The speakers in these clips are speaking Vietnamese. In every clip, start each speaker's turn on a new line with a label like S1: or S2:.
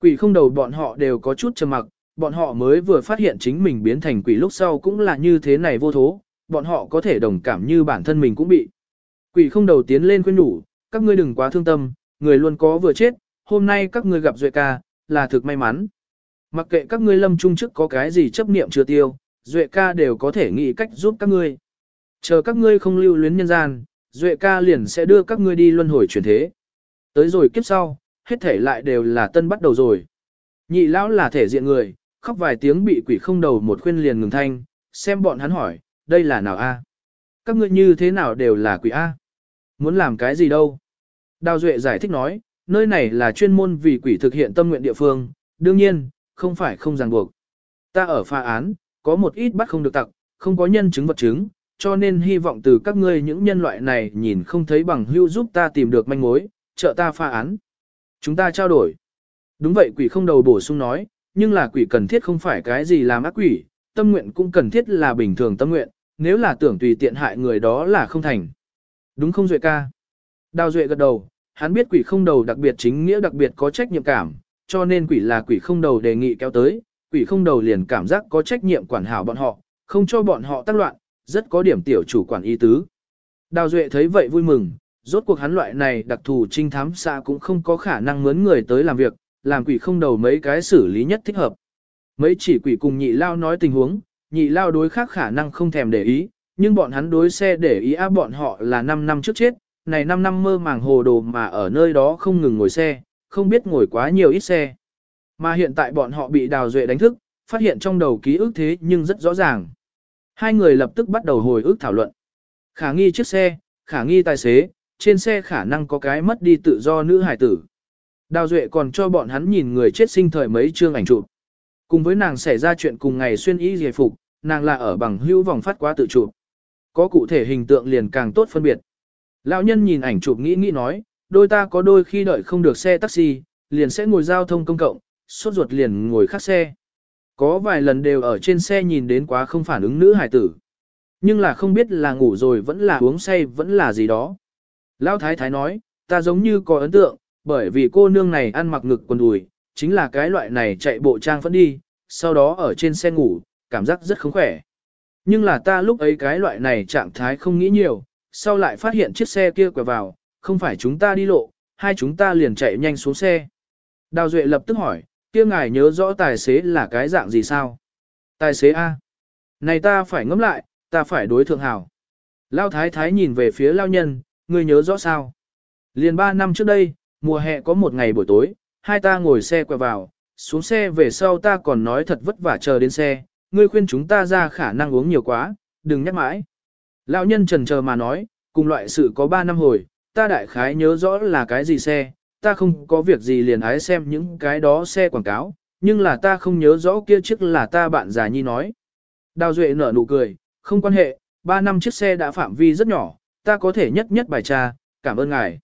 S1: Quỷ không đầu bọn họ đều có chút trầm mặc, bọn họ mới vừa phát hiện chính mình biến thành quỷ lúc sau cũng là như thế này vô thố, bọn họ có thể đồng cảm như bản thân mình cũng bị. Quỷ không đầu tiến lên khuyên nhủ, các ngươi đừng quá thương tâm, người luôn có vừa chết, hôm nay các ngươi gặp Duệ ca, là thực may mắn. Mặc kệ các ngươi lâm trung trước có cái gì chấp niệm chưa tiêu, Duệ ca đều có thể nghĩ cách giúp các ngươi. Chờ các ngươi không lưu luyến nhân gian, Duệ ca liền sẽ đưa các ngươi đi luân hồi chuyển thế. Tới rồi kiếp sau, hết thể lại đều là tân bắt đầu rồi. Nhị lão là thể diện người, khóc vài tiếng bị quỷ không đầu một khuyên liền ngừng thanh, xem bọn hắn hỏi, đây là nào a? À? Các ngươi như thế nào đều là quỷ a? À? Muốn làm cái gì đâu? Đào Duệ giải thích nói, nơi này là chuyên môn vì quỷ thực hiện tâm nguyện địa phương, đương nhiên, không phải không ràng buộc. Ta ở pha án, có một ít bắt không được tặc, không có nhân chứng vật chứng, cho nên hy vọng từ các ngươi những nhân loại này nhìn không thấy bằng hưu giúp ta tìm được manh mối, trợ ta pha án. Chúng ta trao đổi. Đúng vậy quỷ không đầu bổ sung nói, nhưng là quỷ cần thiết không phải cái gì làm ác quỷ, tâm nguyện cũng cần thiết là bình thường tâm nguyện, nếu là tưởng tùy tiện hại người đó là không thành. Đúng không Duệ ca? Đào Duệ gật đầu, hắn biết quỷ không đầu đặc biệt chính nghĩa đặc biệt có trách nhiệm cảm, cho nên quỷ là quỷ không đầu đề nghị kéo tới, quỷ không đầu liền cảm giác có trách nhiệm quản hảo bọn họ, không cho bọn họ tác loạn, rất có điểm tiểu chủ quản y tứ. Đào Duệ thấy vậy vui mừng, rốt cuộc hắn loại này đặc thù trinh thám xã cũng không có khả năng mướn người tới làm việc, làm quỷ không đầu mấy cái xử lý nhất thích hợp. Mấy chỉ quỷ cùng nhị lao nói tình huống, nhị lao đối khác khả năng không thèm để ý, nhưng bọn hắn đối xe để ý áp bọn họ là 5 năm trước chết, này 5 năm mơ màng hồ đồ mà ở nơi đó không ngừng ngồi xe, không biết ngồi quá nhiều ít xe. Mà hiện tại bọn họ bị đào duệ đánh thức, phát hiện trong đầu ký ức thế nhưng rất rõ ràng. Hai người lập tức bắt đầu hồi ức thảo luận. Khả nghi chiếc xe, khả nghi tài xế, trên xe khả năng có cái mất đi tự do nữ hải tử. Đào Duệ còn cho bọn hắn nhìn người chết sinh thời mấy chương ảnh chụp. Cùng với nàng xảy ra chuyện cùng ngày xuyên y giải phục, nàng là ở bằng hữu vòng phát quá tự chụp. Có cụ thể hình tượng liền càng tốt phân biệt. Lão nhân nhìn ảnh chụp nghĩ nghĩ nói, đôi ta có đôi khi đợi không được xe taxi, liền sẽ ngồi giao thông công cộng, sốt ruột liền ngồi khác xe. Có vài lần đều ở trên xe nhìn đến quá không phản ứng nữ hải tử. Nhưng là không biết là ngủ rồi vẫn là uống say vẫn là gì đó. Lão thái thái nói, ta giống như có ấn tượng, bởi vì cô nương này ăn mặc ngực quần đùi, chính là cái loại này chạy bộ trang phẫn đi, sau đó ở trên xe ngủ, cảm giác rất không khỏe. Nhưng là ta lúc ấy cái loại này trạng thái không nghĩ nhiều, sau lại phát hiện chiếc xe kia quẹo vào, không phải chúng ta đi lộ, hai chúng ta liền chạy nhanh xuống xe. Đào Duệ lập tức hỏi, kia ngài nhớ rõ tài xế là cái dạng gì sao? Tài xế A. Này ta phải ngẫm lại, ta phải đối thượng hảo. Lao thái thái nhìn về phía lao nhân, ngươi nhớ rõ sao? Liền ba năm trước đây, mùa hè có một ngày buổi tối, hai ta ngồi xe quẹo vào, xuống xe về sau ta còn nói thật vất vả chờ đến xe, ngươi khuyên chúng ta ra khả năng uống nhiều quá, đừng nhắc mãi. Lão nhân trần chờ mà nói, cùng loại sự có ba năm hồi, ta đại khái nhớ rõ là cái gì xe, ta không có việc gì liền ái xem những cái đó xe quảng cáo, nhưng là ta không nhớ rõ kia chiếc là ta bạn già nhi nói. Đào Duệ nở nụ cười, không quan hệ, ba năm chiếc xe đã phạm vi rất nhỏ, ta có thể nhất nhất bài tra, cảm ơn ngài.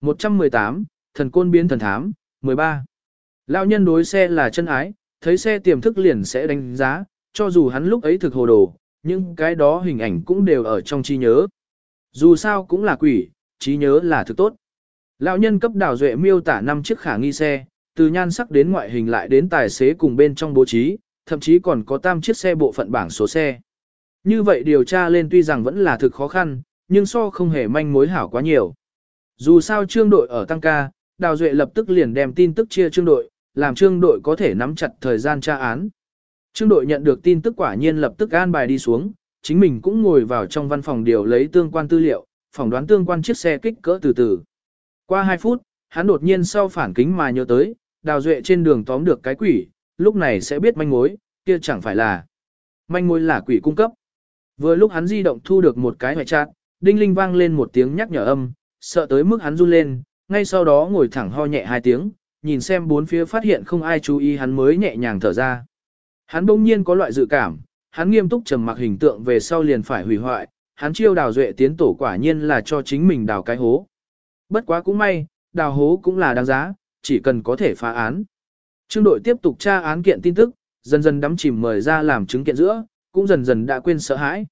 S1: 118, thần côn biến thần thám, 13. Lão nhân đối xe là chân ái, thấy xe tiềm thức liền sẽ đánh giá, cho dù hắn lúc ấy thực hồ đồ, nhưng cái đó hình ảnh cũng đều ở trong trí nhớ. Dù sao cũng là quỷ, trí nhớ là thực tốt. Lão nhân cấp đào duệ miêu tả năm chiếc khả nghi xe, từ nhan sắc đến ngoại hình lại đến tài xế cùng bên trong bố trí, thậm chí còn có tam chiếc xe bộ phận bảng số xe. Như vậy điều tra lên tuy rằng vẫn là thực khó khăn, nhưng so không hề manh mối hảo quá nhiều. Dù sao trương đội ở tăng ca, Đào Duệ lập tức liền đem tin tức chia trương đội, làm trương đội có thể nắm chặt thời gian tra án. Trương đội nhận được tin tức quả nhiên lập tức an bài đi xuống, chính mình cũng ngồi vào trong văn phòng điều lấy tương quan tư liệu, phỏng đoán tương quan chiếc xe kích cỡ từ từ. Qua 2 phút, hắn đột nhiên sau phản kính mà nhớ tới, Đào Duệ trên đường tóm được cái quỷ, lúc này sẽ biết manh mối, kia chẳng phải là manh mối là quỷ cung cấp. Vừa lúc hắn di động thu được một cái hoại trạng, đinh linh vang lên một tiếng nhắc nhở âm, sợ tới mức hắn run lên, ngay sau đó ngồi thẳng ho nhẹ hai tiếng, nhìn xem bốn phía phát hiện không ai chú ý hắn mới nhẹ nhàng thở ra. Hắn bỗng nhiên có loại dự cảm, hắn nghiêm túc trầm mặc hình tượng về sau liền phải hủy hoại, hắn chiêu đào duệ tiến tổ quả nhiên là cho chính mình đào cái hố. Bất quá cũng may, đào hố cũng là đáng giá, chỉ cần có thể phá án. Trương đội tiếp tục tra án kiện tin tức, dần dần đắm chìm mời ra làm chứng kiện giữa, cũng dần dần đã quên sợ hãi.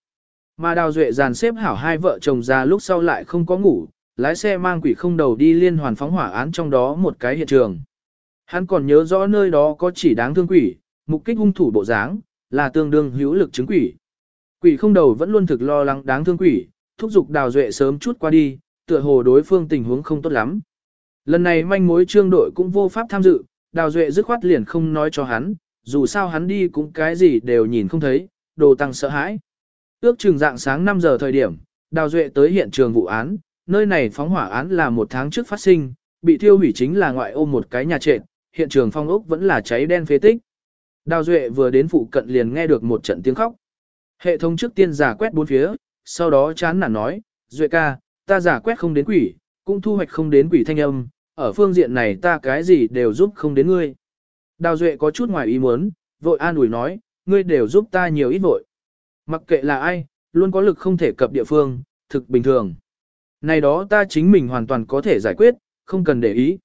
S1: Mà đào duệ dàn xếp hảo hai vợ chồng ra lúc sau lại không có ngủ, lái xe mang quỷ không đầu đi liên hoàn phóng hỏa án trong đó một cái hiện trường. Hắn còn nhớ rõ nơi đó có chỉ đáng thương quỷ, mục kích hung thủ bộ dáng, là tương đương hữu lực chứng quỷ. Quỷ không đầu vẫn luôn thực lo lắng đáng thương quỷ, thúc giục đào duệ sớm chút qua đi, tựa hồ đối phương tình huống không tốt lắm. Lần này manh mối trương đội cũng vô pháp tham dự, đào duệ dứt khoát liền không nói cho hắn, dù sao hắn đi cũng cái gì đều nhìn không thấy, đồ tăng sợ hãi. Ước chừng dạng sáng 5 giờ thời điểm, đào duệ tới hiện trường vụ án, nơi này phóng hỏa án là một tháng trước phát sinh, bị thiêu hủy chính là ngoại ô một cái nhà trệt, hiện trường phong ốc vẫn là cháy đen phế tích. Đào duệ vừa đến phụ cận liền nghe được một trận tiếng khóc. Hệ thống trước tiên giả quét bốn phía, sau đó chán nản nói, duệ ca, ta giả quét không đến quỷ, cũng thu hoạch không đến quỷ thanh âm, ở phương diện này ta cái gì đều giúp không đến ngươi. Đào Duệ có chút ngoài ý muốn, vội an ủi nói, ngươi đều giúp ta nhiều ít vội. Mặc kệ là ai, luôn có lực không thể cập địa phương, thực bình thường. Này đó ta chính mình hoàn toàn có thể giải quyết, không cần để ý.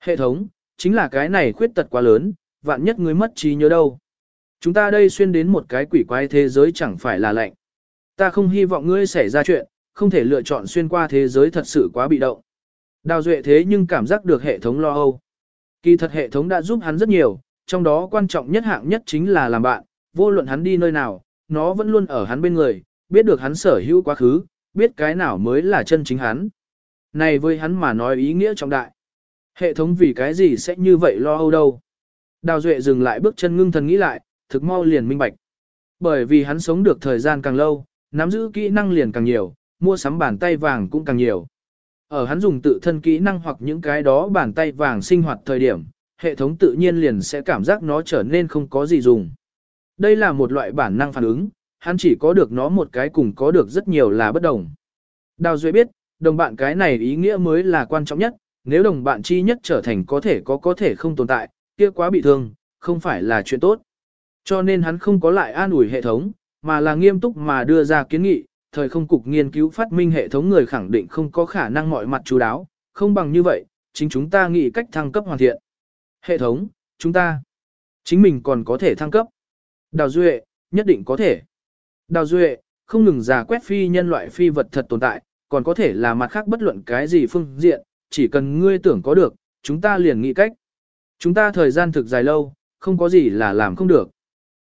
S1: Hệ thống, chính là cái này khuyết tật quá lớn, vạn nhất ngươi mất trí nhớ đâu. Chúng ta đây xuyên đến một cái quỷ quái thế giới chẳng phải là lạnh. Ta không hy vọng ngươi xảy ra chuyện, không thể lựa chọn xuyên qua thế giới thật sự quá bị động. Đào Duệ thế nhưng cảm giác được hệ thống lo âu. Kỳ thật hệ thống đã giúp hắn rất nhiều, trong đó quan trọng nhất hạng nhất chính là làm bạn, vô luận hắn đi nơi nào, nó vẫn luôn ở hắn bên người, biết được hắn sở hữu quá khứ, biết cái nào mới là chân chính hắn. Này với hắn mà nói ý nghĩa trọng đại. Hệ thống vì cái gì sẽ như vậy lo âu đâu. Đào Duệ dừng lại bước chân ngưng thần nghĩ lại, thực mau liền minh bạch. Bởi vì hắn sống được thời gian càng lâu, nắm giữ kỹ năng liền càng nhiều, mua sắm bàn tay vàng cũng càng nhiều. Ở hắn dùng tự thân kỹ năng hoặc những cái đó bàn tay vàng sinh hoạt thời điểm, hệ thống tự nhiên liền sẽ cảm giác nó trở nên không có gì dùng. Đây là một loại bản năng phản ứng, hắn chỉ có được nó một cái cùng có được rất nhiều là bất đồng. Đào Duy biết, đồng bạn cái này ý nghĩa mới là quan trọng nhất, nếu đồng bạn chi nhất trở thành có thể có có thể không tồn tại, kia quá bị thương, không phải là chuyện tốt. Cho nên hắn không có lại an ủi hệ thống, mà là nghiêm túc mà đưa ra kiến nghị, thời không cục nghiên cứu phát minh hệ thống người khẳng định không có khả năng mọi mặt chú đáo, không bằng như vậy, chính chúng ta nghĩ cách thăng cấp hoàn thiện. Hệ thống, chúng ta, chính mình còn có thể thăng cấp. Đào Duệ, nhất định có thể. Đào Duệ, không ngừng giả quét phi nhân loại phi vật thật tồn tại, còn có thể là mặt khác bất luận cái gì phương diện, chỉ cần ngươi tưởng có được, chúng ta liền nghĩ cách. Chúng ta thời gian thực dài lâu, không có gì là làm không được.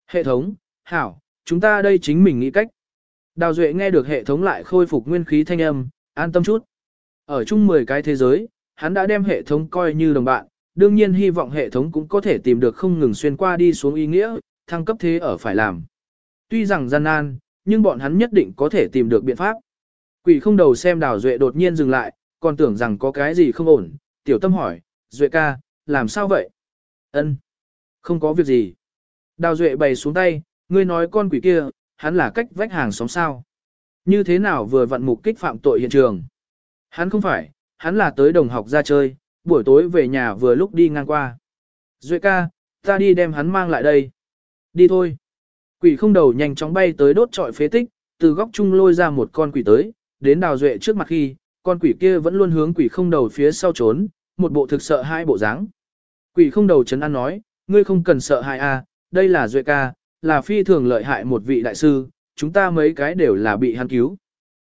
S1: Hệ thống, hảo, chúng ta đây chính mình nghĩ cách. Đào Duệ nghe được hệ thống lại khôi phục nguyên khí thanh âm, an tâm chút. Ở chung 10 cái thế giới, hắn đã đem hệ thống coi như đồng bạn, đương nhiên hy vọng hệ thống cũng có thể tìm được không ngừng xuyên qua đi xuống ý nghĩa, thăng cấp thế ở phải làm. Tuy rằng gian nan, nhưng bọn hắn nhất định có thể tìm được biện pháp. Quỷ không đầu xem đào Duệ đột nhiên dừng lại, còn tưởng rằng có cái gì không ổn, tiểu tâm hỏi, Duệ ca, làm sao vậy? Ân, Không có việc gì. Đào Duệ bày xuống tay, ngươi nói con quỷ kia, hắn là cách vách hàng xóm sao. Như thế nào vừa vặn mục kích phạm tội hiện trường? Hắn không phải, hắn là tới đồng học ra chơi, buổi tối về nhà vừa lúc đi ngang qua. Duệ ca, ta đi đem hắn mang lại đây. Đi thôi. Quỷ không đầu nhanh chóng bay tới đốt trọi phế tích, từ góc chung lôi ra một con quỷ tới, đến đào duệ trước mặt khi, con quỷ kia vẫn luôn hướng quỷ không đầu phía sau trốn, một bộ thực sợ hai bộ dáng. Quỷ không đầu chấn an nói, ngươi không cần sợ hại a, à, đây là duệ ca, là phi thường lợi hại một vị đại sư, chúng ta mấy cái đều là bị hắn cứu.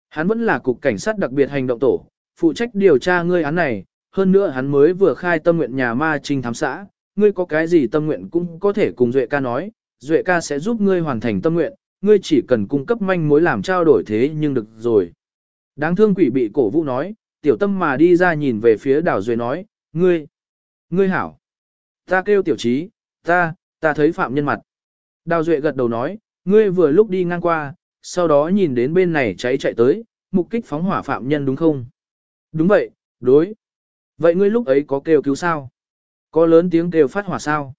S1: Hắn vẫn là cục cảnh sát đặc biệt hành động tổ, phụ trách điều tra ngươi án này, hơn nữa hắn mới vừa khai tâm nguyện nhà ma trinh thám xã, ngươi có cái gì tâm nguyện cũng có thể cùng Duệ ca nói, Duệ ca sẽ giúp ngươi hoàn thành tâm nguyện, ngươi chỉ cần cung cấp manh mối làm trao đổi thế nhưng được rồi. Đáng thương quỷ bị cổ vũ nói, tiểu tâm mà đi ra nhìn về phía đảo Duệ nói, ngươi, ngươi hảo. Ta kêu tiểu trí, ta, ta thấy phạm nhân mặt. Đào Duệ gật đầu nói, ngươi vừa lúc đi ngang qua, sau đó nhìn đến bên này cháy chạy tới, mục kích phóng hỏa phạm nhân đúng không? Đúng vậy, đối. Vậy ngươi lúc ấy có kêu cứu sao? Có lớn tiếng kêu phát hỏa sao?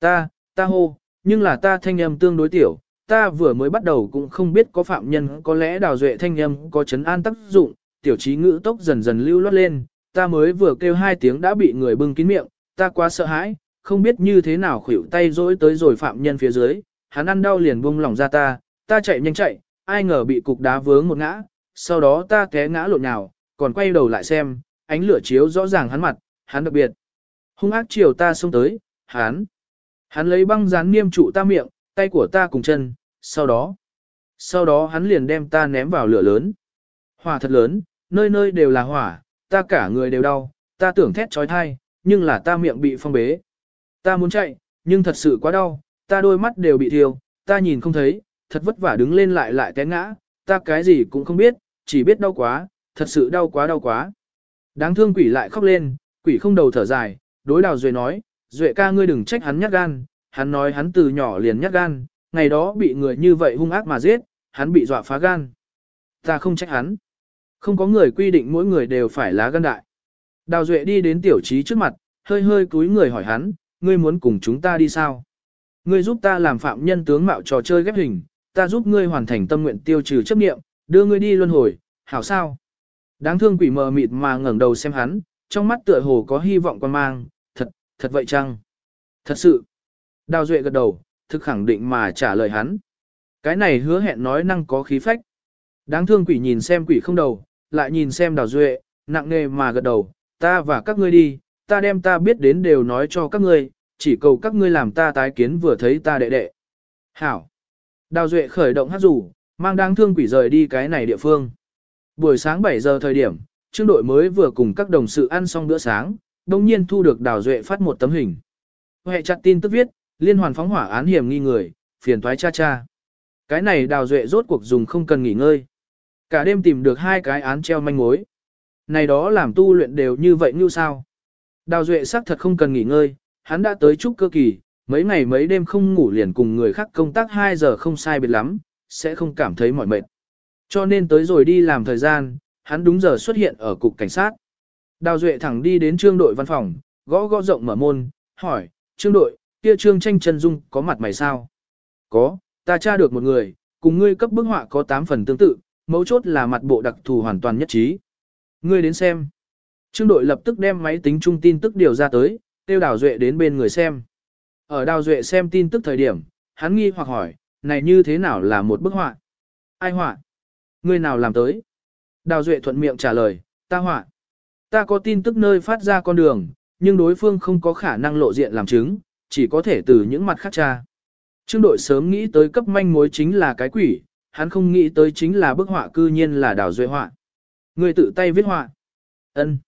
S1: Ta, ta hô, nhưng là ta thanh âm tương đối tiểu, ta vừa mới bắt đầu cũng không biết có phạm nhân có lẽ đào duệ thanh âm có chấn an tác dụng, tiểu trí ngữ tốc dần dần lưu loát lên, ta mới vừa kêu hai tiếng đã bị người bưng kín miệng, ta quá sợ hãi, không biết như thế nào khuỷu tay dỗi tới rồi phạm nhân phía dưới, hắn ăn đau liền buông lỏng ra ta, ta chạy nhanh chạy, ai ngờ bị cục đá vướng một ngã, sau đó ta té ngã lộn nhào, còn quay đầu lại xem, ánh lửa chiếu rõ ràng hắn mặt, hắn đặc biệt. Hung ác chiều ta xông tới, hắn. Hắn lấy băng dán niêm trụ ta miệng, tay của ta cùng chân, sau đó. Sau đó hắn liền đem ta ném vào lửa lớn. Hỏa thật lớn, nơi nơi đều là hỏa, ta cả người đều đau, ta tưởng thét trói thai, nhưng là ta miệng bị phong bế. Ta muốn chạy, nhưng thật sự quá đau, ta đôi mắt đều bị thiêu, ta nhìn không thấy, thật vất vả đứng lên lại lại té ngã, ta cái gì cũng không biết, chỉ biết đau quá, thật sự đau quá đau quá. Đáng thương quỷ lại khóc lên, quỷ không đầu thở dài, đối đào duệ nói, duệ ca ngươi đừng trách hắn nhát gan, hắn nói hắn từ nhỏ liền nhát gan, ngày đó bị người như vậy hung ác mà giết, hắn bị dọa phá gan. Ta không trách hắn. Không có người quy định mỗi người đều phải lá gan đại. Đào duệ đi đến tiểu trí trước mặt, hơi hơi cúi người hỏi hắn, ngươi muốn cùng chúng ta đi sao? Ngươi giúp ta làm phạm nhân tướng mạo trò chơi ghép hình, ta giúp ngươi hoàn thành tâm nguyện tiêu trừ chấp niệm, đưa ngươi đi luân hồi, hảo sao? Đáng thương quỷ mờ mịt mà ngẩng đầu xem hắn, trong mắt tựa hồ có hy vọng quan mang, thật, vậy chăng? Thật sự. Đào Duệ gật đầu, thực khẳng định mà trả lời hắn. Cái này hứa hẹn nói năng có khí phách. Đáng thương quỷ nhìn xem quỷ không đầu, lại nhìn xem Đào Duệ, nặng nề mà gật đầu, ta và các ngươi đi, ta đem ta biết đến đều nói cho các ngươi, chỉ cầu các ngươi làm ta tái kiến vừa thấy ta đệ đệ. Hảo. Đào Duệ khởi động hát rủ, mang đáng thương quỷ rời đi cái này địa phương. Buổi sáng 7 giờ thời điểm, trương đội mới vừa cùng các đồng sự ăn xong bữa sáng, đông nhiên thu được Đào Duệ phát một tấm hình. Hệ chặt tin tức viết, liên hoàn phóng hỏa án hiểm nghi người, phiền toái cha cha. Cái này Đào Duệ rốt cuộc dùng không cần nghỉ ngơi. Cả đêm tìm được hai cái án treo manh mối. Này đó làm tu luyện đều như vậy như sao? Đào Duệ xác thật không cần nghỉ ngơi, hắn đã tới chúc cơ kỳ, mấy ngày mấy đêm không ngủ liền cùng người khác công tác 2 giờ không sai biệt lắm, sẽ không cảm thấy mỏi mệt. Cho nên tới rồi đi làm thời gian, hắn đúng giờ xuất hiện ở cục cảnh sát. Đào Duệ thẳng đi đến trương đội văn phòng, gõ gõ rộng mở môn, hỏi, trương đội, kia trương tranh chân dung có mặt mày sao? Có, ta tra được một người, cùng ngươi cấp bức họa có 8 phần tương tự, mấu chốt là mặt bộ đặc thù hoàn toàn nhất trí. Ngươi đến xem. Trương đội lập tức đem máy tính trung tin tức điều ra tới, tiêu đào duệ đến bên người xem. Ở đào duệ xem tin tức thời điểm, hắn nghi hoặc hỏi, này như thế nào là một bức họa? Ai họa? Ngươi nào làm tới? Đào duệ thuận miệng trả lời, ta họa. Ta có tin tức nơi phát ra con đường, nhưng đối phương không có khả năng lộ diện làm chứng, chỉ có thể từ những mặt khác tra. Trương đội sớm nghĩ tới cấp manh mối chính là cái quỷ, hắn không nghĩ tới chính là bức họa cư nhiên là đào duệ họa. Người tự tay viết họa. Ân.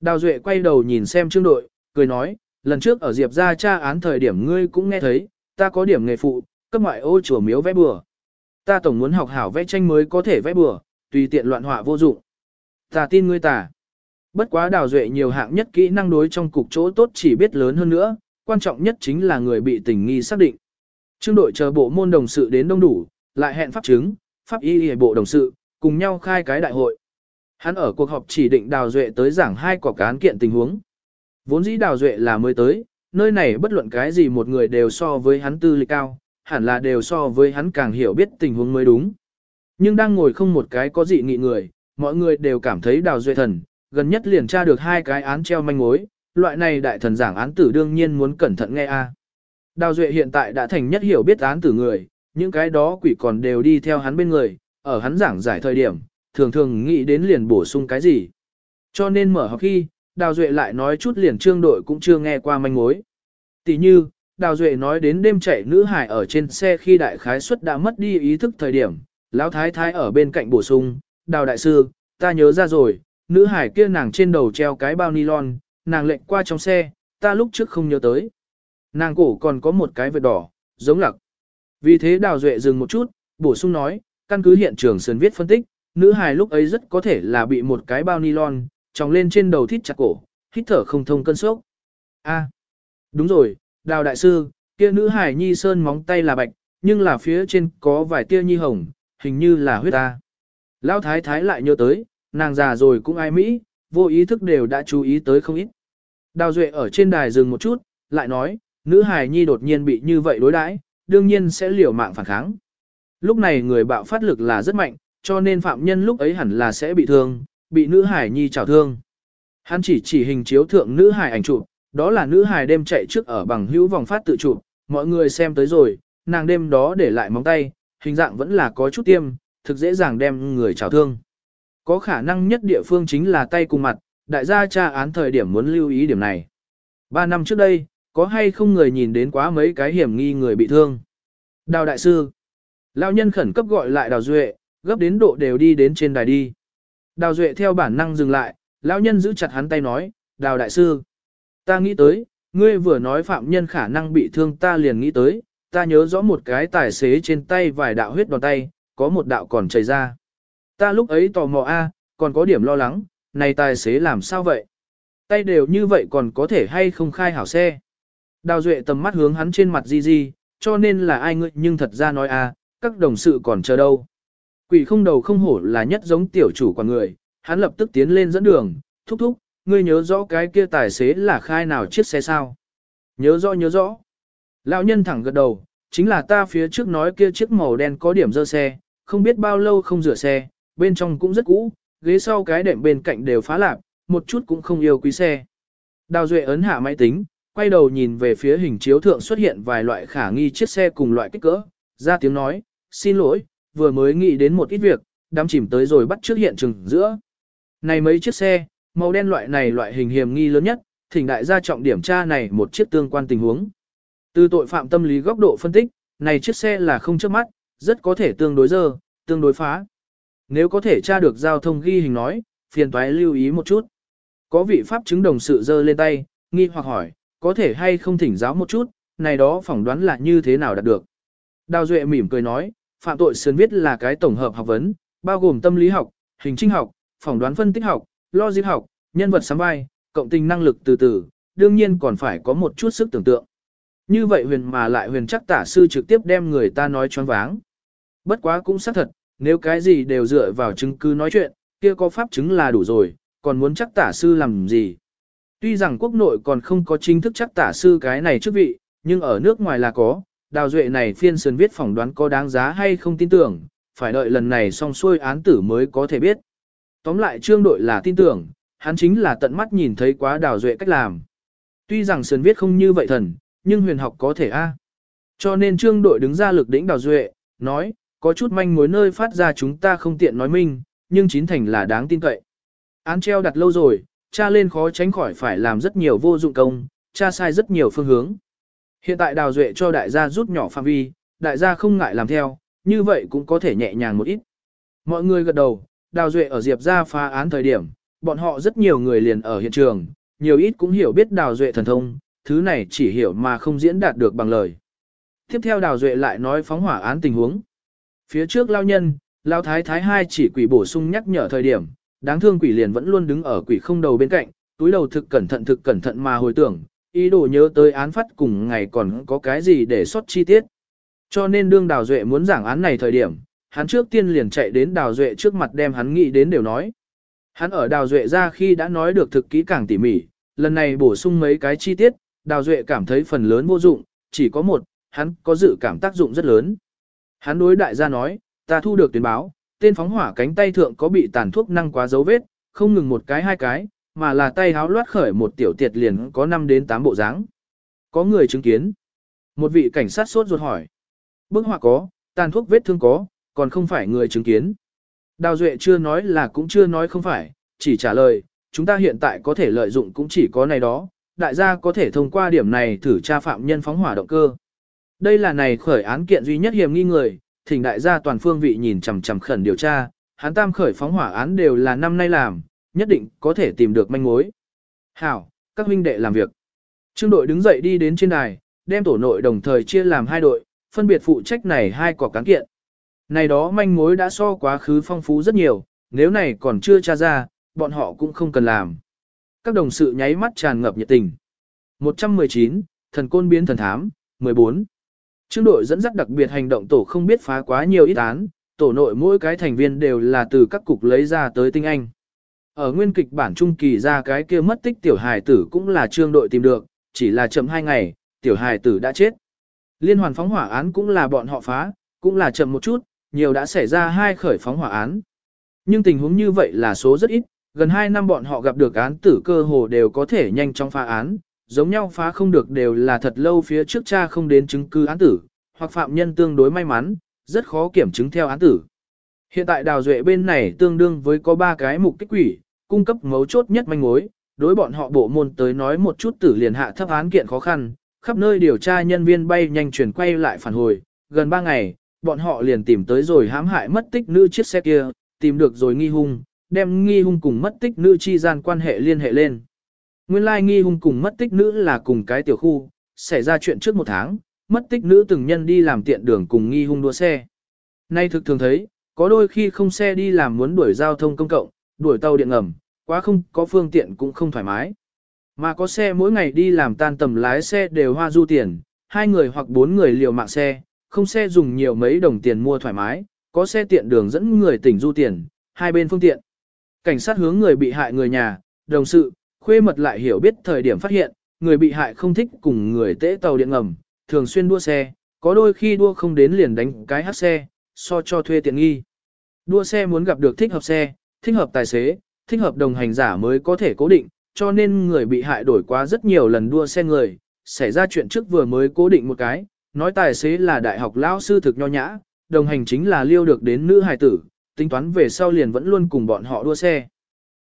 S1: Đào duệ quay đầu nhìn xem trương đội, cười nói, lần trước ở Diệp ra tra án thời điểm ngươi cũng nghe thấy, ta có điểm nghề phụ, cấp ngoại ô chùa miếu vẽ bừa. Ta tổng muốn học hảo vẽ tranh mới có thể vẽ bừa, tùy tiện loạn họa vô dụng. Ta tin ngươi ta. Bất quá đào duệ nhiều hạng nhất kỹ năng đối trong cục chỗ tốt chỉ biết lớn hơn nữa, quan trọng nhất chính là người bị tình nghi xác định. Trương đội chờ bộ môn đồng sự đến đông đủ, lại hẹn pháp chứng, pháp y y bộ đồng sự, cùng nhau khai cái đại hội. Hắn ở cuộc họp chỉ định Đào Duệ tới giảng hai quả cán kiện tình huống. Vốn dĩ Đào Duệ là mới tới, nơi này bất luận cái gì một người đều so với hắn tư lịch cao, hẳn là đều so với hắn càng hiểu biết tình huống mới đúng. Nhưng đang ngồi không một cái có dị nghị người, mọi người đều cảm thấy Đào Duệ thần, gần nhất liền tra được hai cái án treo manh mối, loại này đại thần giảng án tử đương nhiên muốn cẩn thận nghe a. À. Đào Duệ hiện tại đã thành nhất hiểu biết án tử người, những cái đó quỷ còn đều đi theo hắn bên người, ở hắn giảng giải thời điểm, thường thường nghĩ đến liền bổ sung cái gì. Cho nên mở học khi, Đào Duệ lại nói chút liền trương đội cũng chưa nghe qua manh mối. Tỷ như, Đào Duệ nói đến đêm chạy nữ hải ở trên xe khi đại khái suất đã mất đi ý thức thời điểm, lão thái thái ở bên cạnh bổ sung, Đào đại sư, ta nhớ ra rồi, nữ hải kia nàng trên đầu treo cái bao nylon, nàng lệnh qua trong xe, ta lúc trước không nhớ tới. Nàng cổ còn có một cái vệt đỏ, giống lặc. Vì thế Đào Duệ dừng một chút, bổ sung nói, căn cứ hiện trường sơn viết phân tích, nữ hài lúc ấy rất có thể là bị một cái bao nylon, tròng lên trên đầu thít chặt cổ, hít thở không thông cân sốc. A, đúng rồi, Đào Đại Sư, kia nữ hài nhi sơn móng tay là bạch, nhưng là phía trên có vài tia nhi hồng, hình như là huyết ta. Lão Thái Thái lại nhớ tới, nàng già rồi cũng ai Mỹ, vô ý thức đều đã chú ý tới không ít. Đào Duệ ở trên đài dừng một chút, lại nói, nữ hài nhi đột nhiên bị như vậy đối đãi, đương nhiên sẽ liều mạng phản kháng. Lúc này người bạo phát lực là rất mạnh, cho nên phạm nhân lúc ấy hẳn là sẽ bị thương, bị nữ hài nhi trào thương. Hắn chỉ chỉ hình chiếu thượng nữ hài ảnh chụp, đó là nữ hài đêm chạy trước ở bằng hữu vòng phát tự chụp, mọi người xem tới rồi, nàng đêm đó để lại móng tay, hình dạng vẫn là có chút tiêm, thực dễ dàng đem người trào thương. Có khả năng nhất địa phương chính là tay cùng mặt, đại gia tra án thời điểm muốn lưu ý điểm này. Ba năm trước đây, có hay không người nhìn đến quá mấy cái hiểm nghi người bị thương. Đào đại sư. Lão nhân khẩn cấp gọi lại Đào Duệ, gấp đến độ đều đi đến trên đài đi. Đào Duệ theo bản năng dừng lại, lão nhân giữ chặt hắn tay nói, Đào đại sư. Ta nghĩ tới, ngươi vừa nói phạm nhân khả năng bị thương ta liền nghĩ tới, ta nhớ rõ một cái tài xế trên tay vài đạo huyết đòn tay, có một đạo còn chảy ra. Ta lúc ấy tò mò a, còn có điểm lo lắng, này tài xế làm sao vậy? Tay đều như vậy còn có thể hay không khai hảo xe? Đào Duệ tầm mắt hướng hắn trên mặt Di Di, cho nên là ai ngươi nhưng thật ra nói a, các đồng sự còn chờ đâu. Quỷ không đầu không hổ là nhất giống tiểu chủ của người, hắn lập tức tiến lên dẫn đường, thúc thúc, ngươi nhớ rõ cái kia tài xế là khai nào chiếc xe sao? Nhớ rõ nhớ rõ. Lão nhân thẳng gật đầu, chính là ta phía trước nói kia chiếc màu đen có điểm dơ xe, không biết bao lâu không rửa xe, bên trong cũng rất cũ, ghế sau cái đệm bên cạnh đều phá lạp, một chút cũng không yêu quý xe. Đào Duệ ấn hạ máy tính, quay đầu nhìn về phía hình chiếu thượng xuất hiện vài loại khả nghi chiếc xe cùng loại kích cỡ, ra tiếng nói, xin lỗi, vừa mới nghĩ đến một ít việc, đám chìm tới rồi bắt trước hiện trường giữa. Này mấy chiếc xe, màu đen loại này loại hình hiểm nghi lớn nhất, thỉnh đại gia trọng điểm tra này một chiếc tương quan tình huống. Từ tội phạm tâm lý góc độ phân tích, này chiếc xe là không trước mắt, rất có thể tương đối dơ, tương đối phá. Nếu có thể tra được giao thông ghi hình nói, phiền toái lưu ý một chút. Có vị pháp chứng đồng sự giơ lên tay, nghi hoặc hỏi, có thể hay không thỉnh giáo một chút, này đó phỏng đoán là như thế nào đạt được. Đào Duệ mỉm cười nói, phạm tội sườn viết là cái tổng hợp học vấn, bao gồm tâm lý học, hình trinh học, phỏng đoán phân tích học, logic học, nhân vật sắm vai, cộng tình năng lực từ từ, đương nhiên còn phải có một chút sức tưởng tượng. Như vậy huyền mà lại huyền chắc tả sư trực tiếp đem người ta nói choáng váng. Bất quá cũng xác thật, nếu cái gì đều dựa vào chứng cứ nói chuyện, kia có pháp chứng là đủ rồi, còn muốn chắc tả sư làm gì. Tuy rằng quốc nội còn không có chính thức chắc tả sư cái này chức vị, nhưng ở nước ngoài là có, đào duệ này phiên sơn viết phỏng đoán có đáng giá hay không tin tưởng, phải đợi lần này xong xuôi án tử mới có thể biết. Tóm lại trương đội là tin tưởng, hắn chính là tận mắt nhìn thấy quá đào duệ cách làm. Tuy rằng sơn viết không như vậy thần, nhưng huyền học có thể a. Cho nên trương đội đứng ra lực đỉnh đào duệ, nói, có chút manh mối nơi phát ra chúng ta không tiện nói minh, nhưng chín thành là đáng tin cậy. Án treo đặt lâu rồi, cha lên khó tránh khỏi phải làm rất nhiều vô dụng công, cha sai rất nhiều phương hướng. Hiện tại đào duệ cho đại gia rút nhỏ phạm vi, đại gia không ngại làm theo, như vậy cũng có thể nhẹ nhàng một ít. Mọi người gật đầu, đào duệ ở Diệp ra phá án thời điểm, bọn họ rất nhiều người liền ở hiện trường, nhiều ít cũng hiểu biết đào duệ thần thông, thứ này chỉ hiểu mà không diễn đạt được bằng lời. Tiếp theo đào duệ lại nói phóng hỏa án tình huống. Phía trước lao nhân, lao thái thái hai chỉ quỷ bổ sung nhắc nhở thời điểm, đáng thương quỷ liền vẫn luôn đứng ở quỷ không đầu bên cạnh, túi đầu thực cẩn thận thực cẩn thận mà hồi tưởng, ý đồ nhớ tới án phát cùng ngày còn có cái gì để sót chi tiết. Cho nên đương Đào Duệ muốn giảng án này thời điểm, hắn trước tiên liền chạy đến Đào Duệ trước mặt đem hắn nghĩ đến đều nói. Hắn ở Đào Duệ ra khi đã nói được thực kỹ càng tỉ mỉ, lần này bổ sung mấy cái chi tiết, Đào Duệ cảm thấy phần lớn vô dụng, chỉ có một, hắn có dự cảm tác dụng rất lớn. Hắn đối đại gia nói, ta thu được tuyên báo, tên phóng hỏa cánh tay thượng có bị tàn thuốc năng quá dấu vết, không ngừng một cái hai cái, mà là tay háo loát khởi một tiểu tiệt liền có 5 đến 8 bộ dáng. Có người chứng kiến. Một vị cảnh sát sốt ruột hỏi. Bức họa có, tàn thuốc vết thương có, còn không phải người chứng kiến. Đào Duệ chưa nói là cũng chưa nói không phải, chỉ trả lời, chúng ta hiện tại có thể lợi dụng cũng chỉ có này đó, đại gia có thể thông qua điểm này thử tra phạm nhân phóng hỏa động cơ. Đây là này khởi án kiện duy nhất hiểm nghi người, thỉnh đại gia toàn phương vị nhìn chằm chằm khẩn điều tra, hắn tam khởi phóng hỏa án đều là năm nay làm, nhất định có thể tìm được manh mối. Hảo, các huynh đệ làm việc. Trương đội đứng dậy đi đến trên đài, đem tổ nội đồng thời chia làm hai đội, phân biệt phụ trách này hai cọc cán kiện. Này đó manh mối đã so quá khứ phong phú rất nhiều, nếu này còn chưa tra ra, bọn họ cũng không cần làm. Các đồng sự nháy mắt tràn ngập nhiệt tình. 119, thần côn biến thần thám, 14. Trương đội dẫn dắt đặc biệt hành động tổ không biết phá quá nhiều ít án, tổ nội mỗi cái thành viên đều là từ các cục lấy ra tới tinh anh. Ở nguyên kịch bản trung kỳ ra cái kia mất tích tiểu hài tử cũng là trương đội tìm được, chỉ là chậm hai ngày, tiểu hài tử đã chết. Liên hoàn phóng hỏa án cũng là bọn họ phá, cũng là chậm một chút, nhiều đã xảy ra hai khởi phóng hỏa án. Nhưng tình huống như vậy là số rất ít, gần hai năm bọn họ gặp được án tử cơ hồ đều có thể nhanh chóng phá án, giống nhau phá không được đều là thật lâu phía trước cha không đến chứng cứ án tử, hoặc phạm nhân tương đối may mắn, rất khó kiểm chứng theo án tử. Hiện tại đào duệ bên này tương đương với có ba cái mục kích quỷ, cung cấp mấu chốt nhất manh mối, đối bọn họ bộ môn tới nói một chút tử liền hạ thấp án kiện khó khăn, khắp nơi điều tra nhân viên bay nhanh chuyển quay lại phản hồi, gần ba ngày, bọn họ liền tìm tới rồi hãm hại mất tích nữ chiếc xe kia, tìm được rồi nghi hung, đem nghi hung cùng mất tích nữ chi gian quan hệ liên hệ lên. Nguyên lai nghi hung cùng mất tích nữ là cùng cái tiểu khu, xảy ra chuyện trước một tháng, mất tích nữ từng nhân đi làm tiện đường cùng nghi hung đua xe. Nay thực thường thấy, có đôi khi không xe đi làm muốn đuổi giao thông công cộng, đuổi tàu điện ngầm, quá không có phương tiện cũng không thoải mái. Mà có xe mỗi ngày đi làm tan tầm lái xe đều hoa du tiền, hai người hoặc bốn người liều mạng xe, không xe dùng nhiều mấy đồng tiền mua thoải mái, có xe tiện đường dẫn người tỉnh du tiền, hai bên phương tiện. Cảnh sát hướng người bị hại người nhà, đồng sự, khuê mật lại hiểu biết thời điểm phát hiện, người bị hại không thích cùng người tễ tàu điện ngầm, thường xuyên đua xe, có đôi khi đua không đến liền đánh cái hát xe, so cho thuê tiện nghi. Đua xe muốn gặp được thích hợp xe, thích hợp tài xế, thích hợp đồng hành giả mới có thể cố định, cho nên người bị hại đổi quá rất nhiều lần đua xe người, xảy ra chuyện trước vừa mới cố định một cái, nói tài xế là đại học lão sư thực nho nhã, đồng hành chính là liêu được đến nữ hài tử, tính toán về sau liền vẫn luôn cùng bọn họ đua xe.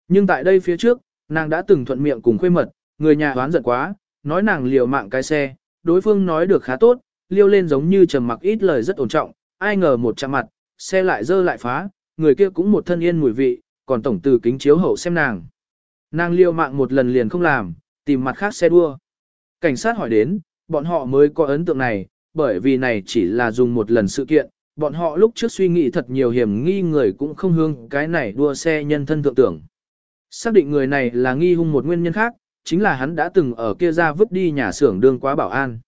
S1: Nhưng tại đây phía trước, nàng đã từng thuận miệng cùng khuê mật, người nhà đoán giận quá, nói nàng liều mạng cái xe, đối phương nói được khá tốt, liêu lên giống như trầm mặc ít lời rất ổn trọng, ai ngờ một chạm mặt, xe lại dơ lại phá, người kia cũng một thân yên mùi vị, còn tổng từ kính chiếu hậu xem nàng. Nàng liêu mạng một lần liền không làm, tìm mặt khác xe đua. Cảnh sát hỏi đến, bọn họ mới có ấn tượng này, bởi vì này chỉ là dùng một lần sự kiện, bọn họ lúc trước suy nghĩ thật nhiều hiểm nghi người cũng không hương cái này đua xe nhân thân thượng tưởng. Xác định người này là nghi hung một nguyên nhân khác, chính là hắn đã từng ở kia ra vứt đi nhà xưởng đương quá bảo an.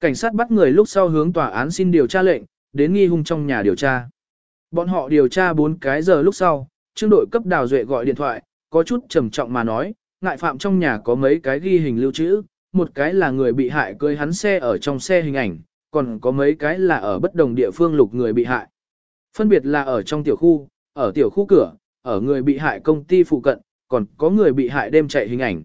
S1: Cảnh sát bắt người lúc sau hướng tòa án xin điều tra lệnh, đến nghi hung trong nhà điều tra. Bọn họ điều tra 4 cái giờ lúc sau, trương đội cấp đào duệ gọi điện thoại, có chút trầm trọng mà nói, ngại phạm trong nhà có mấy cái ghi hình lưu trữ, một cái là người bị hại cưới hắn xe ở trong xe hình ảnh, còn có mấy cái là ở bất đồng địa phương lục người bị hại. Phân biệt là ở trong tiểu khu, ở tiểu khu cửa, ở người bị hại công ty phụ cận, còn có người bị hại đêm chạy hình ảnh.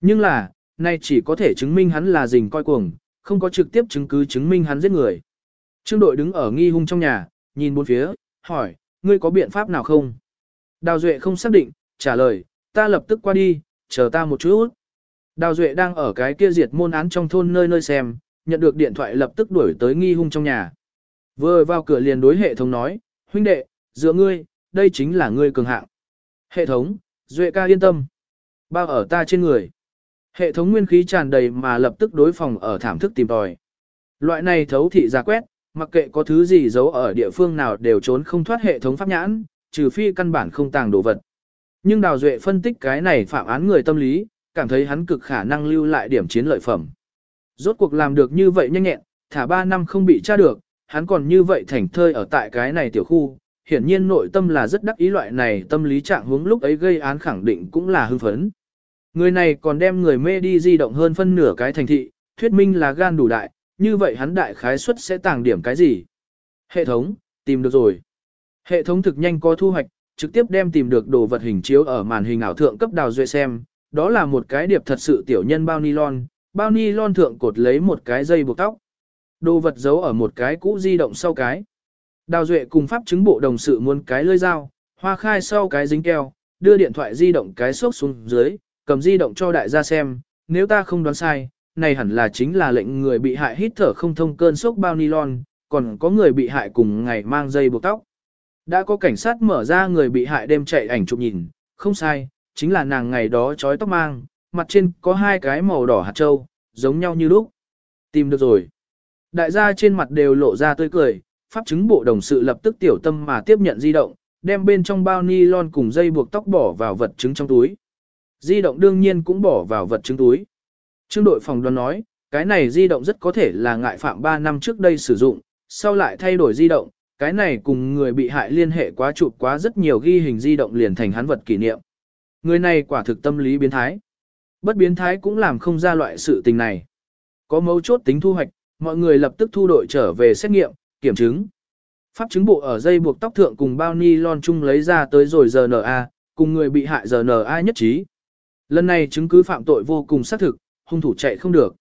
S1: Nhưng là, nay chỉ có thể chứng minh hắn là rình coi cuồng, không có trực tiếp chứng cứ chứng minh hắn giết người. Trương đội đứng ở nghi hung trong nhà, nhìn bốn phía, hỏi, ngươi có biện pháp nào không? Đào Duệ không xác định, trả lời, ta lập tức qua đi, chờ ta một chút. Đào Duệ đang ở cái kia diệt môn án trong thôn nơi nơi xem, nhận được điện thoại lập tức đuổi tới nghi hung trong nhà. Vừa vào cửa liền đối hệ thống nói, huynh đệ, dựa ngươi, đây chính là ngươi cường hạng. Hệ thống, Duệ ca yên tâm. Bao ở ta trên người. Hệ thống nguyên khí tràn đầy mà lập tức đối phòng ở thảm thức tìm tòi. Loại này thấu thị ra quét, mặc kệ có thứ gì giấu ở địa phương nào đều trốn không thoát hệ thống pháp nhãn, trừ phi căn bản không tàng đồ vật. Nhưng Đào Duệ phân tích cái này phạm án người tâm lý, cảm thấy hắn cực khả năng lưu lại điểm chiến lợi phẩm. Rốt cuộc làm được như vậy nhanh nhẹn, thả 3 năm không bị tra được, hắn còn như vậy thành thơi ở tại cái này tiểu khu, hiển nhiên nội tâm là rất đắc ý loại này tâm lý trạng hướng lúc ấy gây án khẳng định cũng là hư phấn. Người này còn đem người mê đi di động hơn phân nửa cái thành thị, thuyết minh là gan đủ đại, như vậy hắn đại khái suất sẽ tàng điểm cái gì? Hệ thống, tìm được rồi. Hệ thống thực nhanh có thu hoạch, trực tiếp đem tìm được đồ vật hình chiếu ở màn hình ảo thượng cấp đào duệ xem, đó là một cái điệp thật sự tiểu nhân bao nylon, bao nylon thượng cột lấy một cái dây buộc tóc. Đồ vật giấu ở một cái cũ di động sau cái. Đào duệ cùng pháp chứng bộ đồng sự muốn cái lưỡi dao, hoa khai sau cái dính keo, đưa điện thoại di động cái xốc xuống dưới, cầm di động cho đại gia xem, nếu ta không đoán sai, này hẳn là chính là lệnh người bị hại hít thở không thông cơn sốc bao nylon, còn có người bị hại cùng ngày mang dây buộc tóc. Đã có cảnh sát mở ra người bị hại đêm chạy ảnh chụp nhìn, không sai, chính là nàng ngày đó trói tóc mang, mặt trên có hai cái màu đỏ hạt trâu, giống nhau như lúc. Tìm được rồi. Đại gia trên mặt đều lộ ra tươi cười, pháp chứng bộ đồng sự lập tức tiểu tâm mà tiếp nhận di động, đem bên trong bao nylon cùng dây buộc tóc bỏ vào vật chứng trong túi. Di động đương nhiên cũng bỏ vào vật chứng túi. Trương đội phòng đoán nói, cái này di động rất có thể là ngại phạm 3 năm trước đây sử dụng, sau lại thay đổi di động, cái này cùng người bị hại liên hệ quá chụp quá rất nhiều ghi hình di động liền thành hắn vật kỷ niệm. Người này quả thực tâm lý biến thái. Bất biến thái cũng làm không ra loại sự tình này. Có mấu chốt tính thu hoạch, mọi người lập tức thu đội trở về xét nghiệm, kiểm chứng. Pháp chứng bộ ở dây buộc tóc thượng cùng bao ni lon chung lấy ra tới rồi RNA, cùng người bị hại RNA nhất trí. Lần này chứng cứ phạm tội vô cùng xác thực, hung thủ chạy không được.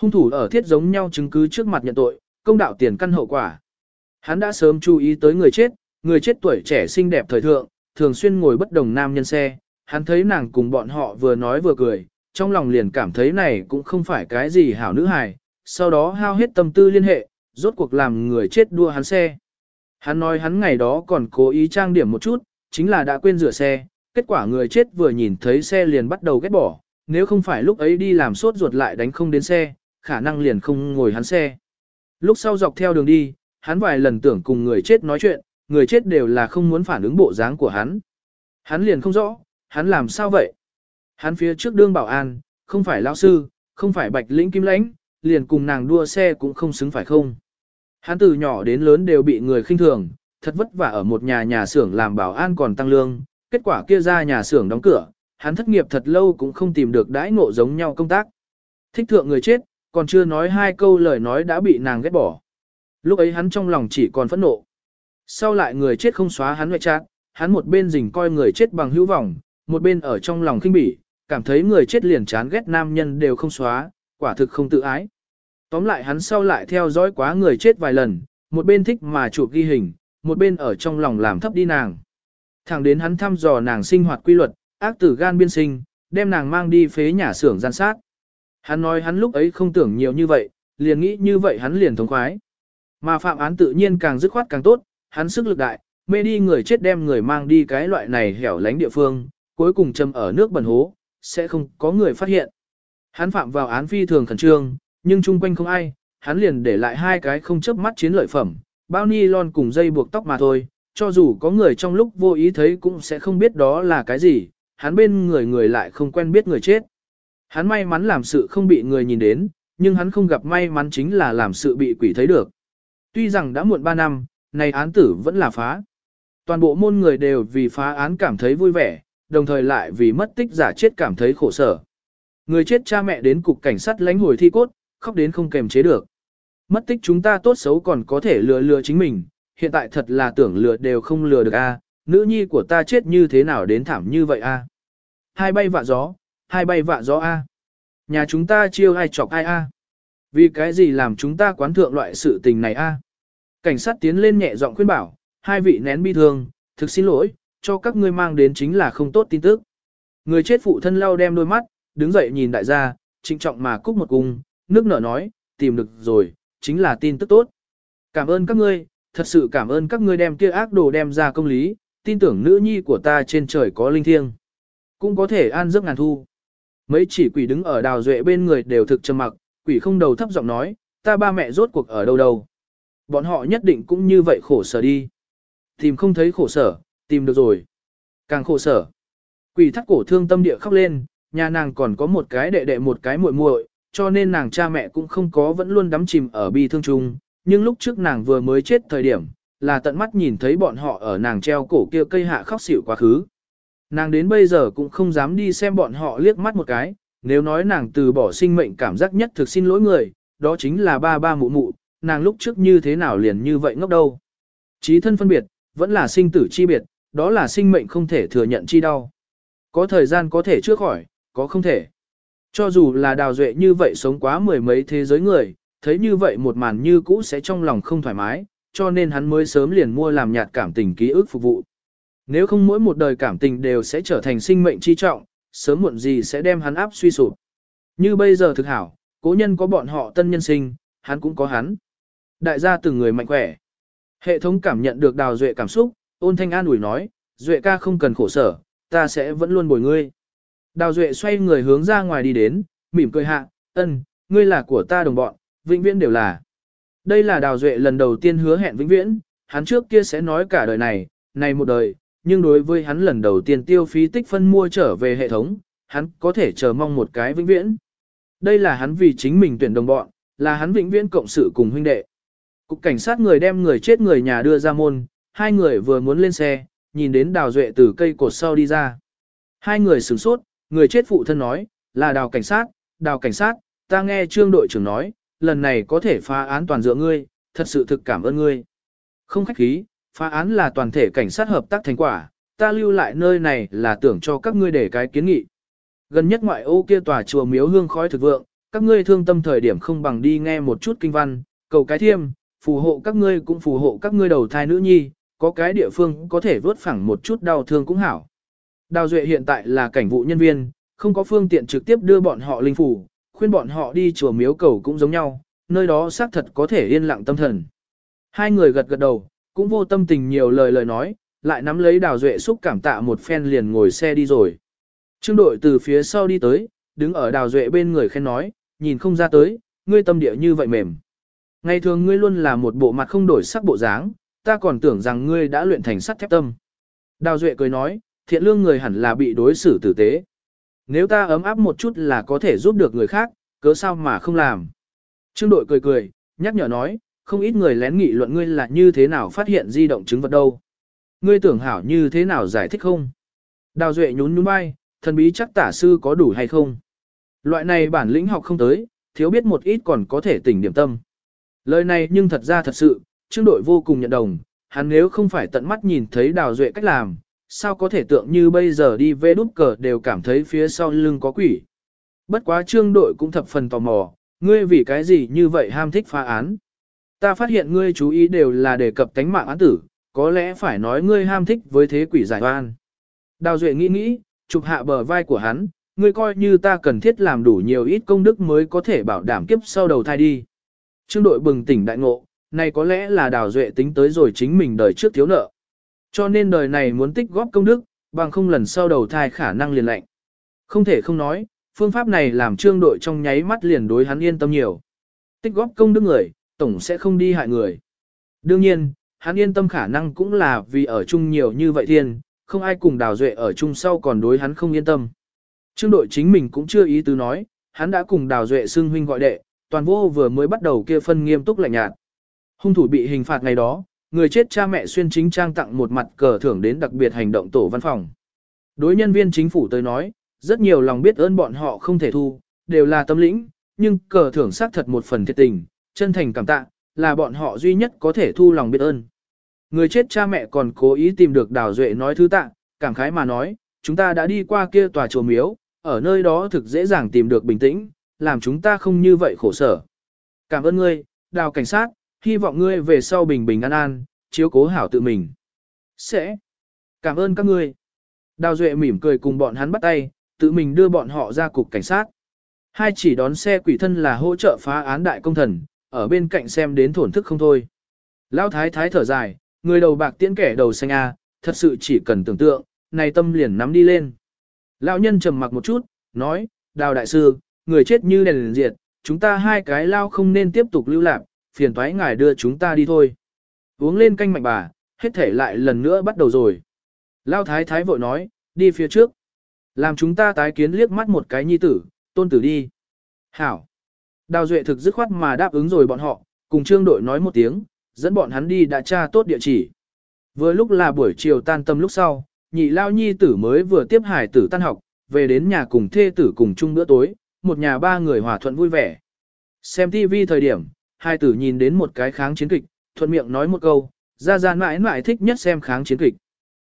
S1: Hung thủ ở thiết giống nhau chứng cứ trước mặt nhận tội, công đạo tiền căn hậu quả. Hắn đã sớm chú ý tới người chết, người chết tuổi trẻ xinh đẹp thời thượng, thường xuyên ngồi bất đồng nam nhân xe. Hắn thấy nàng cùng bọn họ vừa nói vừa cười, trong lòng liền cảm thấy này cũng không phải cái gì hảo nữ hài. Sau đó hao hết tâm tư liên hệ, rốt cuộc làm người chết đua hắn xe. Hắn nói hắn ngày đó còn cố ý trang điểm một chút, chính là đã quên rửa xe, kết quả người chết vừa nhìn thấy xe liền bắt đầu ghét bỏ, nếu không phải lúc ấy đi làm sốt ruột lại đánh không đến xe, khả năng liền không ngồi hắn xe. Lúc sau dọc theo đường đi, hắn vài lần tưởng cùng người chết nói chuyện, người chết đều là không muốn phản ứng bộ dáng của hắn. Hắn liền không rõ, hắn làm sao vậy? Hắn phía trước đương bảo an, không phải lão sư, không phải bạch lĩnh kim lãnh, liền cùng nàng đua xe cũng không xứng phải không? Hắn từ nhỏ đến lớn đều bị người khinh thường, thật vất vả ở một nhà nhà xưởng làm bảo an còn tăng lương, kết quả kia ra nhà xưởng đóng cửa, hắn thất nghiệp thật lâu cũng không tìm được đãi ngộ giống nhau công tác. Thích thượng người chết, còn chưa nói hai câu lời nói đã bị nàng ghét bỏ. Lúc ấy hắn trong lòng chỉ còn phẫn nộ. Sau lại người chết không xóa hắn ngoại trạng, hắn một bên rình coi người chết bằng hữu vọng, một bên ở trong lòng khinh bỉ, cảm thấy người chết liền chán ghét nam nhân đều không xóa, quả thực không tự ái. Tóm lại hắn sau lại theo dõi quá người chết vài lần, một bên thích mà chụp ghi hình, một bên ở trong lòng làm thấp đi nàng. Thẳng đến hắn thăm dò nàng sinh hoạt quy luật, ác tử gan biên sinh, đem nàng mang đi phế nhà xưởng gian sát. Hắn nói hắn lúc ấy không tưởng nhiều như vậy, liền nghĩ như vậy hắn liền thống khoái. Mà phạm án tự nhiên càng dứt khoát càng tốt, hắn sức lực đại, mê đi người chết đem người mang đi cái loại này hẻo lánh địa phương, cuối cùng châm ở nước bẩn hố, sẽ không có người phát hiện. Hắn phạm vào án phi thường khẩn trương, nhưng chung quanh không ai, hắn liền để lại hai cái không chớp mắt chiến lợi phẩm, bao ni lon cùng dây buộc tóc mà thôi, cho dù có người trong lúc vô ý thấy cũng sẽ không biết đó là cái gì, hắn bên người người lại không quen biết người chết. Hắn may mắn làm sự không bị người nhìn đến, nhưng hắn không gặp may mắn chính là làm sự bị quỷ thấy được. Tuy rằng đã muộn 3 năm, này án tử vẫn là phá. Toàn bộ môn người đều vì phá án cảm thấy vui vẻ, đồng thời lại vì mất tích giả chết cảm thấy khổ sở. Người chết cha mẹ đến cục cảnh sát lãnh hồi thi cốt, khóc đến không kềm chế được. Mất tích chúng ta tốt xấu còn có thể lừa lừa chính mình, hiện tại thật là tưởng lừa đều không lừa được a. nữ nhi của ta chết như thế nào đến thảm như vậy a. Hai bay vạ gió, hai bay vạ gió a. Nhà chúng ta chiêu ai chọc ai a. Vì cái gì làm chúng ta quán thượng loại sự tình này a? Cảnh sát tiến lên nhẹ giọng khuyên bảo, hai vị nén bi thương, thực xin lỗi, cho các ngươi mang đến chính là không tốt tin tức. Người chết phụ thân lau đem đôi mắt, đứng dậy nhìn đại gia, trịnh trọng mà cúc một cung, nước nở nói, tìm được rồi, chính là tin tức tốt. Cảm ơn các ngươi, thật sự cảm ơn các ngươi đem kia ác đồ đem ra công lý, tin tưởng nữ nhi của ta trên trời có linh thiêng. Cũng có thể an giấc ngàn thu. Mấy chỉ quỷ đứng ở đào duệ bên người đều thực trầm mặc, quỷ không đầu thấp giọng nói, ta ba mẹ rốt cuộc ở đâu đâu. Bọn họ nhất định cũng như vậy khổ sở đi. Tìm không thấy khổ sở, tìm được rồi. Càng khổ sở. Quỷ thắt cổ thương tâm địa khóc lên, nhà nàng còn có một cái đệ đệ một cái muội muội, cho nên nàng cha mẹ cũng không có vẫn luôn đắm chìm ở bi thương chung, nhưng lúc trước nàng vừa mới chết thời điểm, là tận mắt nhìn thấy bọn họ ở nàng treo cổ kia cây hạ khóc xỉu quá khứ. Nàng đến bây giờ cũng không dám đi xem bọn họ liếc mắt một cái, nếu nói nàng từ bỏ sinh mệnh cảm giác nhất thực xin lỗi người, đó chính là ba ba mụ mụ, nàng lúc trước như thế nào liền như vậy ngốc đâu. Chí thân phân biệt, vẫn là sinh tử chi biệt, đó là sinh mệnh không thể thừa nhận chi đau. Có thời gian có thể chữa khỏi, có không thể. Cho dù là đào duệ như vậy sống quá mười mấy thế giới người, thấy như vậy một màn như cũ sẽ trong lòng không thoải mái, cho nên hắn mới sớm liền mua làm nhạt cảm tình ký ức phục vụ. Nếu không mỗi một đời cảm tình đều sẽ trở thành sinh mệnh chi trọng, sớm muộn gì sẽ đem hắn áp suy sụp. Như bây giờ thực hảo, cố nhân có bọn họ tân nhân sinh, hắn cũng có hắn. Đại gia từng người mạnh khỏe. Hệ thống cảm nhận được đào duệ cảm xúc, ôn thanh an ủi nói, duệ ca không cần khổ sở, ta sẽ vẫn luôn bồi ngươi. Đào duệ xoay người hướng ra ngoài đi đến, mỉm cười hạ, ân, ngươi là của ta đồng bọn, vĩnh viễn đều là. Đây là đào duệ lần đầu tiên hứa hẹn vĩnh viễn, hắn trước kia sẽ nói cả đời này, này một đời, nhưng đối với hắn lần đầu tiên tiêu phí tích phân mua trở về hệ thống, hắn có thể chờ mong một cái vĩnh viễn. Đây là hắn vì chính mình tuyển đồng bọn, là hắn vĩnh viễn cộng sự cùng huynh đệ. Cục cảnh sát người đem người chết người nhà đưa ra môn, hai người vừa muốn lên xe, nhìn đến đào duệ từ cây cột sau đi ra. Hai người sửng sốt, người chết phụ thân nói, là đào cảnh sát, đào cảnh sát, ta nghe trương đội trưởng nói, lần này có thể phá án toàn dựa ngươi, thật sự thực cảm ơn ngươi. Không khách khí, phá án là toàn thể cảnh sát hợp tác thành quả, ta lưu lại nơi này là tưởng cho các ngươi để cái kiến nghị. Gần nhất ngoại ô kia tòa chùa miếu hương khói thực vượng, các ngươi thương tâm thời điểm không bằng đi nghe một chút kinh văn, cầu cái thiêm, phù hộ các ngươi cũng phù hộ các ngươi đầu thai nữ nhi, có cái địa phương có thể vớt phẳng một chút đau thương cũng hảo. Đào Duệ hiện tại là cảnh vụ nhân viên, không có phương tiện trực tiếp đưa bọn họ linh phủ, khuyên bọn họ đi chùa miếu cầu cũng giống nhau, nơi đó xác thật có thể yên lặng tâm thần. Hai người gật gật đầu, cũng vô tâm tình nhiều lời lời nói, lại nắm lấy Đào Duệ xúc cảm tạ một phen liền ngồi xe đi rồi. Trương đội từ phía sau đi tới, đứng ở đào duệ bên người khen nói, nhìn không ra tới, ngươi tâm địa như vậy mềm. Ngày thường ngươi luôn là một bộ mặt không đổi sắc bộ dáng, ta còn tưởng rằng ngươi đã luyện thành sắt thép tâm. Đào duệ cười nói, thiện lương người hẳn là bị đối xử tử tế. Nếu ta ấm áp một chút là có thể giúp được người khác, cớ sao mà không làm. Trương đội cười cười, nhắc nhở nói, không ít người lén nghị luận ngươi là như thế nào phát hiện di động chứng vật đâu. Ngươi tưởng hảo như thế nào giải thích không? Đào Duệ nhún nhún vai, thần bí chắc tả sư có đủ hay không? Loại này bản lĩnh học không tới, thiếu biết một ít còn có thể tỉnh điểm tâm. Lời này nhưng thật ra thật sự, trương đội vô cùng nhận đồng, hắn nếu không phải tận mắt nhìn thấy đào duệ cách làm, sao có thể tượng như bây giờ đi về đút cờ đều cảm thấy phía sau lưng có quỷ. Bất quá trương đội cũng thập phần tò mò, ngươi vì cái gì như vậy ham thích phá án. Ta phát hiện ngươi chú ý đều là đề cập tánh mạng án tử, có lẽ phải nói ngươi ham thích với thế quỷ giải oan. Đào Duệ nghĩ nghĩ, chụp hạ bờ vai của hắn, ngươi coi như ta cần thiết làm đủ nhiều ít công đức mới có thể bảo đảm kiếp sau đầu thai đi. Trương đội bừng tỉnh đại ngộ, này có lẽ là Đào Duệ tính tới rồi chính mình đời trước thiếu nợ. Cho nên đời này muốn tích góp công đức, bằng không lần sau đầu thai khả năng liền lạnh. Không thể không nói, phương pháp này làm trương đội trong nháy mắt liền đối hắn yên tâm nhiều. Tích góp công đức người, tổng sẽ không đi hại người. Đương nhiên, hắn yên tâm khả năng cũng là vì ở chung nhiều như vậy thiên, không ai cùng đào duệ ở chung sau còn đối hắn không yên tâm. Trương đội chính mình cũng chưa ý tứ nói, hắn đã cùng đào duệ xưng huynh gọi đệ, toàn vô vừa mới bắt đầu kia phân nghiêm túc lạnh nhạt. Hung thủ bị hình phạt ngày đó, người chết cha mẹ xuyên chính trang tặng một mặt cờ thưởng đến đặc biệt hành động tổ văn phòng. Đối nhân viên chính phủ tới nói, rất nhiều lòng biết ơn bọn họ không thể thu, đều là tâm lĩnh, nhưng cờ thưởng xác thật một phần thiệt tình, chân thành cảm tạ, là bọn họ duy nhất có thể thu lòng biết ơn. Người chết cha mẹ còn cố ý tìm được Đào Duệ nói thứ tạ, cảm khái mà nói, chúng ta đã đi qua kia tòa chùa miếu, ở nơi đó thực dễ dàng tìm được bình tĩnh, làm chúng ta không như vậy khổ sở. Cảm ơn ngươi, Đào cảnh sát, hy vọng ngươi về sau bình bình an an, chiếu cố hảo tự mình. Sẽ. Cảm ơn các ngươi. Đào Duệ mỉm cười cùng bọn hắn bắt tay, tự mình đưa bọn họ ra cục cảnh sát. Hai chỉ đón xe quỷ thân là hỗ trợ phá án đại công thần, ở bên cạnh xem đến thổn thức không thôi. Lão thái thái thở dài, người đầu bạc tiễn kẻ đầu xanh a, thật sự chỉ cần tưởng tượng, này tâm liền nắm đi lên. Lão nhân trầm mặc một chút, nói, đào đại sư, người chết như đèn liền diệt, chúng ta hai cái lao không nên tiếp tục lưu lạc, phiền thoái ngài đưa chúng ta đi thôi. Uống lên canh mạnh bà, hết thể lại lần nữa bắt đầu rồi. Lao thái thái vội nói, đi phía trước. Làm chúng ta tái kiến liếc mắt một cái nhi tử, tôn tử đi. Hảo. Đào Duệ thực dứt khoát mà đáp ứng rồi bọn họ, cùng trương đội nói một tiếng, dẫn bọn hắn đi đã tra tốt địa chỉ. Vừa lúc là buổi chiều tan tâm lúc sau, nhị lao nhi tử mới vừa tiếp hải tử tan học, về đến nhà cùng thê tử cùng chung bữa tối, một nhà ba người hòa thuận vui vẻ. Xem TV thời điểm, hai tử nhìn đến một cái kháng chiến kịch, thuận miệng nói một câu, ra ra mãi mãi thích nhất xem kháng chiến kịch.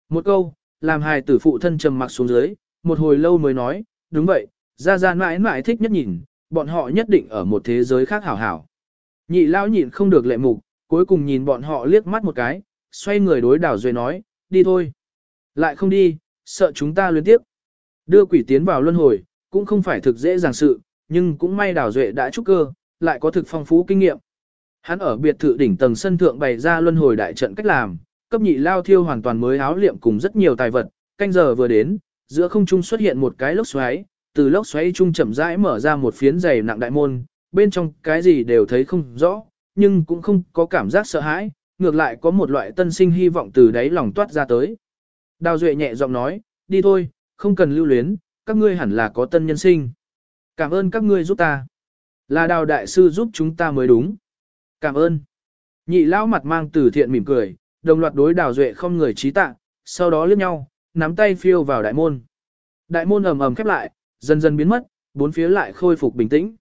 S1: Một câu, làm hai tử phụ thân trầm mặc xuống dưới, một hồi lâu mới nói, đúng vậy, ra ra mãi mãi thích nhất nhìn, bọn họ nhất định ở một thế giới khác hảo hảo. Nhị lao nhịn không được lệ mục, cuối cùng nhìn bọn họ liếc mắt một cái, xoay người đối đảo duệ nói, đi thôi. Lại không đi, sợ chúng ta luyến tiếp. Đưa quỷ tiến vào luân hồi, cũng không phải thực dễ dàng sự, nhưng cũng may đảo duệ đã trúc cơ, lại có thực phong phú kinh nghiệm. Hắn ở biệt thự đỉnh tầng sân thượng bày ra luân hồi đại trận cách làm, cấp nhị lao thiêu hoàn toàn mới áo liệm cùng rất nhiều tài vật, canh giờ vừa đến, giữa không trung xuất hiện một cái lốc xoáy, từ lốc xoáy trung chậm rãi mở ra một phiến dày nặng đại môn, bên trong cái gì đều thấy không rõ, nhưng cũng không có cảm giác sợ hãi, ngược lại có một loại tân sinh hy vọng từ đáy lòng toát ra tới. Đào Duệ nhẹ giọng nói, đi thôi, không cần lưu luyến, các ngươi hẳn là có tân nhân sinh. Cảm ơn các ngươi giúp ta. Là đào đại sư giúp chúng ta mới đúng. Cảm ơn. Nhị lão mặt mang từ thiện mỉm cười, đồng loạt đối đào Duệ không người trí tạ, sau đó liếc nhau, nắm tay phiêu vào đại môn. Đại môn ầm ầm khép lại, dần dần biến mất, bốn phía lại khôi phục bình tĩnh.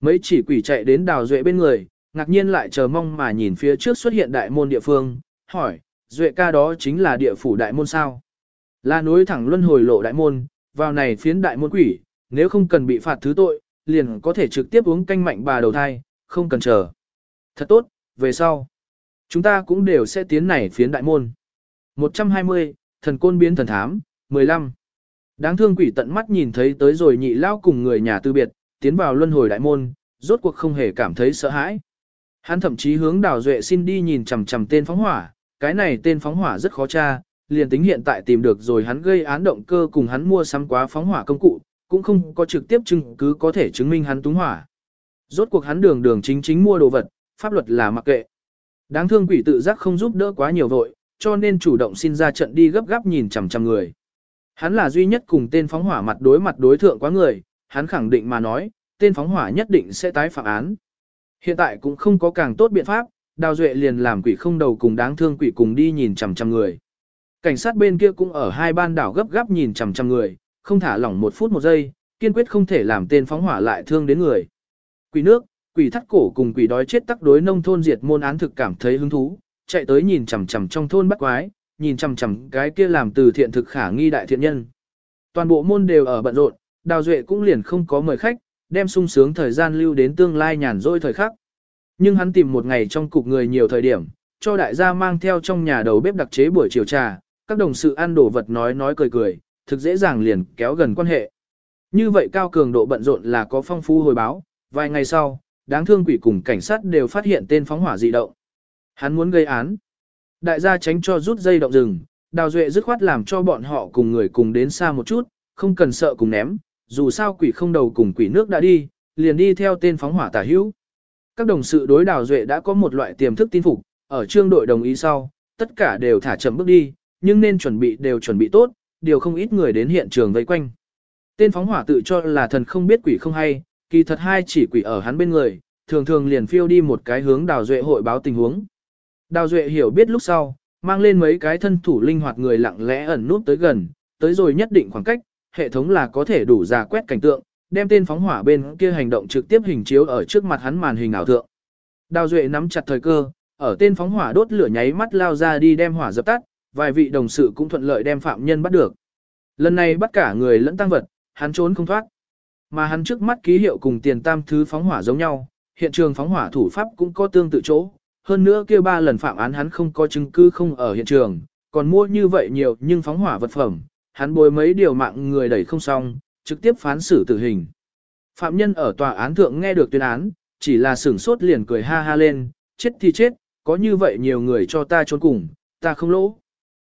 S1: Mấy chỉ quỷ chạy đến đào duệ bên người, ngạc nhiên lại chờ mong mà nhìn phía trước xuất hiện đại môn địa phương, hỏi, duệ ca đó chính là địa phủ đại môn sao? Là nối thẳng luân hồi lộ đại môn, vào này phiến đại môn quỷ, nếu không cần bị phạt thứ tội, liền có thể trực tiếp uống canh mạnh bà đầu thai, không cần chờ. Thật tốt, về sau. Chúng ta cũng đều sẽ tiến này phiến đại môn. 120, thần côn biến thần thám, 15. Đáng thương quỷ tận mắt nhìn thấy tới rồi nhị lao cùng người nhà tư biệt, tiến vào luân hồi đại môn, rốt cuộc không hề cảm thấy sợ hãi. Hắn thậm chí hướng đào duệ xin đi nhìn chằm chằm tên phóng hỏa, cái này tên phóng hỏa rất khó tra, liền tính hiện tại tìm được rồi hắn gây án động cơ cùng hắn mua sắm quá phóng hỏa công cụ, cũng không có trực tiếp chứng cứ có thể chứng minh hắn túng hỏa. Rốt cuộc hắn đường đường chính chính mua đồ vật, pháp luật là mặc kệ. Đáng thương quỷ tự giác không giúp đỡ quá nhiều vội, cho nên chủ động xin ra trận đi gấp gáp nhìn chằm chằm người. Hắn là duy nhất cùng tên phóng hỏa mặt đối mặt đối thượng quá người, hắn khẳng định mà nói, tên phóng hỏa nhất định sẽ tái phạm án. Hiện tại cũng không có càng tốt biện pháp, Đào Duệ liền làm quỷ không đầu cùng đáng thương quỷ cùng đi nhìn chằm chằm người. Cảnh sát bên kia cũng ở hai ban đảo gấp gáp nhìn chằm chằm người, không thả lỏng một phút một giây, kiên quyết không thể làm tên phóng hỏa lại thương đến người. Quỷ nước, quỷ thắt cổ cùng quỷ đói chết tắc đối nông thôn diệt môn án thực cảm thấy hứng thú, chạy tới nhìn chằm chằm trong thôn bắt quái, nhìn chằm chằm cái kia làm từ thiện thực khả nghi đại thiện nhân. Toàn bộ môn đều ở bận rộn, Đào Duệ cũng liền không có mời khách, đem sung sướng thời gian lưu đến tương lai nhàn rỗi thời khắc. Nhưng hắn tìm một ngày trong cục người nhiều thời điểm, cho đại gia mang theo trong nhà đầu bếp đặc chế buổi chiều trà, các đồng sự ăn đồ vật nói nói cười cười, thực dễ dàng liền kéo gần quan hệ. Như vậy cao cường độ bận rộn là có phong phú hồi báo, vài ngày sau, đáng thương quỷ cùng cảnh sát đều phát hiện tên phóng hỏa dị động. Hắn muốn gây án. Đại gia tránh cho rút dây động rừng, đào duệ dứt khoát làm cho bọn họ cùng người cùng đến xa một chút, không cần sợ cùng ném, dù sao quỷ không đầu cùng quỷ nước đã đi, liền đi theo tên phóng hỏa tả hữu. Các đồng sự đối đào duệ đã có một loại tiềm thức tin phục, ở trương đội đồng ý sau, tất cả đều thả chậm bước đi, nhưng nên chuẩn bị đều chuẩn bị tốt, điều không ít người đến hiện trường vây quanh. Tên phóng hỏa tự cho là thần không biết quỷ không hay, kỳ thật hai chỉ quỷ ở hắn bên người, thường thường liền phiêu đi một cái hướng đào duệ hội báo tình huống. Đào duệ hiểu biết lúc sau, mang lên mấy cái thân thủ linh hoạt người lặng lẽ ẩn nút tới gần, tới rồi nhất định khoảng cách, hệ thống là có thể đủ giả quét cảnh tượng, đem tên phóng hỏa bên kia hành động trực tiếp hình chiếu ở trước mặt hắn màn hình ảo thượng. Đào duệ nắm chặt thời cơ, ở tên phóng hỏa đốt lửa nháy mắt lao ra đi đem hỏa dập tắt, vài vị đồng sự cũng thuận lợi đem phạm nhân bắt được. Lần này bắt cả người lẫn tăng vật, hắn trốn không thoát. Mà hắn trước mắt ký hiệu cùng tiền tam thứ phóng hỏa giống nhau, hiện trường phóng hỏa thủ pháp cũng có tương tự chỗ. Hơn nữa kia ba lần phạm án hắn không có chứng cứ không ở hiện trường, còn mua như vậy nhiều nhưng phóng hỏa vật phẩm, hắn bồi mấy điều mạng người đẩy không xong, trực tiếp phán xử tử hình. Phạm nhân ở tòa án thượng nghe được tuyên án, chỉ là sửng sốt liền cười ha ha lên, chết thì chết, có như vậy nhiều người cho ta trốn cùng, ta không lỗ.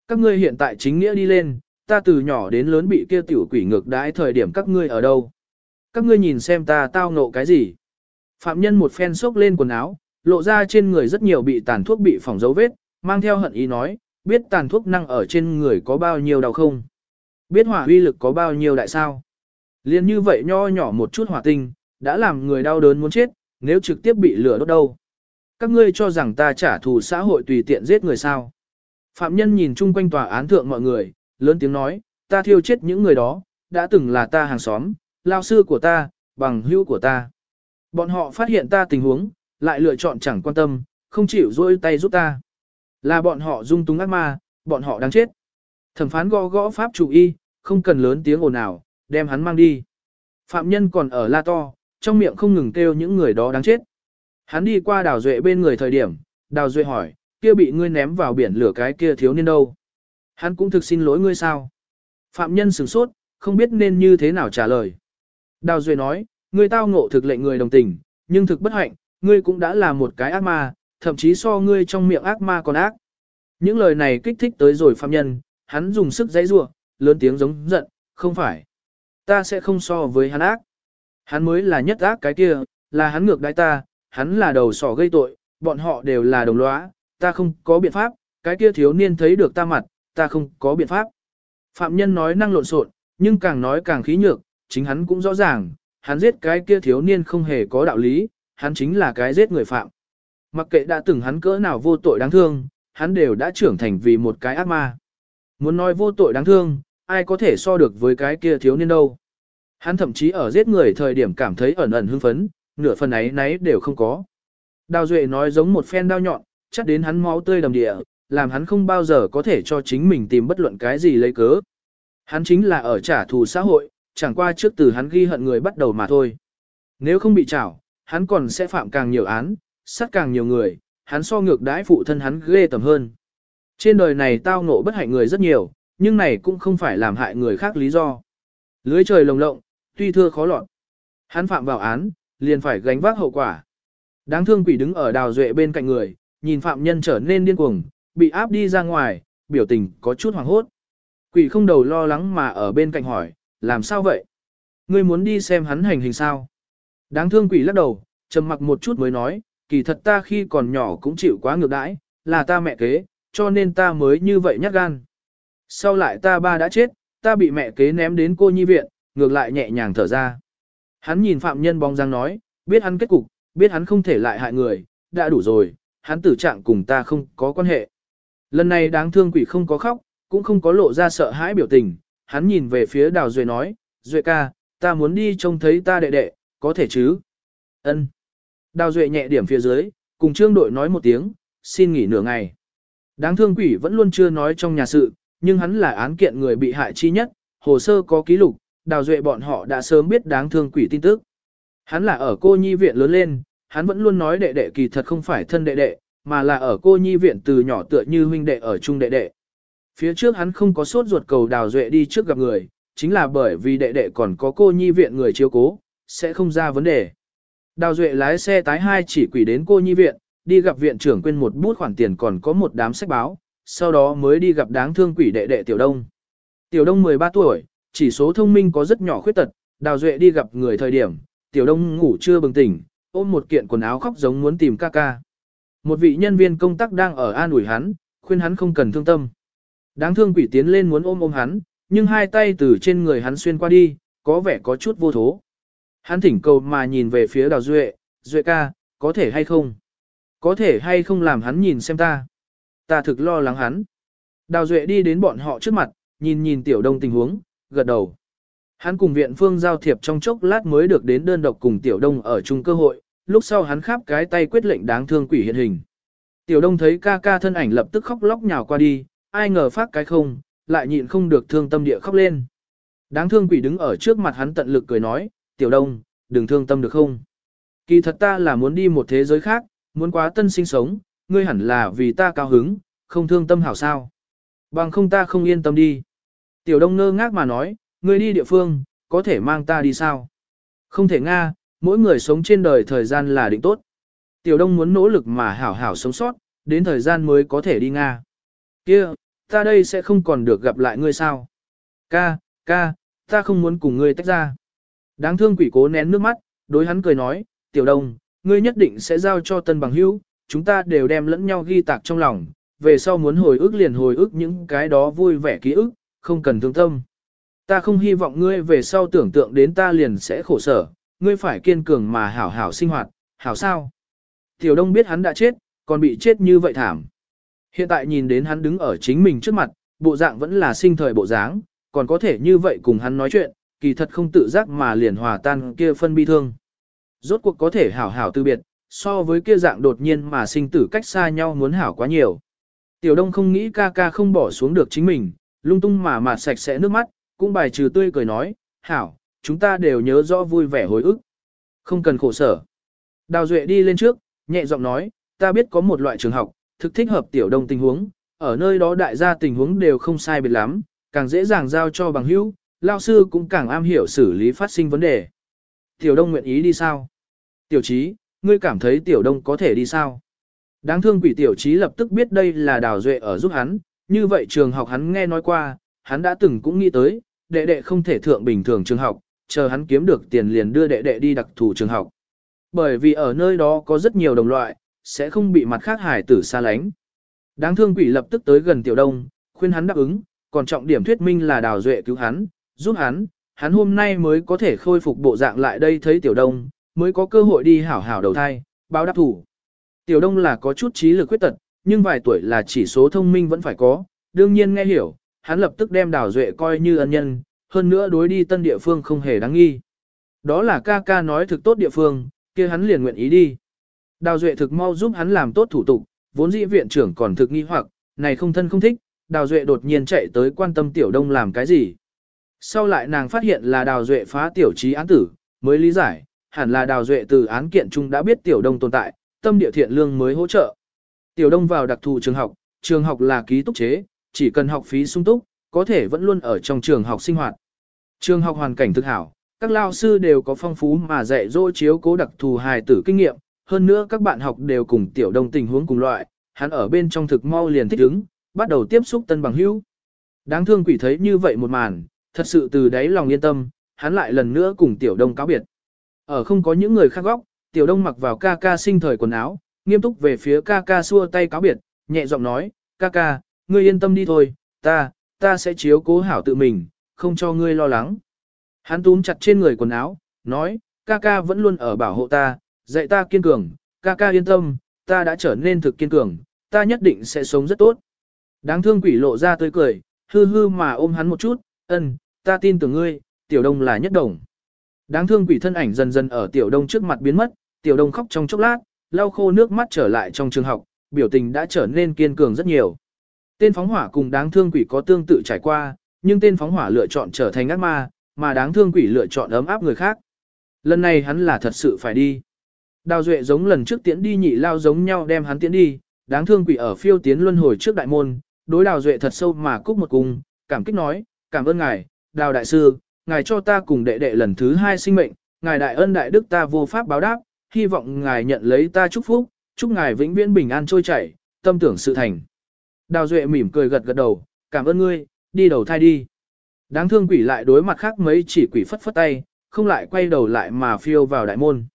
S1: Các ngươi hiện tại chính nghĩa đi lên, ta từ nhỏ đến lớn bị kia tiểu quỷ ngược đãi thời điểm các ngươi ở đâu. Các ngươi nhìn xem ta tao ngộ cái gì. Phạm nhân một phen xốc lên quần áo, lộ ra trên người rất nhiều bị tàn thuốc bị phỏng dấu vết, mang theo hận ý nói, biết tàn thuốc năng ở trên người có bao nhiêu đau không? Biết hỏa uy lực có bao nhiêu đại sao? Liên như vậy nho nhỏ một chút hỏa tinh, đã làm người đau đớn muốn chết, nếu trực tiếp bị lửa đốt đâu. Các ngươi cho rằng ta trả thù xã hội tùy tiện giết người sao? Phạm nhân nhìn chung quanh tòa án thượng mọi người, lớn tiếng nói, ta thiêu chết những người đó, đã từng là ta hàng xóm, lao sư của ta, bằng hữu của ta. Bọn họ phát hiện ta tình huống, lại lựa chọn chẳng quan tâm, không chịu rôi tay giúp ta. Là bọn họ dung túng ác ma, bọn họ đáng chết. Thẩm phán gõ gõ pháp chủ y, không cần lớn tiếng ồn ào, đem hắn mang đi. Phạm nhân còn ở la to, trong miệng không ngừng kêu những người đó đáng chết. Hắn đi qua đào duệ bên người thời điểm, đào duệ hỏi, kia bị ngươi ném vào biển lửa cái kia thiếu niên đâu. Hắn cũng thực xin lỗi ngươi sao. Phạm nhân sửng sốt, không biết nên như thế nào trả lời. Đào duệ nói, ngươi tao ngộ thực lệnh người đồng tình, nhưng thực bất hạnh, ngươi cũng đã là một cái ác ma, thậm chí so ngươi trong miệng ác ma còn ác. Những lời này kích thích tới rồi phạm nhân, hắn dùng sức dãy rủa, lớn tiếng giống giận, không phải. Ta sẽ không so với hắn ác. Hắn mới là nhất ác cái kia, là hắn ngược đãi ta, hắn là đầu sỏ gây tội, bọn họ đều là đồng lõa, ta không có biện pháp, cái kia thiếu niên thấy được ta mặt, ta không có biện pháp. Phạm nhân nói năng lộn xộn, nhưng càng nói càng khí nhược, chính hắn cũng rõ ràng, hắn giết cái kia thiếu niên không hề có đạo lý, hắn chính là cái giết người phạm. Mặc kệ đã từng hắn cỡ nào vô tội đáng thương, hắn đều đã trưởng thành vì một cái ác ma. Muốn nói vô tội đáng thương, ai có thể so được với cái kia thiếu niên đâu. Hắn thậm chí ở giết người thời điểm cảm thấy ẩn ẩn hưng phấn, nửa phần ấy nấy đều không có. Đào Duệ nói giống một phen đao nhọn, chắc đến hắn máu tươi đầm địa, làm hắn không bao giờ có thể cho chính mình tìm bất luận cái gì lấy cớ. Hắn chính là ở trả thù xã hội, chẳng qua trước từ hắn ghi hận người bắt đầu mà thôi. Nếu không bị trảo, hắn còn sẽ phạm càng nhiều án, sát càng nhiều người, hắn so ngược đãi phụ thân hắn ghê tầm hơn. Trên đời này tao ngộ bất hạnh người rất nhiều, nhưng này cũng không phải làm hại người khác lý do. Lưới trời lồng lộng, tuy thưa khó lọt. Hắn phạm vào án, liền phải gánh vác hậu quả. Đáng thương quỷ đứng ở đào duệ bên cạnh người, nhìn phạm nhân trở nên điên cuồng, bị áp đi ra ngoài, biểu tình có chút hoảng hốt. Quỷ không đầu lo lắng mà ở bên cạnh hỏi, làm sao vậy? Ngươi muốn đi xem hắn hành hình sao? Đáng thương quỷ lắc đầu, trầm mặc một chút mới nói, kỳ thật ta khi còn nhỏ cũng chịu quá ngược đãi, là ta mẹ kế, cho nên ta mới như vậy nhát gan. Sau lại ta ba đã chết, ta bị mẹ kế ném đến cô nhi viện, ngược lại nhẹ nhàng thở ra. Hắn nhìn phạm nhân bóng dáng nói, biết hắn kết cục, biết hắn không thể lại hại người, đã đủ rồi, hắn tử trạng cùng ta không có quan hệ. Lần này đáng thương quỷ không có khóc, cũng không có lộ ra sợ hãi biểu tình, hắn nhìn về phía đào duệ nói, duệ ca, ta muốn đi trông thấy ta đệ đệ, có thể chứ? Ân. Đào duệ nhẹ điểm phía dưới, cùng trương đội nói một tiếng, xin nghỉ nửa ngày. Đáng thương quỷ vẫn luôn chưa nói trong nhà sự, nhưng hắn là án kiện người bị hại chi nhất, hồ sơ có ký lục, đào duệ bọn họ đã sớm biết đáng thương quỷ tin tức. Hắn là ở cô nhi viện lớn lên, hắn vẫn luôn nói đệ đệ kỳ thật không phải thân đệ đệ, mà là ở cô nhi viện từ nhỏ tựa như huynh đệ ở chung đệ đệ. Phía trước hắn không có sốt ruột cầu đào duệ đi trước gặp người, chính là bởi vì đệ đệ còn có cô nhi viện người chiếu cố, sẽ không ra vấn đề. Đào duệ lái xe tái hai chỉ quỷ đến cô nhi viện, đi gặp viện trưởng quên một bút khoản tiền còn có một đám sách báo, sau đó mới đi gặp đáng thương quỷ đệ đệ Tiểu Đông. Tiểu Đông 13 tuổi, chỉ số thông minh có rất nhỏ khuyết tật, Đào Duệ đi gặp người thời điểm, Tiểu Đông ngủ chưa bừng tỉnh, ôm một kiện quần áo khóc giống muốn tìm ca ca. Một vị nhân viên công tác đang ở an ủi hắn, khuyên hắn không cần thương tâm. Đáng thương quỷ tiến lên muốn ôm ôm hắn, nhưng hai tay từ trên người hắn xuyên qua đi, có vẻ có chút vô thố. Hắn thỉnh cầu mà nhìn về phía Đào Duệ, Duệ ca, có thể hay không? Có thể hay không làm hắn nhìn xem ta? Ta thực lo lắng hắn. Đào Duệ đi đến bọn họ trước mặt, nhìn nhìn tiểu đông tình huống, gật đầu. Hắn cùng viện phương giao thiệp trong chốc lát mới được đến đơn độc cùng tiểu đông ở chung cơ hội, lúc sau hắn khắp cái tay quyết lệnh đáng thương quỷ hiện hình. Tiểu đông thấy ca ca thân ảnh lập tức khóc lóc nhào qua đi, ai ngờ phát cái không, lại nhịn không được thương tâm địa khóc lên. Đáng thương quỷ đứng ở trước mặt hắn tận lực cười nói, tiểu đông, đừng thương tâm được không? Kỳ thật ta là muốn đi một thế giới khác, muốn quá tân sinh sống, ngươi hẳn là vì ta cao hứng, không thương tâm hảo sao. Bằng không ta không yên tâm đi. Tiểu đông ngơ ngác mà nói, ngươi đi địa phương, có thể mang ta đi sao? Không thể Nga, mỗi người sống trên đời thời gian là định tốt. Tiểu đông muốn nỗ lực mà hảo hảo sống sót, đến thời gian mới có thể đi Nga. Kia, ta đây sẽ không còn được gặp lại ngươi sao? Ca, ca, ta không muốn cùng ngươi tách ra. Đáng thương quỷ cố nén nước mắt, đối hắn cười nói, tiểu đông, ngươi nhất định sẽ giao cho tân bằng hữu, chúng ta đều đem lẫn nhau ghi tạc trong lòng, về sau muốn hồi ức liền hồi ức những cái đó vui vẻ ký ức, không cần thương tâm. Ta không hy vọng ngươi về sau tưởng tượng đến ta liền sẽ khổ sở, ngươi phải kiên cường mà hảo hảo sinh hoạt, hảo sao? Tiểu Đông biết hắn đã chết, còn bị chết như vậy thảm. Hiện tại nhìn đến hắn đứng ở chính mình trước mặt, bộ dạng vẫn là sinh thời bộ dáng, còn có thể như vậy cùng hắn nói chuyện, kỳ thật không tự giác mà liền hòa tan kia phân bi thương. Rốt cuộc có thể hảo hảo từ biệt, so với kia dạng đột nhiên mà sinh tử cách xa nhau muốn hảo quá nhiều. Tiểu Đông không nghĩ ca ca không bỏ xuống được chính mình, lung tung mà mà sạch sẽ nước mắt, cũng bài trừ tươi cười nói, hảo, chúng ta đều nhớ rõ vui vẻ hồi ức. Không cần khổ sở. Đào Duệ đi lên trước, nhẹ giọng nói, ta biết có một loại trường học, thực thích hợp Tiểu Đông tình huống, ở nơi đó đại gia tình huống đều không sai biệt lắm, càng dễ dàng giao cho bằng hữu, lao sư cũng càng am hiểu xử lý phát sinh vấn đề. Tiểu Đông nguyện ý đi sao? Tiểu trí, ngươi cảm thấy Tiểu Đông có thể đi sao? Đáng thương quỷ Tiểu trí lập tức biết đây là Đào Duệ ở giúp hắn, như vậy trường học hắn nghe nói qua, hắn đã từng cũng nghĩ tới, đệ đệ không thể thượng bình thường trường học, chờ hắn kiếm được tiền liền đưa đệ đệ đi đặc thù trường học. Bởi vì ở nơi đó có rất nhiều đồng loại, sẽ không bị mặt khác hải tử xa lánh. Đáng thương quỷ lập tức tới gần Tiểu Đông, khuyên hắn đáp ứng, còn trọng điểm thuyết minh là Đào Duệ cứu hắn, giúp hắn, hắn hôm nay mới có thể khôi phục bộ dạng lại đây thấy Tiểu Đông, mới có cơ hội đi hảo hảo đầu thai, báo đáp thủ. Tiểu Đông là có chút trí lực khuyết tật, nhưng vài tuổi là chỉ số thông minh vẫn phải có, đương nhiên nghe hiểu, hắn lập tức đem Đào Duệ coi như ân nhân, hơn nữa đối đi tân địa phương không hề đáng nghi. Đó là ca ca nói thực tốt địa phương, kia hắn liền nguyện ý đi. Đào Duệ thực mau giúp hắn làm tốt thủ tục, vốn dĩ viện trưởng còn thực nghi hoặc, này không thân không thích, Đào Duệ đột nhiên chạy tới quan tâm Tiểu Đông làm cái gì. Sau lại nàng phát hiện là Đào Duệ phá tiểu trí án tử, mới lý giải, hẳn là Đào Duệ từ án kiện chung đã biết Tiểu Đông tồn tại, tâm địa thiện lương mới hỗ trợ. Tiểu Đông vào đặc thù trường học, trường học là ký túc chế, chỉ cần học phí sung túc, có thể vẫn luôn ở trong trường học sinh hoạt. Trường học hoàn cảnh thực hảo, các lao sư đều có phong phú mà dạy dỗ chiếu cố đặc thù hài tử kinh nghiệm, hơn nữa các bạn học đều cùng Tiểu Đông tình huống cùng loại, hắn ở bên trong thực mau liền thích ứng, bắt đầu tiếp xúc tân bằng hữu. Đáng thương quỷ thấy như vậy một màn, thật sự từ đáy lòng yên tâm, hắn lại lần nữa cùng tiểu đông cáo biệt. Ở không có những người khác góc, tiểu đông mặc vào ca ca sinh thời quần áo, nghiêm túc về phía ca ca xua tay cáo biệt, nhẹ giọng nói, ca ca, ngươi yên tâm đi thôi, ta, ta sẽ chiếu cố hảo tự mình, không cho ngươi lo lắng. Hắn túm chặt trên người quần áo, nói, ca ca vẫn luôn ở bảo hộ ta, dạy ta kiên cường, ca ca yên tâm, ta đã trở nên thực kiên cường, ta nhất định sẽ sống rất tốt. Đáng thương quỷ lộ ra tươi cười, hư hư mà ôm hắn một chút, ân, ta tin tưởng ngươi, tiểu đông là nhất đồng. Đáng thương quỷ thân ảnh dần dần ở tiểu đông trước mặt biến mất, tiểu đông khóc trong chốc lát, lau khô nước mắt trở lại trong trường học, biểu tình đã trở nên kiên cường rất nhiều. Tên phóng hỏa cùng đáng thương quỷ có tương tự trải qua, nhưng tên phóng hỏa lựa chọn trở thành ác ma, mà đáng thương quỷ lựa chọn ấm áp người khác. Lần này hắn là thật sự phải đi. Đào Duệ giống lần trước tiễn đi nhị lao giống nhau đem hắn tiễn đi, đáng thương quỷ ở phiêu tiến luân hồi trước đại môn, đối Đào Duệ thật sâu mà cúc một cung, cảm kích nói, cảm ơn ngài, Đào Đại Sư, ngài cho ta cùng đệ đệ lần thứ hai sinh mệnh, ngài đại ân đại đức ta vô pháp báo đáp, hy vọng ngài nhận lấy ta chúc phúc, chúc ngài vĩnh viễn bình an trôi chảy, tâm tưởng sự thành. Đào Duệ mỉm cười gật gật đầu, cảm ơn ngươi, đi đầu thai đi. Đáng thương quỷ lại đối mặt khác mấy chỉ quỷ phất phất tay, không lại quay đầu lại mà phiêu vào đại môn.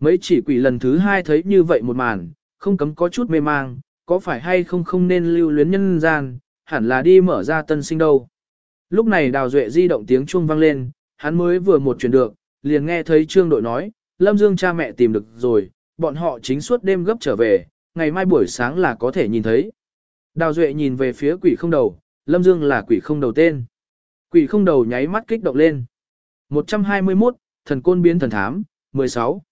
S1: Mấy chỉ quỷ lần thứ hai thấy như vậy một màn, không cấm có chút mê mang, có phải hay không không nên lưu luyến nhân gian, hẳn là đi mở ra tân sinh đâu. Lúc này đào duệ di động tiếng chuông vang lên, hắn mới vừa một chuyển được, liền nghe thấy trương đội nói, Lâm Dương cha mẹ tìm được rồi, bọn họ chính suốt đêm gấp trở về, ngày mai buổi sáng là có thể nhìn thấy. Đào duệ nhìn về phía quỷ không đầu, Lâm Dương là quỷ không đầu tên. Quỷ không đầu nháy mắt kích động lên. 121, thần côn biến thần thám, 16.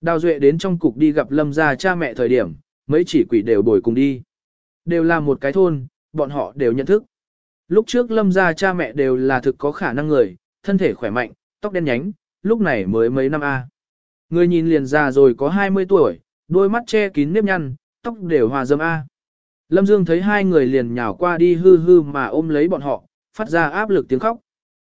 S1: Đào Duệ đến trong cục đi gặp Lâm gia cha mẹ thời điểm, mấy chỉ quỷ đều bồi cùng đi. Đều là một cái thôn, bọn họ đều nhận thức. Lúc trước Lâm gia cha mẹ đều là thực có khả năng người, thân thể khỏe mạnh, tóc đen nhánh, lúc này mới mấy năm A. Người nhìn liền già rồi có 20 tuổi, đôi mắt che kín nếp nhăn, tóc đều hòa dâm A. Lâm Dương thấy hai người liền nhào qua đi hư hư mà ôm lấy bọn họ, phát ra áp lực tiếng khóc.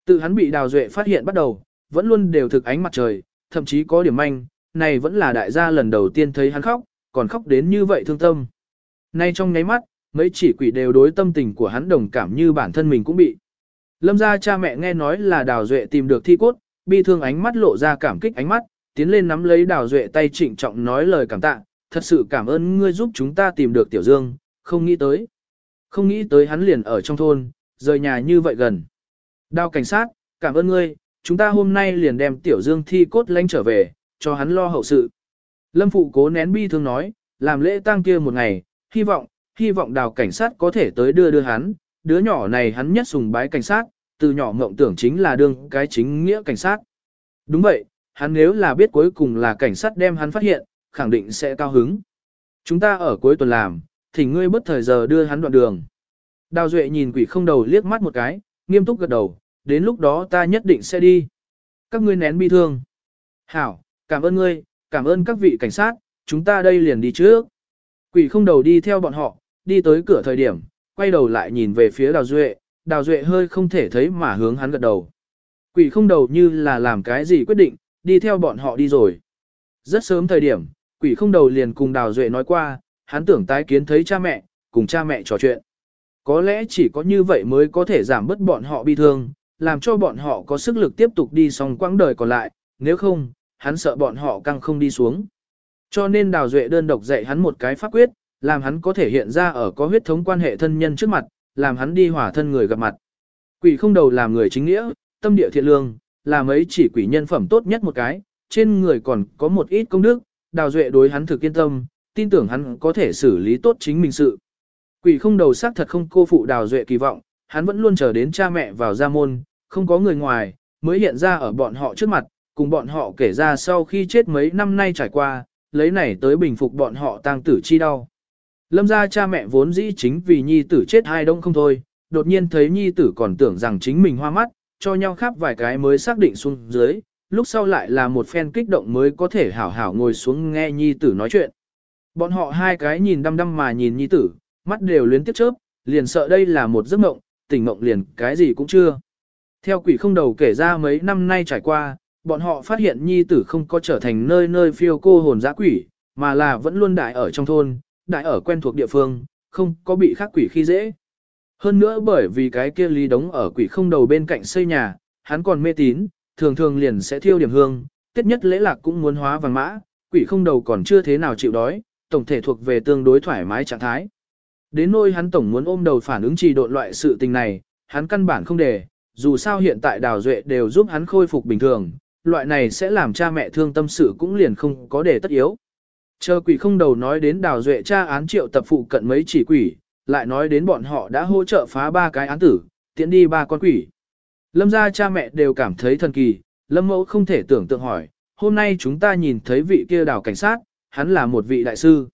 S1: Tự hắn bị Đào Duệ phát hiện bắt đầu, vẫn luôn đều thực ánh mặt trời, thậm chí có điểm manh, này vẫn là đại gia lần đầu tiên thấy hắn khóc, còn khóc đến như vậy thương tâm. Nay trong nháy mắt, mấy chỉ quỷ đều đối tâm tình của hắn đồng cảm như bản thân mình cũng bị. Lâm gia cha mẹ nghe nói là Đào Duệ tìm được thi cốt, bi thương ánh mắt lộ ra cảm kích ánh mắt, tiến lên nắm lấy Đào Duệ tay trịnh trọng nói lời cảm tạ, thật sự cảm ơn ngươi giúp chúng ta tìm được Tiểu Dương, không nghĩ tới. Không nghĩ tới hắn liền ở trong thôn, rời nhà như vậy gần. Đào cảnh sát, cảm ơn ngươi, chúng ta hôm nay liền đem Tiểu Dương thi cốt lánh trở về, cho hắn lo hậu sự. Lâm phụ cố nén bi thương nói, làm lễ tang kia một ngày, hy vọng, hy vọng đào cảnh sát có thể tới đưa đưa hắn, đứa nhỏ này hắn nhất sùng bái cảnh sát, từ nhỏ mộng tưởng chính là đương cái chính nghĩa cảnh sát. Đúng vậy, hắn nếu là biết cuối cùng là cảnh sát đem hắn phát hiện, khẳng định sẽ cao hứng. Chúng ta ở cuối tuần làm, thỉnh ngươi bất thời giờ đưa hắn đoạn đường. Đào Duệ nhìn quỷ không đầu liếc mắt một cái, nghiêm túc gật đầu, đến lúc đó ta nhất định sẽ đi. Các ngươi nén bi thương. Hảo, cảm ơn ngươi, cảm ơn các vị cảnh sát, chúng ta đây liền đi trước. Quỷ không đầu đi theo bọn họ, đi tới cửa thời điểm, quay đầu lại nhìn về phía Đào Duệ, Đào Duệ hơi không thể thấy mà hướng hắn gật đầu. Quỷ không đầu như là làm cái gì quyết định, đi theo bọn họ đi rồi. Rất sớm thời điểm, quỷ không đầu liền cùng Đào Duệ nói qua, hắn tưởng tái kiến thấy cha mẹ, cùng cha mẹ trò chuyện. Có lẽ chỉ có như vậy mới có thể giảm bớt bọn họ bi thương, làm cho bọn họ có sức lực tiếp tục đi xong quãng đời còn lại, nếu không, hắn sợ bọn họ căng không đi xuống. Cho nên Đào Duệ đơn độc dạy hắn một cái pháp quyết, làm hắn có thể hiện ra ở có huyết thống quan hệ thân nhân trước mặt, làm hắn đi hỏa thân người gặp mặt. Quỷ không đầu làm người chính nghĩa, tâm địa thiện lương, là mấy chỉ quỷ nhân phẩm tốt nhất một cái, trên người còn có một ít công đức, Đào Duệ đối hắn thực yên tâm, tin tưởng hắn có thể xử lý tốt chính mình sự. Quỷ không đầu xác thật không cô phụ Đào Duệ kỳ vọng, hắn vẫn luôn chờ đến cha mẹ vào gia môn, không có người ngoài, mới hiện ra ở bọn họ trước mặt, cùng bọn họ kể ra sau khi chết mấy năm nay trải qua, lấy này tới bình phục bọn họ tang tử chi đau. Lâm gia cha mẹ vốn dĩ chính vì nhi tử chết hai đông không thôi, đột nhiên thấy nhi tử còn tưởng rằng chính mình hoa mắt, cho nhau khắp vài cái mới xác định xuống dưới, lúc sau lại là một phen kích động mới có thể hảo hảo ngồi xuống nghe nhi tử nói chuyện. Bọn họ hai cái nhìn đăm đăm mà nhìn nhi tử, mắt đều luyến tiếp chớp, liền sợ đây là một giấc mộng, tỉnh mộng liền cái gì cũng chưa. Theo quỷ không đầu kể ra mấy năm nay trải qua, bọn họ phát hiện nhi tử không có trở thành nơi nơi phiêu cô hồn giã quỷ, mà là vẫn luôn đại ở trong thôn, đại ở quen thuộc địa phương, không có bị khác quỷ khi dễ. Hơn nữa bởi vì cái kia lý đống ở quỷ không đầu bên cạnh xây nhà, hắn còn mê tín, thường thường liền sẽ thiêu điểm hương, tiết nhất lễ lạc cũng muốn hóa vàng mã, quỷ không đầu còn chưa thế nào chịu đói, tổng thể thuộc về tương đối thoải mái trạng thái. Đến nôi hắn tổng muốn ôm đầu phản ứng trì độn loại sự tình này, hắn căn bản không để, dù sao hiện tại đào duệ đều giúp hắn khôi phục bình thường, loại này sẽ làm cha mẹ thương tâm sự cũng liền không có để tất yếu. Chờ quỷ không đầu nói đến đào duệ tra án triệu tập phụ cận mấy chỉ quỷ, lại nói đến bọn họ đã hỗ trợ phá ba cái án tử, tiện đi ba con quỷ. Lâm gia cha mẹ đều cảm thấy thần kỳ, lâm mẫu không thể tưởng tượng hỏi, hôm nay chúng ta nhìn thấy vị kia đào cảnh sát, hắn là một vị đại sư.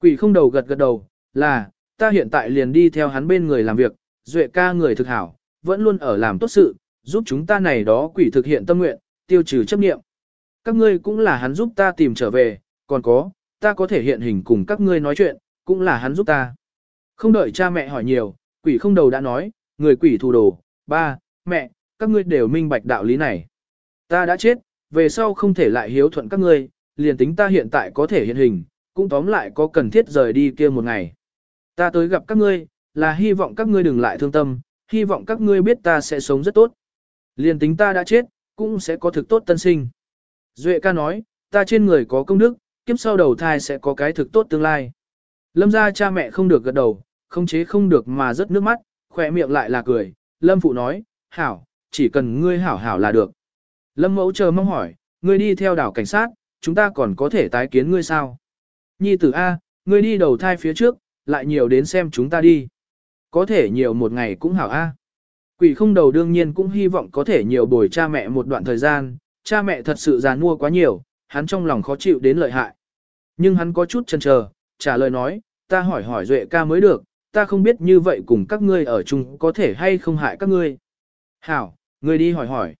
S1: Quỷ không đầu gật gật đầu, là, ta hiện tại liền đi theo hắn bên người làm việc, duệ ca người thực hảo, vẫn luôn ở làm tốt sự, giúp chúng ta này đó quỷ thực hiện tâm nguyện, tiêu trừ chấp niệm. Các ngươi cũng là hắn giúp ta tìm trở về, còn có, ta có thể hiện hình cùng các ngươi nói chuyện, cũng là hắn giúp ta. Không đợi cha mẹ hỏi nhiều, quỷ không đầu đã nói, người quỷ thù đồ, ba, mẹ, các ngươi đều minh bạch đạo lý này. Ta đã chết, về sau không thể lại hiếu thuận các ngươi, liền tính ta hiện tại có thể hiện hình, cũng tóm lại có cần thiết rời đi kia một ngày. Ta tới gặp các ngươi, là hy vọng các ngươi đừng lại thương tâm, hy vọng các ngươi biết ta sẽ sống rất tốt. Liền tính ta đã chết, cũng sẽ có thực tốt tân sinh. Duệ ca nói, ta trên người có công đức, kiếp sau đầu thai sẽ có cái thực tốt tương lai. Lâm ra cha mẹ không được gật đầu, không chế không được mà rớt nước mắt, khỏe miệng lại là cười. Lâm phụ nói, hảo, chỉ cần ngươi hảo hảo là được. Lâm mẫu chờ mong hỏi, ngươi đi theo đảo cảnh sát, chúng ta còn có thể tái kiến ngươi sao? Nhi tử A, ngươi đi đầu thai phía trước, lại nhiều đến xem chúng ta đi. Có thể nhiều một ngày cũng hảo A. Quỷ không đầu đương nhiên cũng hy vọng có thể nhiều bồi cha mẹ một đoạn thời gian, cha mẹ thật sự già mua quá nhiều, hắn trong lòng khó chịu đến lợi hại. Nhưng hắn có chút chần chờ, trả lời nói, ta hỏi hỏi Duệ ca mới được, ta không biết như vậy cùng các ngươi ở chung có thể hay không hại các ngươi. Hảo, ngươi đi hỏi hỏi.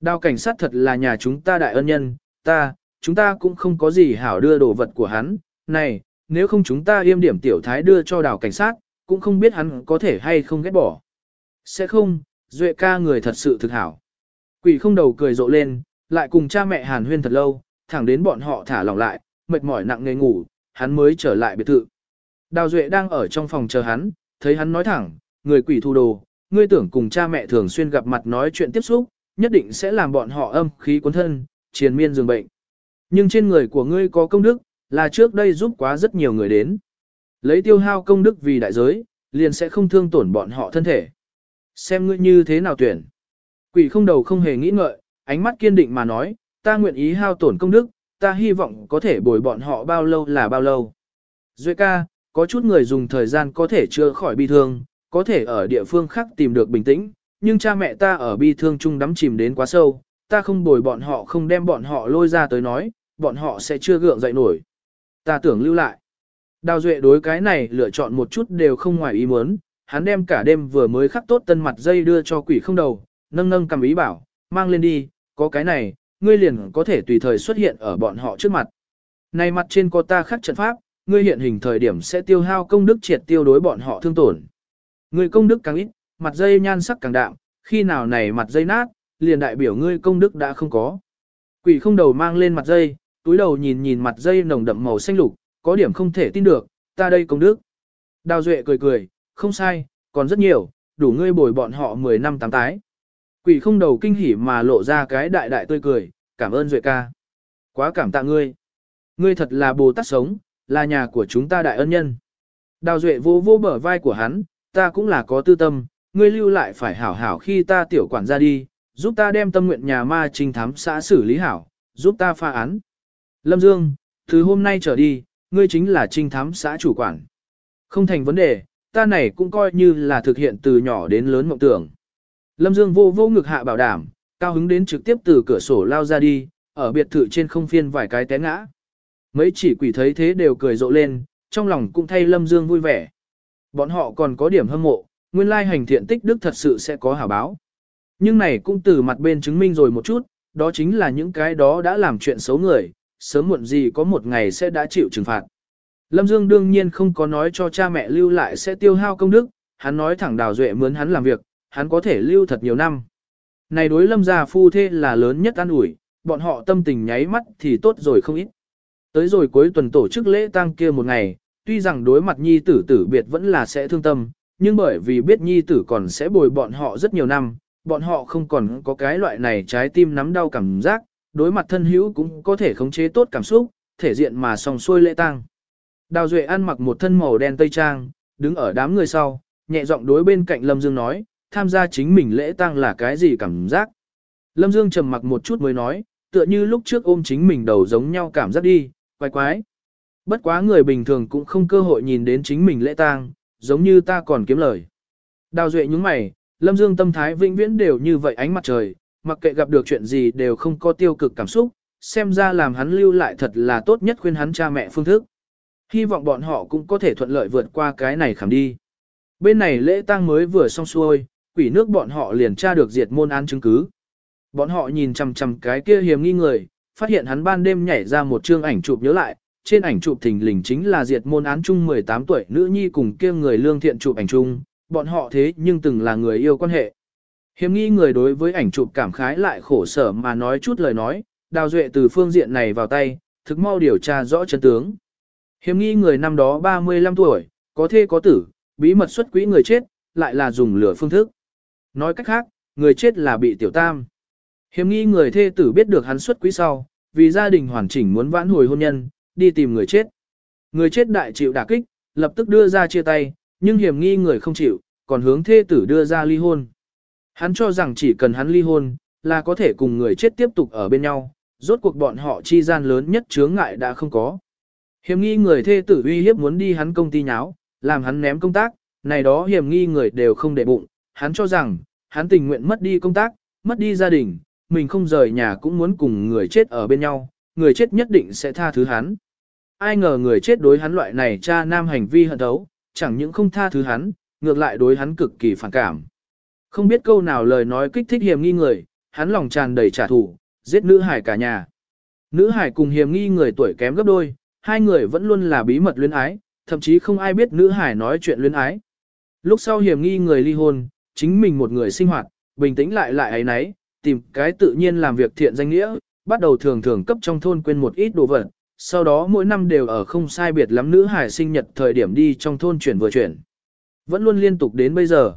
S1: Đào cảnh sát thật là nhà chúng ta đại ân nhân, ta, chúng ta cũng không có gì hảo đưa đồ vật của hắn, này, nếu không chúng ta yêm điểm tiểu thái đưa cho đào cảnh sát, cũng không biết hắn có thể hay không ghét bỏ. Sẽ không, Duệ ca người thật sự thực hảo. Quỷ không đầu cười rộ lên, lại cùng cha mẹ hàn huyên thật lâu, thẳng đến bọn họ thả lỏng lại, mệt mỏi nặng nề ngủ, hắn mới trở lại biệt thự. Đào Duệ đang ở trong phòng chờ hắn, thấy hắn nói thẳng, người quỷ thu đồ, ngươi tưởng cùng cha mẹ thường xuyên gặp mặt nói chuyện tiếp xúc, nhất định sẽ làm bọn họ âm khí cuốn thân, triền miên giường bệnh. Nhưng trên người của ngươi có công đức, là trước đây giúp quá rất nhiều người đến. Lấy tiêu hao công đức vì đại giới, liền sẽ không thương tổn bọn họ thân thể. Xem ngươi như thế nào tuyển. Quỷ không đầu không hề nghĩ ngợi, ánh mắt kiên định mà nói, ta nguyện ý hao tổn công đức, ta hy vọng có thể bồi bọn họ bao lâu là bao lâu. Duệ ca, có chút người dùng thời gian có thể chữa khỏi bi thương, có thể ở địa phương khác tìm được bình tĩnh, nhưng cha mẹ ta ở bi thương chung đắm chìm đến quá sâu, ta không bồi bọn họ không đem bọn họ lôi ra tới nói, bọn họ sẽ chưa gượng dậy nổi. Ta tưởng lưu lại. Đào Duệ đối cái này lựa chọn một chút đều không ngoài ý muốn, hắn đem cả đêm vừa mới khắc tốt tân mặt dây đưa cho quỷ không đầu, nâng nâng cầm ý bảo, mang lên đi, có cái này, ngươi liền có thể tùy thời xuất hiện ở bọn họ trước mặt. Này mặt trên có ta khắc trận pháp, ngươi hiện hình thời điểm sẽ tiêu hao công đức triệt tiêu đối bọn họ thương tổn. Ngươi công đức càng ít, mặt dây nhan sắc càng đạm, khi nào này mặt dây nát, liền đại biểu ngươi công đức đã không có. Quỷ không đầu mang lên mặt dây, túi đầu nhìn nhìn mặt dây nồng đậm màu xanh lục, có điểm không thể tin được, ta đây công đức. Đào Duệ cười cười, không sai, còn rất nhiều, đủ ngươi bồi bọn họ 10 năm tám tái. Quỷ không đầu kinh hỉ mà lộ ra cái đại đại tươi cười, cảm ơn Duệ ca. Quá cảm tạ ngươi. Ngươi thật là Bồ Tát sống, là nhà của chúng ta đại ân nhân. Đào Duệ vô vô bờ vai của hắn, ta cũng là có tư tâm, ngươi lưu lại phải hảo hảo khi ta tiểu quản ra đi, giúp ta đem tâm nguyện nhà ma trinh thám xã xử lý hảo, giúp ta pha án. Lâm Dương, từ hôm nay trở đi, ngươi chính là trinh thám xã chủ quản. Không thành vấn đề, ta này cũng coi như là thực hiện từ nhỏ đến lớn mộng tưởng. Lâm Dương vô vô ngực hạ bảo đảm, cao hứng đến trực tiếp từ cửa sổ lao ra đi, ở biệt thự trên không phiên vài cái té ngã. Mấy chỉ quỷ thấy thế đều cười rộ lên, trong lòng cũng thay Lâm Dương vui vẻ. Bọn họ còn có điểm hâm mộ, nguyên lai hành thiện tích đức thật sự sẽ có hảo báo. Nhưng này cũng từ mặt bên chứng minh rồi một chút, đó chính là những cái đó đã làm chuyện xấu người, sớm muộn gì có một ngày sẽ đã chịu trừng phạt. Lâm Dương đương nhiên không có nói cho cha mẹ lưu lại sẽ tiêu hao công đức, hắn nói thẳng Đào Duệ mướn hắn làm việc, hắn có thể lưu thật nhiều năm. Này đối Lâm gia phu thê là lớn nhất an ủi, bọn họ tâm tình nháy mắt thì tốt rồi không ít. Tới rồi cuối tuần tổ chức lễ tang kia một ngày, tuy rằng đối mặt nhi tử tử biệt vẫn là sẽ thương tâm, nhưng bởi vì biết nhi tử còn sẽ bồi bọn họ rất nhiều năm, bọn họ không còn có cái loại này trái tim nắm đau cảm giác, đối mặt thân hữu cũng có thể khống chế tốt cảm xúc, thể diện mà song xuôi lễ tang. Đào Duệ ăn mặc một thân màu đen tây trang, đứng ở đám người sau, nhẹ giọng đối bên cạnh Lâm Dương nói, tham gia chính mình lễ tang là cái gì cảm giác. Lâm Dương trầm mặc một chút mới nói, tựa như lúc trước ôm chính mình đầu giống nhau cảm giác đi, quái quái. Bất quá người bình thường cũng không cơ hội nhìn đến chính mình lễ tang, giống như ta còn kiếm lời. Đào Duệ nhúng mày, Lâm Dương tâm thái vĩnh viễn đều như vậy ánh mặt trời, mặc kệ gặp được chuyện gì đều không có tiêu cực cảm xúc, xem ra làm hắn lưu lại thật là tốt nhất khuyên hắn cha mẹ phương thức. Hy vọng bọn họ cũng có thể thuận lợi vượt qua cái này khảm đi. Bên này lễ tang mới vừa xong xuôi, quỷ nước bọn họ liền tra được diệt môn án chứng cứ. Bọn họ nhìn chằm chằm cái kia hiểm nghi người, phát hiện hắn ban đêm nhảy ra một chương ảnh chụp nhớ lại, trên ảnh chụp thình lình chính là diệt môn án chung 18 tuổi nữ nhi cùng kia người lương thiện chụp ảnh chung, bọn họ thế nhưng từng là người yêu quan hệ. Hiểm nghi người đối với ảnh chụp cảm khái lại khổ sở mà nói chút lời nói, đào duệ từ phương diện này vào tay, thực mau điều tra rõ chân tướng. Hiểm nghi người năm đó 35 tuổi, có thê có tử, bí mật xuất quỹ người chết, lại là dùng lửa phương thức. Nói cách khác, người chết là bị tiểu tam. Hiểm nghi người thê tử biết được hắn xuất quỹ sau, vì gia đình hoàn chỉnh muốn vãn hồi hôn nhân, đi tìm người chết. Người chết đại chịu đả kích, lập tức đưa ra chia tay, nhưng hiểm nghi người không chịu, còn hướng thê tử đưa ra ly hôn. Hắn cho rằng chỉ cần hắn ly hôn, là có thể cùng người chết tiếp tục ở bên nhau, rốt cuộc bọn họ chi gian lớn nhất chướng ngại đã không có. Hiểm nghi người thê tử uy hiếp muốn đi hắn công ty nháo, làm hắn ném công tác, này đó hiểm nghi người đều không để bụng, hắn cho rằng, hắn tình nguyện mất đi công tác, mất đi gia đình, mình không rời nhà cũng muốn cùng người chết ở bên nhau, người chết nhất định sẽ tha thứ hắn. Ai ngờ người chết đối hắn loại này cha nam hành vi hận thấu, chẳng những không tha thứ hắn, ngược lại đối hắn cực kỳ phản cảm. Không biết câu nào lời nói kích thích hiểm nghi người, hắn lòng tràn đầy trả thù, giết nữ hải cả nhà. Nữ hải cùng hiểm nghi người tuổi kém gấp đôi, hai người vẫn luôn là bí mật luyến ái, thậm chí không ai biết nữ hải nói chuyện luyến ái. Lúc sau hiểm nghi người ly hôn, chính mình một người sinh hoạt, bình tĩnh lại lại ấy nấy, tìm cái tự nhiên làm việc thiện danh nghĩa, bắt đầu thường thường cấp trong thôn quên một ít đồ vật, sau đó mỗi năm đều ở không sai biệt lắm nữ hải sinh nhật thời điểm đi trong thôn chuyển vừa chuyển. Vẫn luôn liên tục đến bây giờ.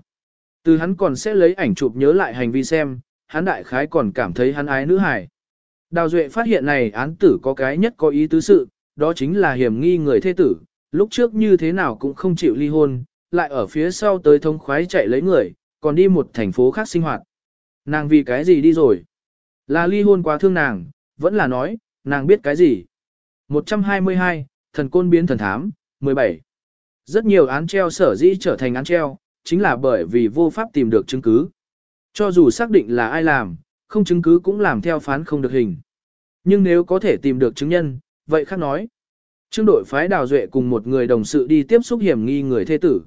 S1: Từ hắn còn sẽ lấy ảnh chụp nhớ lại hành vi xem, hắn đại khái còn cảm thấy hắn ái nữ hải. Đào Duệ phát hiện này án tử có cái nhất có ý tứ sự, đó chính là hiểm nghi người thê tử, lúc trước như thế nào cũng không chịu ly hôn, lại ở phía sau tới thông khoái chạy lấy người, còn đi một thành phố khác sinh hoạt. Nàng vì cái gì đi rồi? Là ly hôn quá thương nàng, vẫn là nói, nàng biết cái gì? 122, thần côn biến thần thám, 17. Rất nhiều án treo sở dĩ trở thành án treo, chính là bởi vì vô pháp tìm được chứng cứ. Cho dù xác định là ai làm, không chứng cứ cũng làm theo phán không được hình. Nhưng nếu có thể tìm được chứng nhân, vậy khác nói. Trương đội phái đào duệ cùng một người đồng sự đi tiếp xúc hiểm nghi người thê tử.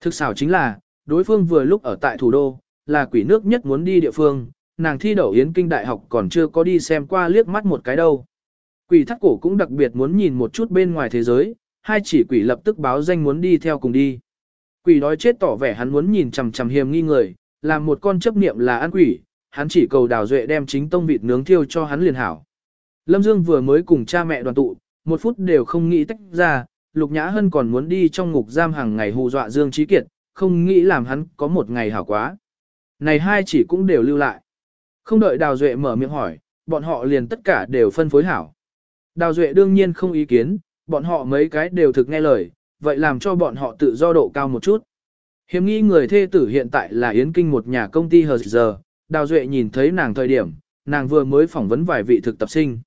S1: Thực xảo chính là, đối phương vừa lúc ở tại thủ đô, là quỷ nước nhất muốn đi địa phương, nàng thi đậu Yến Kinh Đại học còn chưa có đi xem qua liếc mắt một cái đâu. Quỷ thắt cổ cũng đặc biệt muốn nhìn một chút bên ngoài thế giới, hai chỉ quỷ lập tức báo danh muốn đi theo cùng đi. Quỷ đói chết tỏ vẻ hắn muốn nhìn chằm chằm hiềm nghi người, làm một con chấp niệm là ăn quỷ, hắn chỉ cầu đào duệ đem chính tông vịt nướng thiêu cho hắn liền hảo. Lâm Dương vừa mới cùng cha mẹ đoàn tụ, một phút đều không nghĩ tách ra, Lục Nhã Hân còn muốn đi trong ngục giam hàng ngày hù dọa Dương Trí Kiệt, không nghĩ làm hắn có một ngày hảo quá. Này hai chỉ cũng đều lưu lại. Không đợi Đào Duệ mở miệng hỏi, bọn họ liền tất cả đều phân phối hảo. Đào Duệ đương nhiên không ý kiến, bọn họ mấy cái đều thực nghe lời, vậy làm cho bọn họ tự do độ cao một chút. Hiếm nghi người thê tử hiện tại là Yến Kinh một nhà công ty hờ giờ, Đào Duệ nhìn thấy nàng thời điểm, nàng vừa mới phỏng vấn vài vị thực tập sinh.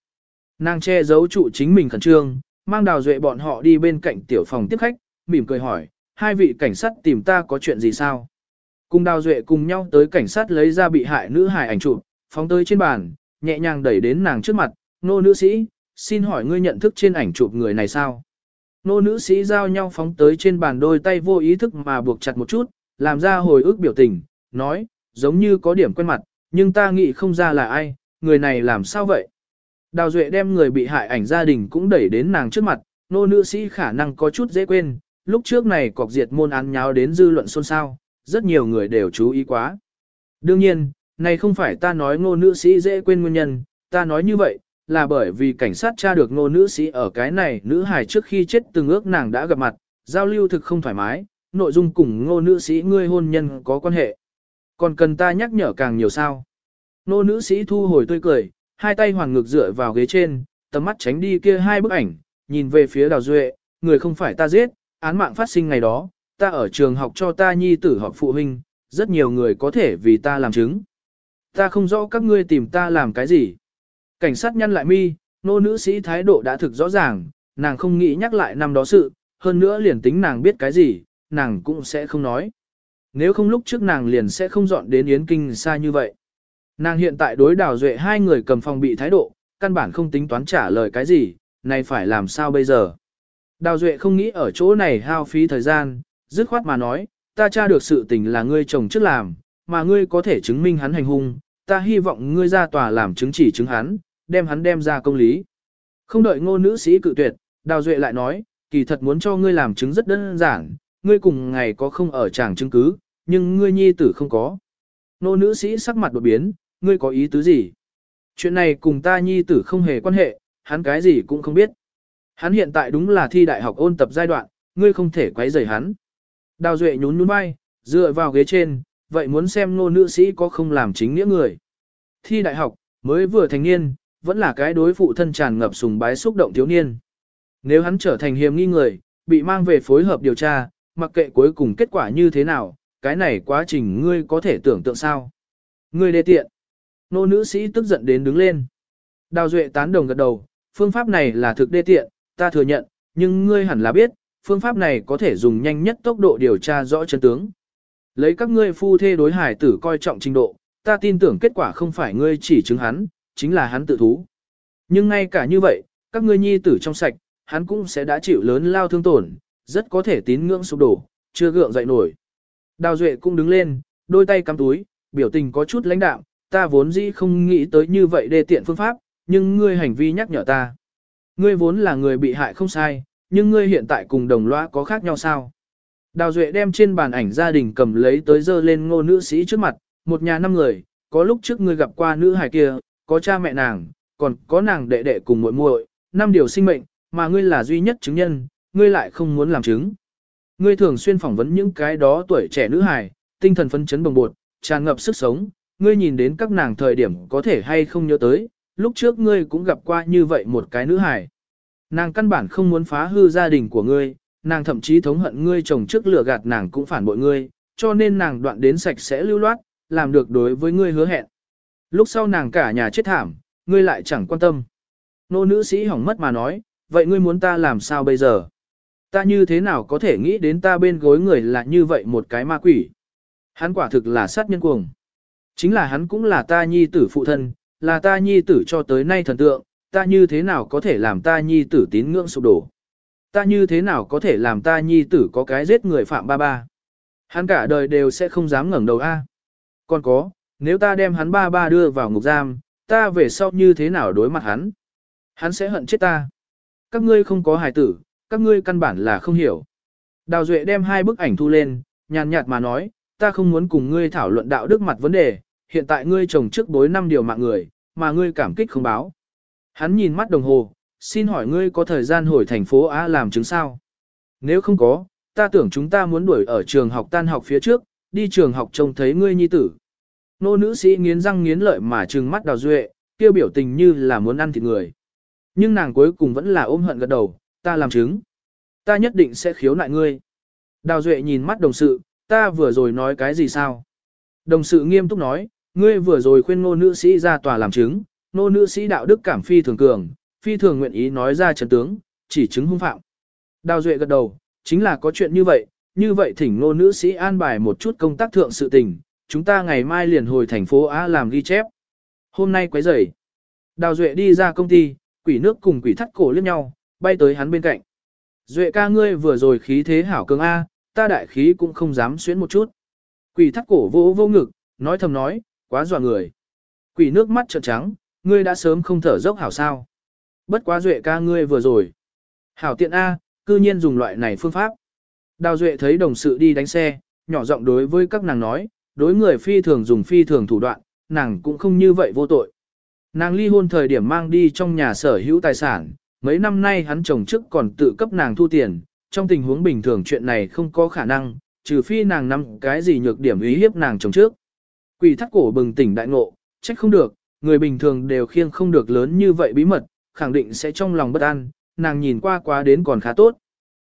S1: Nàng che giấu trụ chính mình khẩn trương, mang Đào Duệ bọn họ đi bên cạnh tiểu phòng tiếp khách, mỉm cười hỏi, hai vị cảnh sát tìm ta có chuyện gì sao? Cùng Đào Duệ cùng nhau tới cảnh sát lấy ra bị hại nữ hài ảnh chụp, phóng tới trên bàn, nhẹ nhàng đẩy đến nàng trước mặt, nô nữ sĩ, xin hỏi ngươi nhận thức trên ảnh chụp người này sao? Nô nữ sĩ giao nhau phóng tới trên bàn đôi tay vô ý thức mà buộc chặt một chút, làm ra hồi ức biểu tình, nói, giống như có điểm quen mặt, nhưng ta nghĩ không ra là ai, người này làm sao vậy? Đào Duệ đem người bị hại ảnh gia đình cũng đẩy đến nàng trước mặt, nô nữ sĩ khả năng có chút dễ quên, lúc trước này cọc diệt môn án nháo đến dư luận xôn xao, rất nhiều người đều chú ý quá. Đương nhiên, này không phải ta nói ngô nữ sĩ dễ quên nguyên nhân, ta nói như vậy, là bởi vì cảnh sát tra được ngô nữ sĩ ở cái này nữ hài trước khi chết từng ước nàng đã gặp mặt, giao lưu thực không thoải mái, nội dung cùng ngô nữ sĩ ngươi hôn nhân có quan hệ. Còn cần ta nhắc nhở càng nhiều sao. Ngô nữ sĩ thu hồi tươi cười, hai tay hoàng ngược dựa vào ghế trên, tầm mắt tránh đi kia hai bức ảnh, nhìn về phía đào duệ, người không phải ta giết, án mạng phát sinh ngày đó, ta ở trường học cho ta nhi tử họp phụ huynh, rất nhiều người có thể vì ta làm chứng. Ta không rõ các ngươi tìm ta làm cái gì. Cảnh sát nhăn lại mi, nô nữ sĩ thái độ đã thực rõ ràng, nàng không nghĩ nhắc lại năm đó sự, hơn nữa liền tính nàng biết cái gì, nàng cũng sẽ không nói. Nếu không lúc trước nàng liền sẽ không dọn đến Yến Kinh xa như vậy. Nàng hiện tại đối đào duệ hai người cầm phòng bị thái độ, căn bản không tính toán trả lời cái gì, này phải làm sao bây giờ. Đào duệ không nghĩ ở chỗ này hao phí thời gian, dứt khoát mà nói, ta tra được sự tình là ngươi chồng trước làm, mà ngươi có thể chứng minh hắn hành hung, ta hy vọng ngươi ra tòa làm chứng chỉ chứng hắn, đem hắn đem ra công lý. Không đợi ngô nữ sĩ cự tuyệt, Đào Duệ lại nói, kỳ thật muốn cho ngươi làm chứng rất đơn giản, ngươi cùng ngày có không ở tràng chứng cứ, nhưng ngươi nhi tử không có. ngô nữ sĩ sắc mặt đột biến, ngươi có ý tứ gì? Chuyện này cùng ta nhi tử không hề quan hệ, hắn cái gì cũng không biết. Hắn hiện tại đúng là thi đại học ôn tập giai đoạn, ngươi không thể quấy rầy hắn. Đào Duệ nhún nhún vai, dựa vào ghế trên, vậy muốn xem ngô nữ sĩ có không làm chính nghĩa người. Thi đại học, mới vừa thành niên, vẫn là cái đối phụ thân tràn ngập sùng bái xúc động thiếu niên. Nếu hắn trở thành hiểm nghi người, bị mang về phối hợp điều tra, mặc kệ cuối cùng kết quả như thế nào, cái này quá trình ngươi có thể tưởng tượng sao. Ngươi đê tiện. Nô nữ sĩ tức giận đến đứng lên. Đào Duệ tán đồng gật đầu, phương pháp này là thực đê tiện, ta thừa nhận, nhưng ngươi hẳn là biết, phương pháp này có thể dùng nhanh nhất tốc độ điều tra rõ chân tướng. Lấy các ngươi phu thê đối hải tử coi trọng trình độ, ta tin tưởng kết quả không phải ngươi chỉ chứng hắn, chính là hắn tự thú. Nhưng ngay cả như vậy, các ngươi nhi tử trong sạch, hắn cũng sẽ đã chịu lớn lao thương tổn, rất có thể tín ngưỡng sụp đổ, chưa gượng dậy nổi. Đào Duệ cũng đứng lên, đôi tay cắm túi, biểu tình có chút lãnh đạm, ta vốn dĩ không nghĩ tới như vậy đê tiện phương pháp, nhưng ngươi hành vi nhắc nhở ta. Ngươi vốn là người bị hại không sai, nhưng ngươi hiện tại cùng đồng lõa có khác nhau sao? Đào Duệ đem trên bàn ảnh gia đình cầm lấy tới dơ lên ngô nữ sĩ trước mặt, một nhà năm người, có lúc trước ngươi gặp qua nữ hài kia, có cha mẹ nàng, còn có nàng đệ đệ cùng muội muội, năm điều sinh mệnh, mà ngươi là duy nhất chứng nhân, ngươi lại không muốn làm chứng. Ngươi thường xuyên phỏng vấn những cái đó tuổi trẻ nữ hài, tinh thần phấn chấn bồng bột, tràn ngập sức sống, ngươi nhìn đến các nàng thời điểm có thể hay không nhớ tới, lúc trước ngươi cũng gặp qua như vậy một cái nữ hài. Nàng căn bản không muốn phá hư gia đình của ngươi, nàng thậm chí thống hận ngươi chồng trước lửa gạt nàng cũng phản bội ngươi, cho nên nàng đoạn đến sạch sẽ lưu loát, làm được đối với ngươi hứa hẹn. Lúc sau nàng cả nhà chết thảm, ngươi lại chẳng quan tâm. Nô nữ sĩ hỏng mất mà nói, vậy ngươi muốn ta làm sao bây giờ? Ta như thế nào có thể nghĩ đến ta bên gối người là như vậy một cái ma quỷ? Hắn quả thực là sát nhân cuồng. Chính là hắn cũng là ta nhi tử phụ thân, là ta nhi tử cho tới nay thần tượng, ta như thế nào có thể làm ta nhi tử tín ngưỡng sụp đổ? Ta như thế nào có thể làm ta nhi tử có cái giết người phạm ba ba? Hắn cả đời đều sẽ không dám ngẩng đầu a. Còn có, nếu ta đem hắn ba ba đưa vào ngục giam, ta về sau như thế nào đối mặt hắn? Hắn sẽ hận chết ta. Các ngươi không có hài tử, các ngươi căn bản là không hiểu. Đào Duệ đem hai bức ảnh thu lên, nhàn nhạt mà nói, ta không muốn cùng ngươi thảo luận đạo đức mặt vấn đề, hiện tại ngươi chồng trước bối năm điều mạng người, mà ngươi cảm kích không báo. Hắn nhìn mắt đồng hồ, xin hỏi ngươi có thời gian hồi thành phố A làm chứng sao? Nếu không có, ta tưởng chúng ta muốn đuổi ở trường học tan học phía trước, đi trường học trông thấy ngươi nhi tử. Nô nữ sĩ nghiến răng nghiến lợi mà trừng mắt đào duệ, kêu biểu tình như là muốn ăn thịt người. Nhưng nàng cuối cùng vẫn là ôm hận gật đầu, ta làm chứng. Ta nhất định sẽ khiếu nại ngươi. Đào duệ nhìn mắt đồng sự, ta vừa rồi nói cái gì sao? Đồng sự nghiêm túc nói, ngươi vừa rồi khuyên nô nữ sĩ ra tòa làm chứng, nô nữ sĩ đạo đức cảm phi thường cường, phi thường nguyện ý nói ra trần tướng, chỉ chứng hung phạm. Đào duệ gật đầu, chính là có chuyện như vậy, như vậy thỉnh nô nữ sĩ an bài một chút công tác thượng sự tình, chúng ta ngày mai liền hồi thành phố A làm ghi chép. Hôm nay quấy rầy. Đào Duệ đi ra công ty, quỷ nước cùng quỷ thắt cổ liếc nhau, bay tới hắn bên cạnh. Duệ ca ngươi vừa rồi khí thế hảo cường A, ta đại khí cũng không dám xuyến một chút. Quỷ thắt cổ vô vô ngực, nói thầm nói, quá dọa người. Quỷ nước mắt trợn trắng, ngươi đã sớm không thở dốc hảo sao. Bất quá Duệ ca ngươi vừa rồi. Hảo tiện A, cư nhiên dùng loại này phương pháp. Đào Duệ thấy đồng sự đi đánh xe, nhỏ giọng đối với các nàng nói, đối người phi thường dùng phi thường thủ đoạn, nàng cũng không như vậy vô tội. Nàng ly hôn thời điểm mang đi trong nhà sở hữu tài sản, mấy năm nay hắn chồng trước còn tự cấp nàng thu tiền, trong tình huống bình thường chuyện này không có khả năng, trừ phi nàng nắm cái gì nhược điểm ý hiếp nàng chồng trước. Quỷ thắt cổ bừng tỉnh đại ngộ, trách không được, người bình thường đều khiêng không được lớn như vậy bí mật, khẳng định sẽ trong lòng bất an, nàng nhìn qua quá đến còn khá tốt.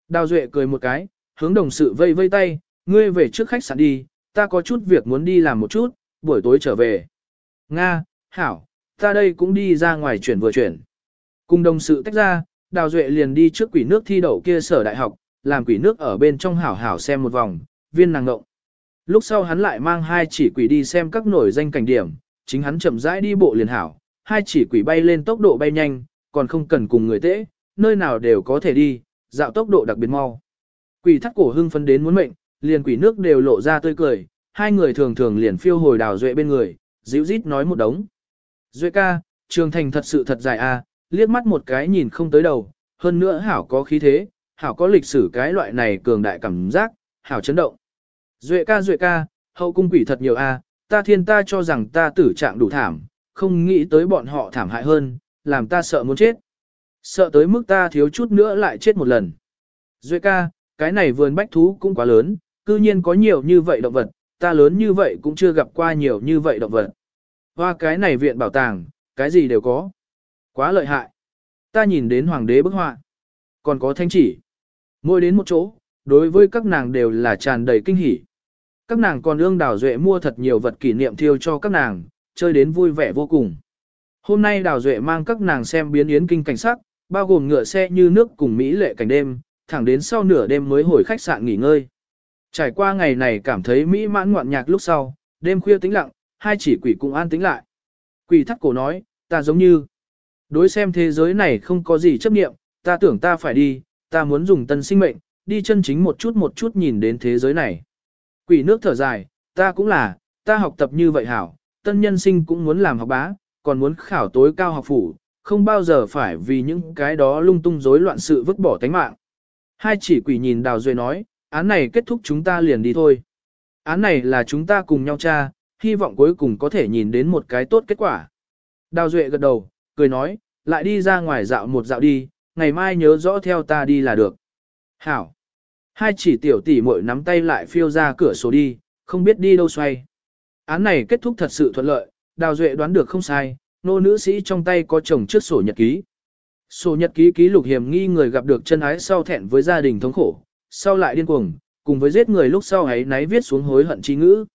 S1: Đào Duệ cười một cái, hướng đồng sự vây vây tay, ngươi về trước khách sạn đi, ta có chút việc muốn đi làm một chút, buổi tối trở về. Nga, Hảo, ta đây cũng đi ra ngoài chuyển vừa chuyển. Cùng đồng sự tách ra, Đào Duệ liền đi trước quỷ nước thi đậu kia sở đại học, làm quỷ nước ở bên trong hảo hảo xem một vòng, viên nàng ngộng. Lúc sau hắn lại mang hai chỉ quỷ đi xem các nổi danh cảnh điểm, chính hắn chậm rãi đi bộ liền hảo, hai chỉ quỷ bay lên tốc độ bay nhanh, còn không cần cùng người tễ, nơi nào đều có thể đi, dạo tốc độ đặc biệt mau. Quỷ thắt cổ hưng phấn đến muốn mệnh, liền quỷ nước đều lộ ra tươi cười, hai người thường thường liền phiêu hồi đào duệ bên người, dịu rít nói một đống. Duệ ca, trường thành thật sự thật dài à, liếc mắt một cái nhìn không tới đầu, hơn nữa hảo có khí thế, hảo có lịch sử cái loại này cường đại cảm giác, hảo chấn động. Duệ ca duệ ca, hậu cung quỷ thật nhiều a, à, ta thiên ta cho rằng ta tử trạng đủ thảm, không nghĩ tới bọn họ thảm hại hơn, làm ta sợ muốn chết. Sợ tới mức ta thiếu chút nữa lại chết một lần. Duệ ca, cái này vườn bách thú cũng quá lớn, cư nhiên có nhiều như vậy động vật, ta lớn như vậy cũng chưa gặp qua nhiều như vậy động vật. Hoa cái này viện bảo tàng, cái gì đều có. Quá lợi hại. Ta nhìn đến hoàng đế bức họa, còn có thanh chỉ. Mỗi đến một chỗ, đối với các nàng đều là tràn đầy kinh hỉ. Các nàng còn ương đào duệ mua thật nhiều vật kỷ niệm thiêu cho các nàng, chơi đến vui vẻ vô cùng. Hôm nay đào duệ mang các nàng xem biến yến kinh cảnh sắc, bao gồm ngựa xe như nước cùng Mỹ lệ cảnh đêm, thẳng đến sau nửa đêm mới hồi khách sạn nghỉ ngơi. Trải qua ngày này cảm thấy Mỹ mãn ngoạn nhạc lúc sau, đêm khuya tĩnh lặng, hai chỉ quỷ cũng an tĩnh lại. Quỷ thắt cổ nói, ta giống như, đối xem thế giới này không có gì chấp niệm, ta tưởng ta phải đi, ta muốn dùng tân sinh mệnh, đi chân chính một chút một chút nhìn đến thế giới này. Quỷ nước thở dài, ta cũng là, ta học tập như vậy hảo, tân nhân sinh cũng muốn làm học bá, còn muốn khảo tối cao học phủ, không bao giờ phải vì những cái đó lung tung rối loạn sự vứt bỏ tánh mạng. Hai chỉ quỷ nhìn Đào Duệ nói, án này kết thúc chúng ta liền đi thôi. Án này là chúng ta cùng nhau tra, hy vọng cuối cùng có thể nhìn đến một cái tốt kết quả. Đào Duệ gật đầu, cười nói, lại đi ra ngoài dạo một dạo đi, ngày mai nhớ rõ theo ta đi là được. Hảo. Hai chỉ tiểu tỷ muội nắm tay lại phiêu ra cửa sổ đi, không biết đi đâu xoay. Án này kết thúc thật sự thuận lợi, Đào Duệ đoán được không sai, nô nữ sĩ trong tay có chồng trước sổ nhật ký. Sổ nhật ký ký lục hiểm nghi người gặp được chân ái sau thẹn với gia đình thống khổ, sau lại điên cuồng, cùng với giết người lúc sau ấy náy viết xuống hối hận chi ngữ.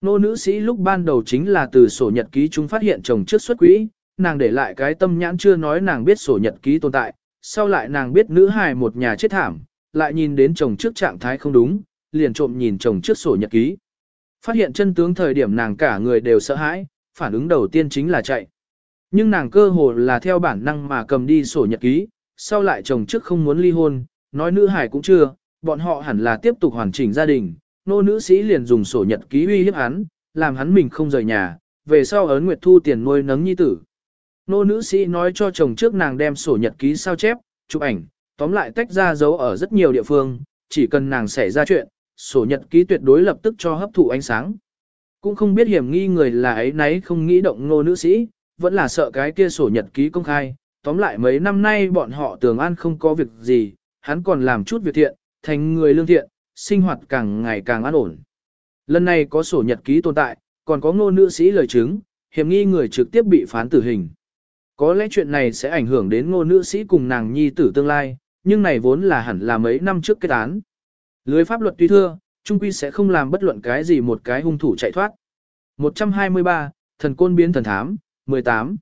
S1: Nô nữ sĩ lúc ban đầu chính là từ sổ nhật ký chúng phát hiện chồng trước xuất quỹ, nàng để lại cái tâm nhãn chưa nói nàng biết sổ nhật ký tồn tại, sau lại nàng biết nữ hài một nhà chết thảm, lại nhìn đến chồng trước trạng thái không đúng, liền trộm nhìn chồng trước sổ nhật ký. Phát hiện chân tướng thời điểm nàng cả người đều sợ hãi, phản ứng đầu tiên chính là chạy. Nhưng nàng cơ hồ là theo bản năng mà cầm đi sổ nhật ký, sau lại chồng trước không muốn ly hôn, nói nữ hải cũng chưa, bọn họ hẳn là tiếp tục hoàn chỉnh gia đình, nô nữ sĩ liền dùng sổ nhật ký uy hiếp hắn, làm hắn mình không rời nhà, về sau ấn nguyệt thu tiền nuôi nấng nhi tử. Nô nữ sĩ nói cho chồng trước nàng đem sổ nhật ký sao chép, chụp ảnh, tóm lại tách ra dấu ở rất nhiều địa phương, chỉ cần nàng xảy ra chuyện, sổ nhật ký tuyệt đối lập tức cho hấp thụ ánh sáng. Cũng không biết hiểm nghi người là ấy nấy không nghĩ động nô nữ sĩ, vẫn là sợ cái kia sổ nhật ký công khai, tóm lại mấy năm nay bọn họ tường an không có việc gì, hắn còn làm chút việc thiện, thành người lương thiện, sinh hoạt càng ngày càng an ổn. Lần này có sổ nhật ký tồn tại, còn có ngô nữ sĩ lời chứng, hiểm nghi người trực tiếp bị phán tử hình. Có lẽ chuyện này sẽ ảnh hưởng đến ngô nữ sĩ cùng nàng nhi tử tương lai, nhưng này vốn là hẳn là mấy năm trước kết án. Lưới pháp luật tuy thưa, trung quy sẽ không làm bất luận cái gì một cái hung thủ chạy thoát. 123, thần côn biến thần thám, 18.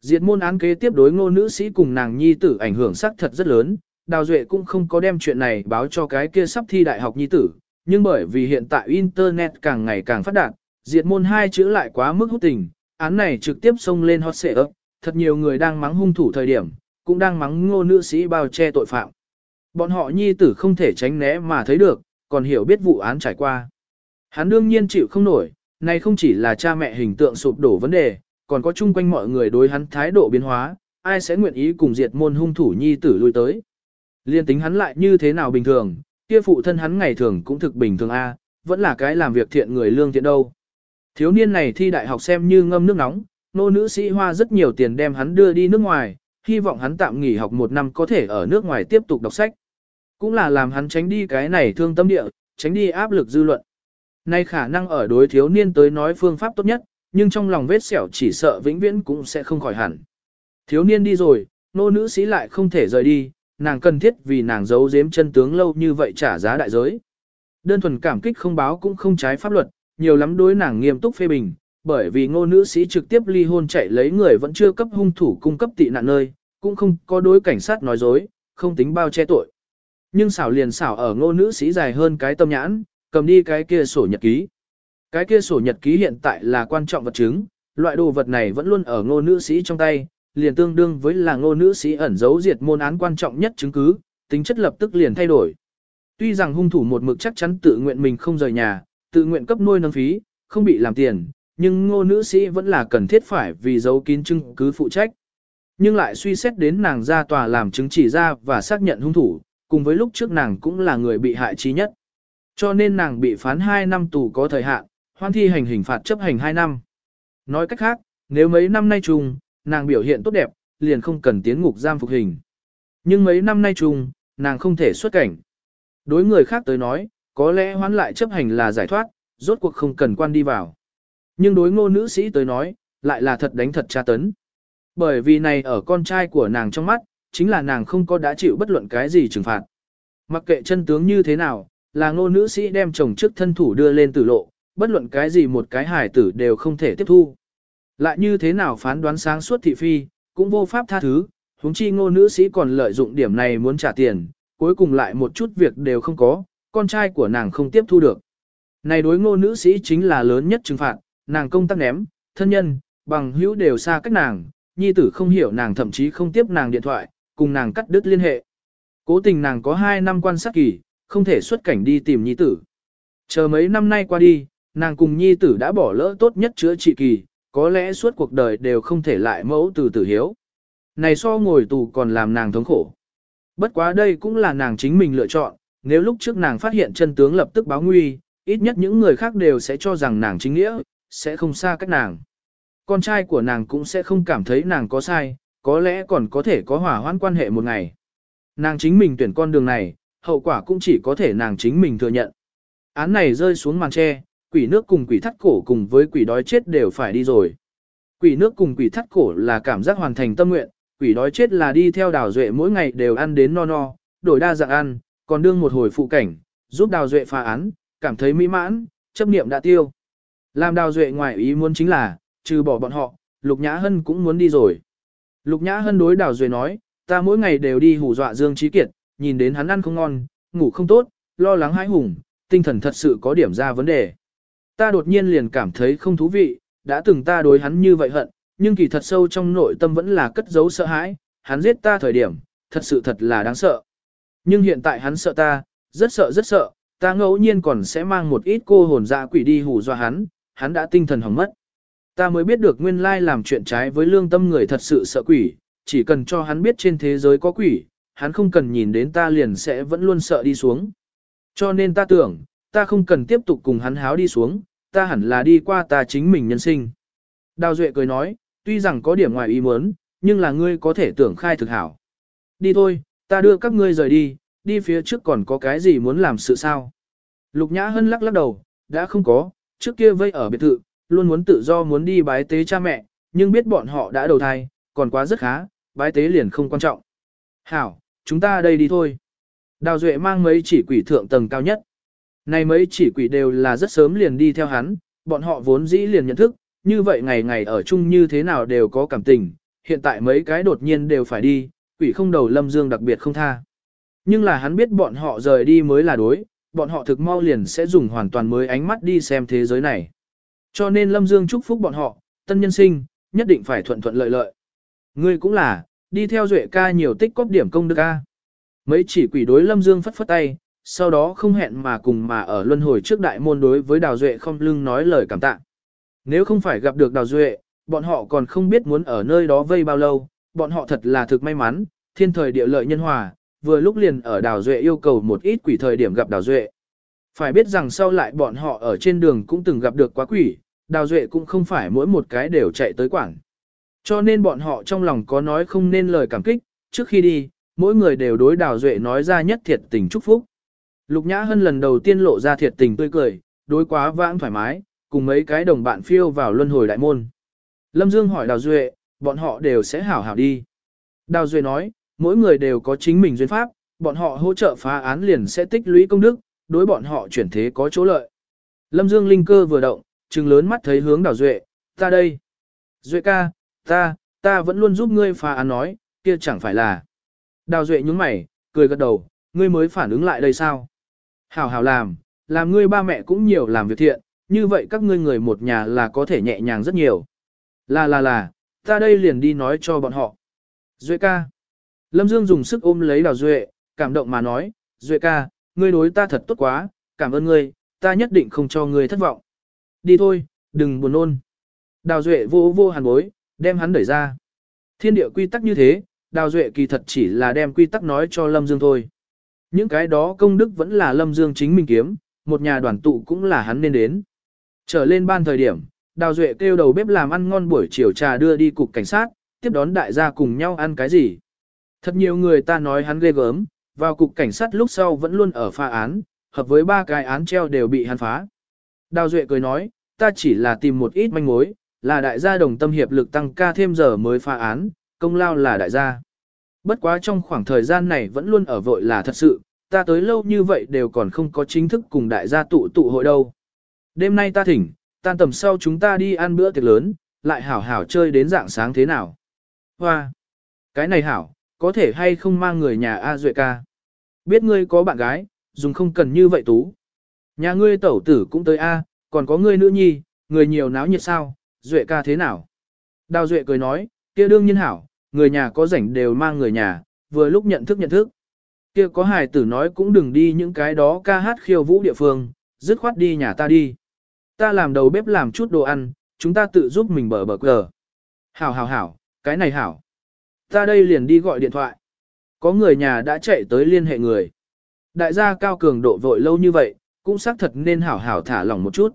S1: Diệt môn án kế tiếp đối ngô nữ sĩ cùng nàng nhi tử ảnh hưởng sắc thật rất lớn, Đào Duệ cũng không có đem chuyện này báo cho cái kia sắp thi đại học nhi tử, nhưng bởi vì hiện tại Internet càng ngày càng phát đạt, diệt môn hai chữ lại quá mức hút tình, án này trực tiếp xông lên hot xệ ấp, thật nhiều người đang mắng hung thủ thời điểm, cũng đang mắng ngô nữ sĩ bao che tội phạm. Bọn họ nhi tử không thể tránh né mà thấy được, còn hiểu biết vụ án trải qua. Hắn đương nhiên chịu không nổi, này không chỉ là cha mẹ hình tượng sụp đổ vấn đề, còn có chung quanh mọi người đối hắn thái độ biến hóa, ai sẽ nguyện ý cùng diệt môn hung thủ nhi tử lui tới. Liên tính hắn lại như thế nào bình thường, kia phụ thân hắn ngày thường cũng thực bình thường a, vẫn là cái làm việc thiện người lương thiện đâu. Thiếu niên này thi đại học xem như ngâm nước nóng, nô nữ sĩ hoa rất nhiều tiền đem hắn đưa đi nước ngoài, hy vọng hắn tạm nghỉ học một năm có thể ở nước ngoài tiếp tục đọc sách. Cũng là làm hắn tránh đi cái này thương tâm địa, tránh đi áp lực dư luận. Nay khả năng ở đối thiếu niên tới nói phương pháp tốt nhất, nhưng trong lòng vết sẹo chỉ sợ vĩnh viễn cũng sẽ không khỏi hẳn. Thiếu niên đi rồi, nô nữ sĩ lại không thể rời đi, nàng cần thiết vì nàng giấu giếm chân tướng lâu như vậy trả giá đại giới. Đơn thuần cảm kích không báo cũng không trái pháp luật, nhiều lắm đối nàng nghiêm túc phê bình, bởi vì ngô nữ sĩ trực tiếp ly hôn chạy lấy người vẫn chưa cấp hung thủ cung cấp tị nạn nơi, cũng không có đối cảnh sát nói dối, không tính bao che tội. Nhưng xảo liền xảo ở ngô nữ sĩ dài hơn cái tâm nhãn, cầm đi cái kia sổ nhật ký. Cái kia sổ nhật ký hiện tại là quan trọng vật chứng, loại đồ vật này vẫn luôn ở ngô nữ sĩ trong tay, liền tương đương với là ngô nữ sĩ ẩn giấu diệt môn án quan trọng nhất chứng cứ, tính chất lập tức liền thay đổi. Tuy rằng hung thủ một mực chắc chắn tự nguyện mình không rời nhà, tự nguyện cấp nuôi nâng phí, không bị làm tiền, nhưng ngô nữ sĩ vẫn là cần thiết phải vì giấu kín chứng cứ phụ trách. Nhưng lại suy xét đến nàng ra tòa làm chứng chỉ ra và xác nhận hung thủ, cùng với lúc trước nàng cũng là người bị hại trí nhất. Cho nên nàng bị phán 2 năm tù có thời hạn, hoan thi hành hình phạt chấp hành 2 năm. Nói cách khác, nếu mấy năm nay chung, nàng biểu hiện tốt đẹp, liền không cần tiến ngục giam phục hình. Nhưng mấy năm nay chung, nàng không thể xuất cảnh. Đối người khác tới nói, có lẽ hoán lại chấp hành là giải thoát, rốt cuộc không cần quan đi vào. Nhưng đối ngô nữ sĩ tới nói, lại là thật đánh thật tra tấn. Bởi vì này ở con trai của nàng trong mắt, chính là nàng không có đã chịu bất luận cái gì trừng phạt. Mặc kệ chân tướng như thế nào, là ngô nữ sĩ đem chồng trước thân thủ đưa lên tử lộ, bất luận cái gì một cái hải tử đều không thể tiếp thu. Lại như thế nào phán đoán sáng suốt thị phi, cũng vô pháp tha thứ, huống chi ngô nữ sĩ còn lợi dụng điểm này muốn trả tiền, cuối cùng lại một chút việc đều không có, con trai của nàng không tiếp thu được. Này đối ngô nữ sĩ chính là lớn nhất trừng phạt, nàng công tác ném, thân nhân, bằng hữu đều xa cách nàng, nhi tử không hiểu nàng thậm chí không tiếp nàng điện thoại, cùng nàng cắt đứt liên hệ. Cố tình nàng có 2 năm quan sát kỳ, không thể xuất cảnh đi tìm nhi tử. Chờ mấy năm nay qua đi, nàng cùng nhi tử đã bỏ lỡ tốt nhất chữa trị kỳ, có lẽ suốt cuộc đời đều không thể lại mẫu từ tử hiếu. Này so ngồi tù còn làm nàng thống khổ. Bất quá đây cũng là nàng chính mình lựa chọn, nếu lúc trước nàng phát hiện chân tướng lập tức báo nguy, ít nhất những người khác đều sẽ cho rằng nàng chính nghĩa, sẽ không xa cách nàng. Con trai của nàng cũng sẽ không cảm thấy nàng có sai, có lẽ còn có thể có hỏa hoãn quan hệ một ngày. Nàng chính mình tuyển con đường này, hậu quả cũng chỉ có thể nàng chính mình thừa nhận. Án này rơi xuống màn tre, quỷ nước cùng quỷ thắt cổ cùng với quỷ đói chết đều phải đi rồi. Quỷ nước cùng quỷ thắt cổ là cảm giác hoàn thành tâm nguyện, quỷ đói chết là đi theo đào duệ mỗi ngày đều ăn đến no no, đổi đa dạng ăn, còn đương một hồi phụ cảnh, giúp đào duệ phá án, cảm thấy mỹ mãn, chấp niệm đã tiêu. Làm đào duệ ngoài ý muốn chính là, trừ bỏ bọn họ, Lục Nhã Hân cũng muốn đi rồi. Lục Nhã Hân đối đào duệ nói, ta mỗi ngày đều đi hù dọa Dương Trí Kiệt, nhìn đến hắn ăn không ngon, ngủ không tốt, lo lắng hãi hùng, tinh thần thật sự có điểm ra vấn đề. Ta đột nhiên liền cảm thấy không thú vị, đã từng ta đối hắn như vậy hận, nhưng kỳ thật sâu trong nội tâm vẫn là cất giấu sợ hãi, hắn giết ta thời điểm, thật sự thật là đáng sợ. Nhưng hiện tại hắn sợ ta, rất sợ rất sợ, ta ngẫu nhiên còn sẽ mang một ít cô hồn dạ quỷ đi hù dọa hắn, hắn đã tinh thần hỏng mất. Ta mới biết được nguyên lai làm chuyện trái với lương tâm người thật sự sợ quỷ, chỉ cần cho hắn biết trên thế giới có quỷ, hắn không cần nhìn đến ta liền sẽ vẫn luôn sợ đi xuống. Cho nên ta tưởng, ta không cần tiếp tục cùng hắn háo đi xuống, ta hẳn là đi qua ta chính mình nhân sinh. Đào Duệ cười nói, tuy rằng có điểm ngoài ý muốn, nhưng là ngươi có thể tưởng khai thực hảo. Đi thôi, ta đưa các ngươi rời đi, đi phía trước còn có cái gì muốn làm sự sao. Lục Nhã Hân lắc lắc đầu, đã không có, trước kia vây ở biệt thự, luôn muốn tự do muốn đi bái tế cha mẹ, nhưng biết bọn họ đã đầu thai, còn quá rất khá, bái tế liền không quan trọng. Hảo, chúng ta đây đi thôi. Đào Duệ mang mấy chỉ quỷ thượng tầng cao nhất. Này mấy chỉ quỷ đều là rất sớm liền đi theo hắn, bọn họ vốn dĩ liền nhận thức, như vậy ngày ngày ở chung như thế nào đều có cảm tình, hiện tại mấy cái đột nhiên đều phải đi, quỷ không đầu lâm dương đặc biệt không tha. Nhưng là hắn biết bọn họ rời đi mới là đối, bọn họ thực mau liền sẽ dùng hoàn toàn mới ánh mắt đi xem thế giới này. Cho nên lâm dương chúc phúc bọn họ, tân nhân sinh, nhất định phải thuận thuận lợi lợi. Ngươi cũng là, đi theo duệ ca nhiều tích cóp điểm công đức ca. Mấy chỉ quỷ đối lâm dương phất phất tay, sau đó không hẹn mà cùng mà ở luân hồi trước đại môn đối với Đào Duệ không lưng nói lời cảm tạ. Nếu không phải gặp được Đào Duệ, bọn họ còn không biết muốn ở nơi đó vây bao lâu, bọn họ thật là thực may mắn, thiên thời địa lợi nhân hòa, vừa lúc liền ở Đào Duệ yêu cầu một ít quỷ thời điểm gặp Đào Duệ. Phải biết rằng sau lại bọn họ ở trên đường cũng từng gặp được quá quỷ, Đào Duệ cũng không phải mỗi một cái đều chạy tới quảng. Cho nên bọn họ trong lòng có nói không nên lời cảm kích, trước khi đi, mỗi người đều đối Đào Duệ nói ra nhất thiệt tình chúc phúc. Lục Nhã Hân lần đầu tiên lộ ra thiệt tình tươi cười, đối quá vãng thoải mái, cùng mấy cái đồng bạn phiêu vào luân hồi đại môn. Lâm Dương hỏi Đào Duệ, bọn họ đều sẽ hảo hảo đi. Đào Duệ nói, mỗi người đều có chính mình duyên pháp, bọn họ hỗ trợ phá án liền sẽ tích lũy công đức, đối bọn họ chuyển thế có chỗ lợi. Lâm Dương linh cơ vừa động, trừng lớn mắt thấy hướng Đào Duệ, ta đây. Duệ ca, ta, ta vẫn luôn giúp ngươi phá án nói, kia chẳng phải là. Đào Duệ nhúng mày, cười gật đầu, ngươi mới phản ứng lại đây sao? Hảo hảo làm, làm ngươi ba mẹ cũng nhiều làm việc thiện, như vậy các ngươi người một nhà là có thể nhẹ nhàng rất nhiều. Là là là, ta đây liền đi nói cho bọn họ. Duệ ca. Lâm Dương dùng sức ôm lấy Đào Duệ, cảm động mà nói, Duệ ca, ngươi đối ta thật tốt quá, cảm ơn ngươi, ta nhất định không cho ngươi thất vọng. Đi thôi, đừng buồn nôn. Đào Duệ vô vô hàn bối, đem hắn đẩy ra. Thiên địa quy tắc như thế, Đào Duệ kỳ thật chỉ là đem quy tắc nói cho Lâm Dương thôi. Những cái đó công đức vẫn là Lâm Dương chính mình kiếm, một nhà đoàn tụ cũng là hắn nên đến. Trở lên ban thời điểm, Đào Duệ kêu đầu bếp làm ăn ngon buổi chiều trà đưa đi cục cảnh sát, tiếp đón đại gia cùng nhau ăn cái gì. Thật nhiều người ta nói hắn ghê gớm, vào cục cảnh sát lúc sau vẫn luôn ở pha án, hợp với ba cái án treo đều bị hắn phá. Đào Duệ cười nói, ta chỉ là tìm một ít manh mối, là đại gia đồng tâm hiệp lực tăng ca thêm giờ mới pha án, công lao là đại gia. Bất quá trong khoảng thời gian này vẫn luôn ở vội là thật sự, ta tới lâu như vậy đều còn không có chính thức cùng đại gia tụ tụ hội đâu. Đêm nay ta thỉnh, tan tầm sau chúng ta đi ăn bữa tiệc lớn, lại hảo hảo chơi đến dạng sáng thế nào. Hoa! Cái này hảo, có thể hay không mang người nhà A Duệ ca. Biết ngươi có bạn gái, dùng không cần như vậy tú. Nhà ngươi tẩu tử cũng tới A, còn có ngươi nữ nhi, người nhiều náo nhiệt sao, Duệ ca thế nào? Đào Duệ cười nói, kia đương nhiên hảo, người nhà có rảnh đều mang người nhà, vừa lúc nhận thức nhận thức. Kia có hài tử nói cũng đừng đi những cái đó ca hát khiêu vũ địa phương, dứt khoát đi nhà ta đi. Ta làm đầu bếp làm chút đồ ăn, chúng ta tự giúp mình bở bở cờ. Hảo hảo hảo, cái này hảo. Ta đây liền đi gọi điện thoại. Có người nhà đã chạy tới liên hệ người. Đại gia cao cường độ vội lâu như vậy, cũng xác thật nên hảo hảo thả lỏng một chút.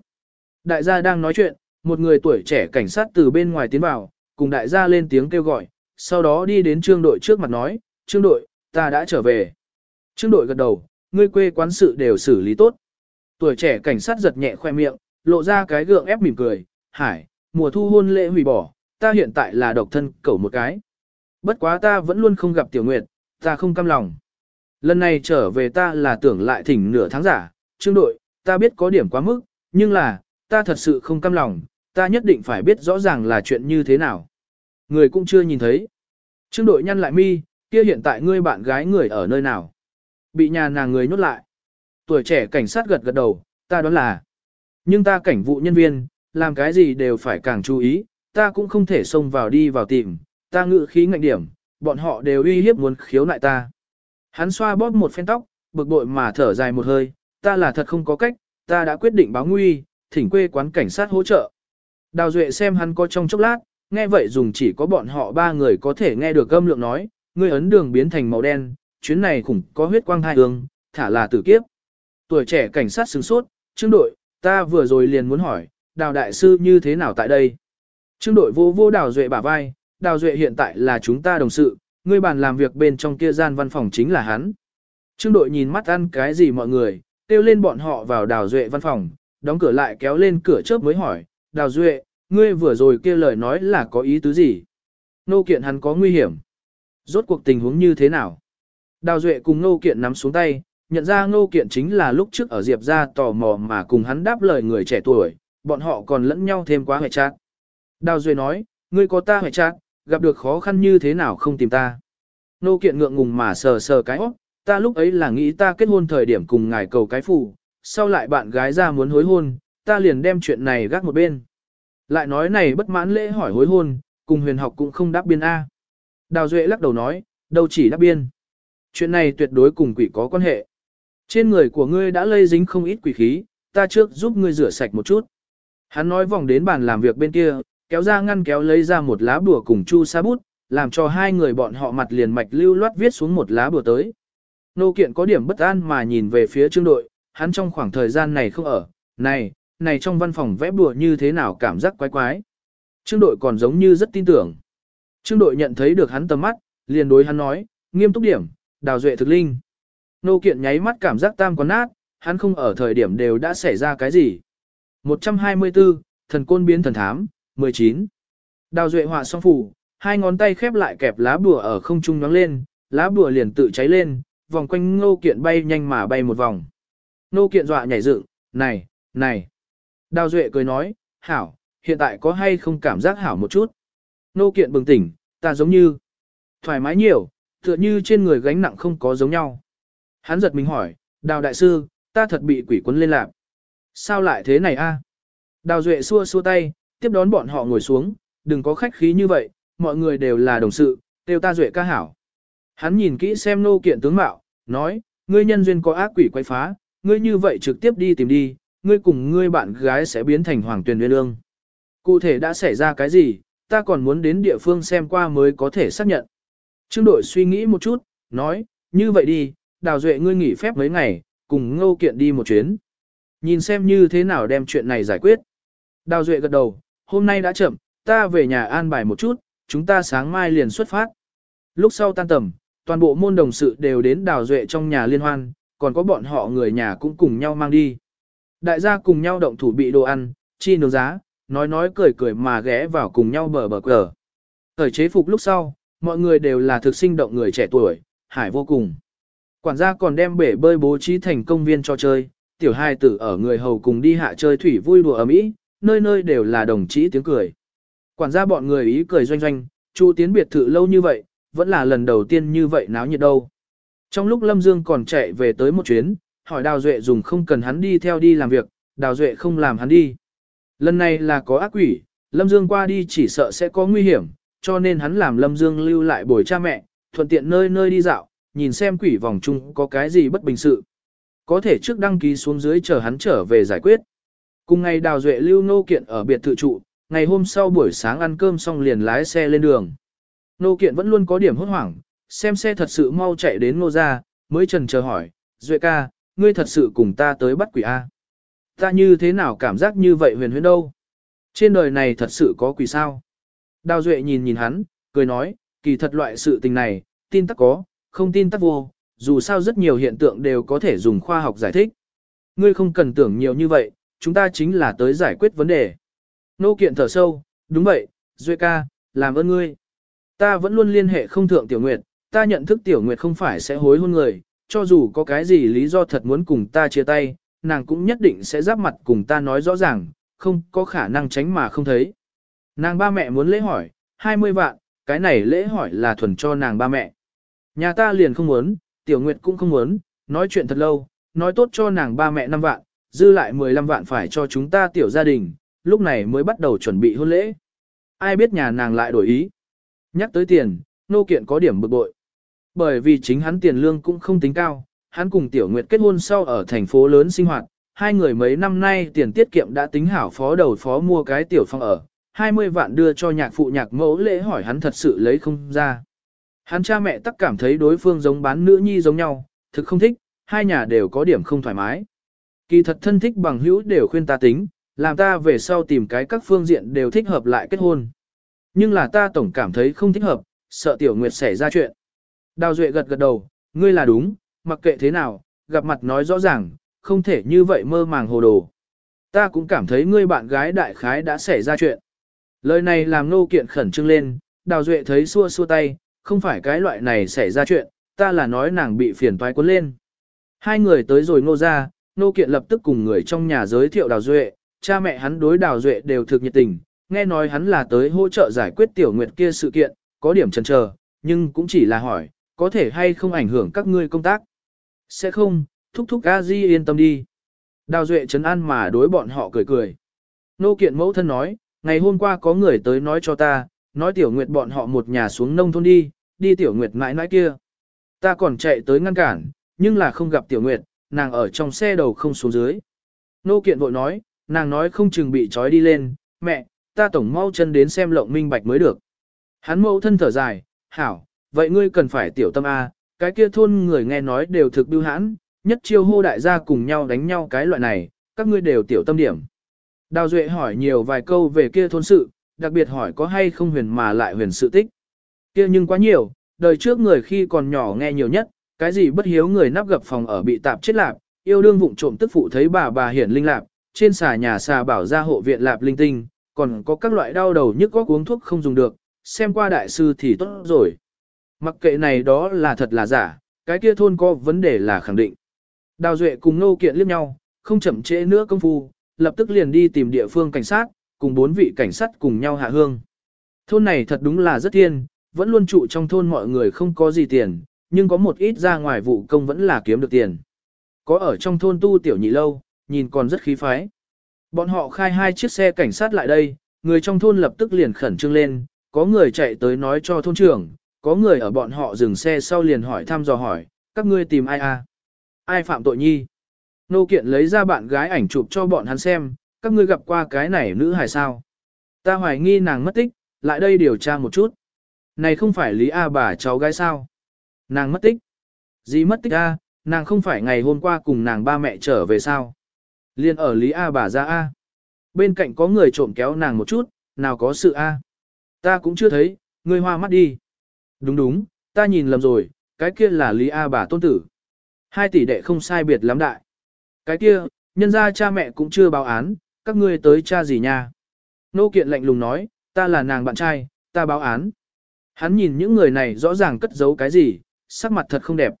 S1: Đại gia đang nói chuyện, một người tuổi trẻ cảnh sát từ bên ngoài tiến vào, cùng đại gia lên tiếng kêu gọi, sau đó đi đến trương đội trước mặt nói, trương đội, ta đã trở về. Trương đội gật đầu, ngươi quê quán sự đều xử lý tốt. Tuổi trẻ cảnh sát giật nhẹ khoe miệng, lộ ra cái gượng ép mỉm cười, hải, mùa thu hôn lễ hủy bỏ, ta hiện tại là độc thân cẩu một cái. Bất quá ta vẫn luôn không gặp tiểu nguyệt, ta không cam lòng. Lần này trở về ta là tưởng lại thỉnh nửa tháng giả, trương đội, ta biết có điểm quá mức, nhưng là, ta thật sự không cam lòng, ta nhất định phải biết rõ ràng là chuyện như thế nào. Người cũng chưa nhìn thấy. Trương đội nhăn lại mi, kia hiện tại ngươi bạn gái người ở nơi nào? Bị nhà nàng người nhốt lại. Tuổi trẻ cảnh sát gật gật đầu, ta đoán là. Nhưng ta cảnh vụ nhân viên, làm cái gì đều phải càng chú ý, ta cũng không thể xông vào đi vào tìm, ta ngự khí ngạnh điểm, bọn họ đều uy hiếp muốn khiếu nại ta. Hắn xoa bóp một phen tóc, bực bội mà thở dài một hơi, ta là thật không có cách, ta đã quyết định báo nguy, thỉnh quê quán cảnh sát hỗ trợ. Đào Duệ xem hắn có trong chốc lát, nghe vậy dùng chỉ có bọn họ ba người có thể nghe được âm lượng nói, ngươi ấn đường biến thành màu đen, chuyến này khủng có huyết quang hai đường thả là tử kiếp. Tuổi trẻ cảnh sát sửng sốt, trương đội, ta vừa rồi liền muốn hỏi, đào đại sư như thế nào tại đây? Trương đội vô vô đào duệ bả vai, đào duệ hiện tại là chúng ta đồng sự, ngươi bàn làm việc bên trong kia gian văn phòng chính là hắn. Trương đội nhìn mắt ăn cái gì mọi người, kêu lên bọn họ vào đào duệ văn phòng, đóng cửa lại kéo lên cửa chớp mới hỏi, đào duệ, ngươi vừa rồi kia lời nói là có ý tứ gì? Nô kiện hắn có nguy hiểm. Rốt cuộc tình huống như thế nào? Đào duệ cùng nô kiện nắm xuống tay, nhận ra nô kiện chính là lúc trước ở Diệp ra tò mò mà cùng hắn đáp lời người trẻ tuổi, bọn họ còn lẫn nhau thêm quá hệ chát. Đào duệ nói, ngươi có ta hệ chát, gặp được khó khăn như thế nào không tìm ta. Nô kiện ngượng ngùng mà sờ sờ cái óc, ta lúc ấy là nghĩ ta kết hôn thời điểm cùng ngài cầu cái phù, sau lại bạn gái ra muốn hối hôn, ta liền đem chuyện này gác một bên. Lại nói này bất mãn lễ hỏi hối hôn, cùng huyền học cũng không đáp biên A. Đào Duệ lắc đầu nói, đâu chỉ đáp biên. Chuyện này tuyệt đối cùng quỷ có quan hệ. Trên người của ngươi đã lây dính không ít quỷ khí, ta trước giúp ngươi rửa sạch một chút. Hắn nói vòng đến bàn làm việc bên kia, kéo ra ngăn kéo lấy ra một lá bùa cùng chu sa bút, làm cho hai người bọn họ mặt liền mạch lưu loát viết xuống một lá bùa tới. Nô kiện có điểm bất an mà nhìn về phía trương đội, hắn trong khoảng thời gian này không ở, này, này trong văn phòng vẽ bùa như thế nào cảm giác quái quái. Trương đội còn giống như rất tin tưởng. Trương đội nhận thấy được hắn tầm mắt, liền đối hắn nói, nghiêm túc điểm, đào duệ thực linh. Nô kiện nháy mắt cảm giác tam quán nát, hắn không ở thời điểm đều đã xảy ra cái gì. 124, thần côn biến thần thám, 19. Đào Duệ họa song phủ, hai ngón tay khép lại kẹp lá bùa ở không trung nhoáng lên, lá bùa liền tự cháy lên, vòng quanh ngô kiện bay nhanh mà bay một vòng. nô kiện dọa nhảy dựng, này, này. Đào Duệ cười nói, hảo, hiện tại có hay không cảm giác hảo một chút. Nô kiện bừng tỉnh, ta giống như, thoải mái nhiều, tựa như trên người gánh nặng không có giống nhau. Hắn giật mình hỏi, đào đại sư, ta thật bị quỷ quấn lên lạc. Sao lại thế này a? Đào Duệ xua xua tay, tiếp đón bọn họ ngồi xuống, đừng có khách khí như vậy, mọi người đều là đồng sự, đều ta Duệ ca hảo. Hắn nhìn kỹ xem nô kiện tướng mạo, nói, ngươi nhân duyên có ác quỷ quay phá, ngươi như vậy trực tiếp đi tìm đi, ngươi cùng ngươi bạn gái sẽ biến thành hoàng tuyển nguyên lương. Cụ thể đã xảy ra cái gì, ta còn muốn đến địa phương xem qua mới có thể xác nhận. Trương đội suy nghĩ một chút, nói, như vậy đi, đào duệ ngươi nghỉ phép mấy ngày, cùng ngô kiện đi một chuyến. Nhìn xem như thế nào đem chuyện này giải quyết. Đào duệ gật đầu, hôm nay đã chậm, ta về nhà an bài một chút, chúng ta sáng mai liền xuất phát. Lúc sau tan tầm, toàn bộ môn đồng sự đều đến đào duệ trong nhà liên hoan, còn có bọn họ người nhà cũng cùng nhau mang đi. Đại gia cùng nhau động thủ bị đồ ăn, chi nướng giá, nói nói cười cười mà ghé vào cùng nhau bờ bờ cờ. Thời chế phục lúc sau, mọi người đều là thực sinh động người trẻ tuổi, hải vô cùng. Quản gia còn đem bể bơi bố trí thành công viên cho chơi, tiểu hai tử ở người hầu cùng đi hạ chơi thủy vui đùa ở mỹ, nơi nơi đều là đồng chí tiếng cười. Quản gia bọn người ý cười doanh doanh, Chu tiến biệt thự lâu như vậy, vẫn là lần đầu tiên như vậy náo nhiệt đâu. Trong lúc Lâm Dương còn chạy về tới một chuyến, hỏi Đào Duệ dùng không cần hắn đi theo đi làm việc, Đào Duệ không làm hắn đi. Lần này là có ác quỷ, Lâm Dương qua đi chỉ sợ sẽ có nguy hiểm, cho nên hắn làm Lâm Dương lưu lại bồi cha mẹ, thuận tiện nơi nơi đi dạo, nhìn xem quỷ vòng chung có cái gì bất bình sự. Có thể trước đăng ký xuống dưới chờ hắn trở về giải quyết. Cùng ngày Đào Duệ lưu nô kiện ở biệt thự trụ, ngày hôm sau buổi sáng ăn cơm xong liền lái xe lên đường. Nô kiện vẫn luôn có điểm hốt hoảng, xem xe thật sự mau chạy đến nô ra, mới trần chờ hỏi, Duệ ca, ngươi thật sự cùng ta tới bắt quỷ A. Ta như thế nào cảm giác như vậy huyền huyền đâu? Trên đời này thật sự có quỷ sao? Đào Duệ nhìn nhìn hắn, cười nói, kỳ thật loại sự tình này, tin tắc có, không tin tắc vô, dù sao rất nhiều hiện tượng đều có thể dùng khoa học giải thích. Ngươi không cần tưởng nhiều như vậy, chúng ta chính là tới giải quyết vấn đề. Nô kiện thở sâu, đúng vậy, Duệ ca, làm ơn ngươi. Ta vẫn luôn liên hệ không thượng Tiểu Nguyệt, ta nhận thức Tiểu Nguyệt không phải sẽ hối hôn người, cho dù có cái gì lý do thật muốn cùng ta chia tay, nàng cũng nhất định sẽ giáp mặt cùng ta nói rõ ràng, không có khả năng tránh mà không thấy. Nàng ba mẹ muốn lễ hỏi, 20 vạn, cái này lễ hỏi là thuần cho nàng ba mẹ. Nhà ta liền không muốn, Tiểu Nguyệt cũng không muốn, nói chuyện thật lâu, nói tốt cho nàng ba mẹ 5 vạn, dư lại 15 vạn phải cho chúng ta tiểu gia đình, lúc này mới bắt đầu chuẩn bị hôn lễ. Ai biết nhà nàng lại đổi ý. Nhắc tới tiền, nô kiện có điểm bực bội. Bởi vì chính hắn tiền lương cũng không tính cao, hắn cùng Tiểu Nguyệt kết hôn sau ở thành phố lớn sinh hoạt, hai người mấy năm nay tiền tiết kiệm đã tính hảo phó đầu phó mua cái tiểu phòng ở, 20 vạn đưa cho nhạc phụ nhạc mẫu lễ hỏi hắn thật sự lấy không ra. Hắn cha mẹ tất cảm thấy đối phương giống bán nữ nhi giống nhau, thực không thích, hai nhà đều có điểm không thoải mái. Kỳ thật thân thích bằng hữu đều khuyên ta tính, làm ta về sau tìm cái các phương diện đều thích hợp lại kết hôn. Nhưng là ta tổng cảm thấy không thích hợp, sợ tiểu nguyệt xảy ra chuyện. Đào Duệ gật gật đầu, ngươi là đúng, mặc kệ thế nào, gặp mặt nói rõ ràng, không thể như vậy mơ màng hồ đồ. Ta cũng cảm thấy ngươi bạn gái đại khái đã xảy ra chuyện. Lời này làm nô kiện khẩn trương lên, Đào Duệ thấy xua xua tay, không phải cái loại này xảy ra chuyện, ta là nói nàng bị phiền toái cuốn lên. Hai người tới rồi ngô ra, nô kiện lập tức cùng người trong nhà giới thiệu Đào Duệ, cha mẹ hắn đối Đào Duệ đều thực nhiệt tình, nghe nói hắn là tới hỗ trợ giải quyết tiểu nguyệt kia sự kiện, có điểm chần chờ, nhưng cũng chỉ là hỏi, có thể hay không ảnh hưởng các ngươi công tác. Sẽ không, thúc thúc a di yên tâm đi. Đào Duệ chấn an mà đối bọn họ cười cười. Nô kiện mẫu thân nói, ngày hôm qua có người tới nói cho ta, nói tiểu nguyệt bọn họ một nhà xuống nông thôn đi, đi tiểu nguyệt mãi mãi kia. Ta còn chạy tới ngăn cản, nhưng là không gặp tiểu nguyệt, nàng ở trong xe đầu không xuống dưới. Nô kiện vội nói, nàng nói không chừng bị trói đi lên, mẹ, ta tổng mau chân đến xem lộng minh bạch mới được. Hắn mẫu thân thở dài, hảo, vậy ngươi cần phải tiểu tâm A, cái kia thôn người nghe nói đều thực bưu hãn, nhất chiêu hô đại gia cùng nhau đánh nhau cái loại này, các ngươi đều tiểu tâm điểm. Đào Duệ hỏi nhiều vài câu về kia thôn sự, đặc biệt hỏi có hay không huyền mà lại huyền sự tích. Kia nhưng quá nhiều, đời trước người khi còn nhỏ nghe nhiều nhất, cái gì bất hiếu người nắp gập phòng ở bị tạp chết lạp yêu đương vụng trộm tức phụ thấy bà bà hiển linh lạp, trên xà nhà xà bảo ra hộ viện lạp linh tinh, còn có các loại đau đầu nhức có uống thuốc không dùng được, xem qua đại sư thì tốt rồi. Mặc kệ này đó là thật là giả, cái kia thôn có vấn đề là khẳng định. Đào Duệ cùng Nô Kiện liếc nhau, không chậm trễ nữa công phu, lập tức liền đi tìm địa phương cảnh sát, cùng bốn vị cảnh sát cùng nhau hạ hương. Thôn này thật đúng là rất thiên, vẫn luôn trụ trong thôn mọi người không có gì tiền, nhưng có một ít ra ngoài vụ công vẫn là kiếm được tiền. Có ở trong thôn tu tiểu nhị lâu, nhìn còn rất khí phái. Bọn họ khai hai chiếc xe cảnh sát lại đây, người trong thôn lập tức liền khẩn trương lên, có người chạy tới nói cho thôn trưởng, có người ở bọn họ dừng xe sau liền hỏi thăm dò hỏi, các ngươi tìm ai à? Ai phạm tội nhi? Nô kiện lấy ra bạn gái ảnh chụp cho bọn hắn xem, các ngươi gặp qua cái này nữ hài sao? Ta hoài nghi nàng mất tích, lại đây điều tra một chút. Này không phải Lý A bà cháu gái sao? Nàng mất tích. Gì mất tích A, nàng không phải ngày hôm qua cùng nàng ba mẹ trở về sao? Liên ở Lý A bà ra A. Bên cạnh có người trộm kéo nàng một chút, nào có sự A. Ta cũng chưa thấy, ngươi hoa mắt đi. Đúng đúng, ta nhìn lầm rồi, cái kia là Lý A bà tôn tử. Hai tỷ đệ không sai biệt lắm đại. Cái kia, nhân ra cha mẹ cũng chưa báo án, các ngươi tới cha gì nha. Nô kiện lạnh lùng nói, ta là nàng bạn trai, ta báo án. Hắn nhìn những người này rõ ràng cất giấu cái gì, sắc mặt thật không đẹp.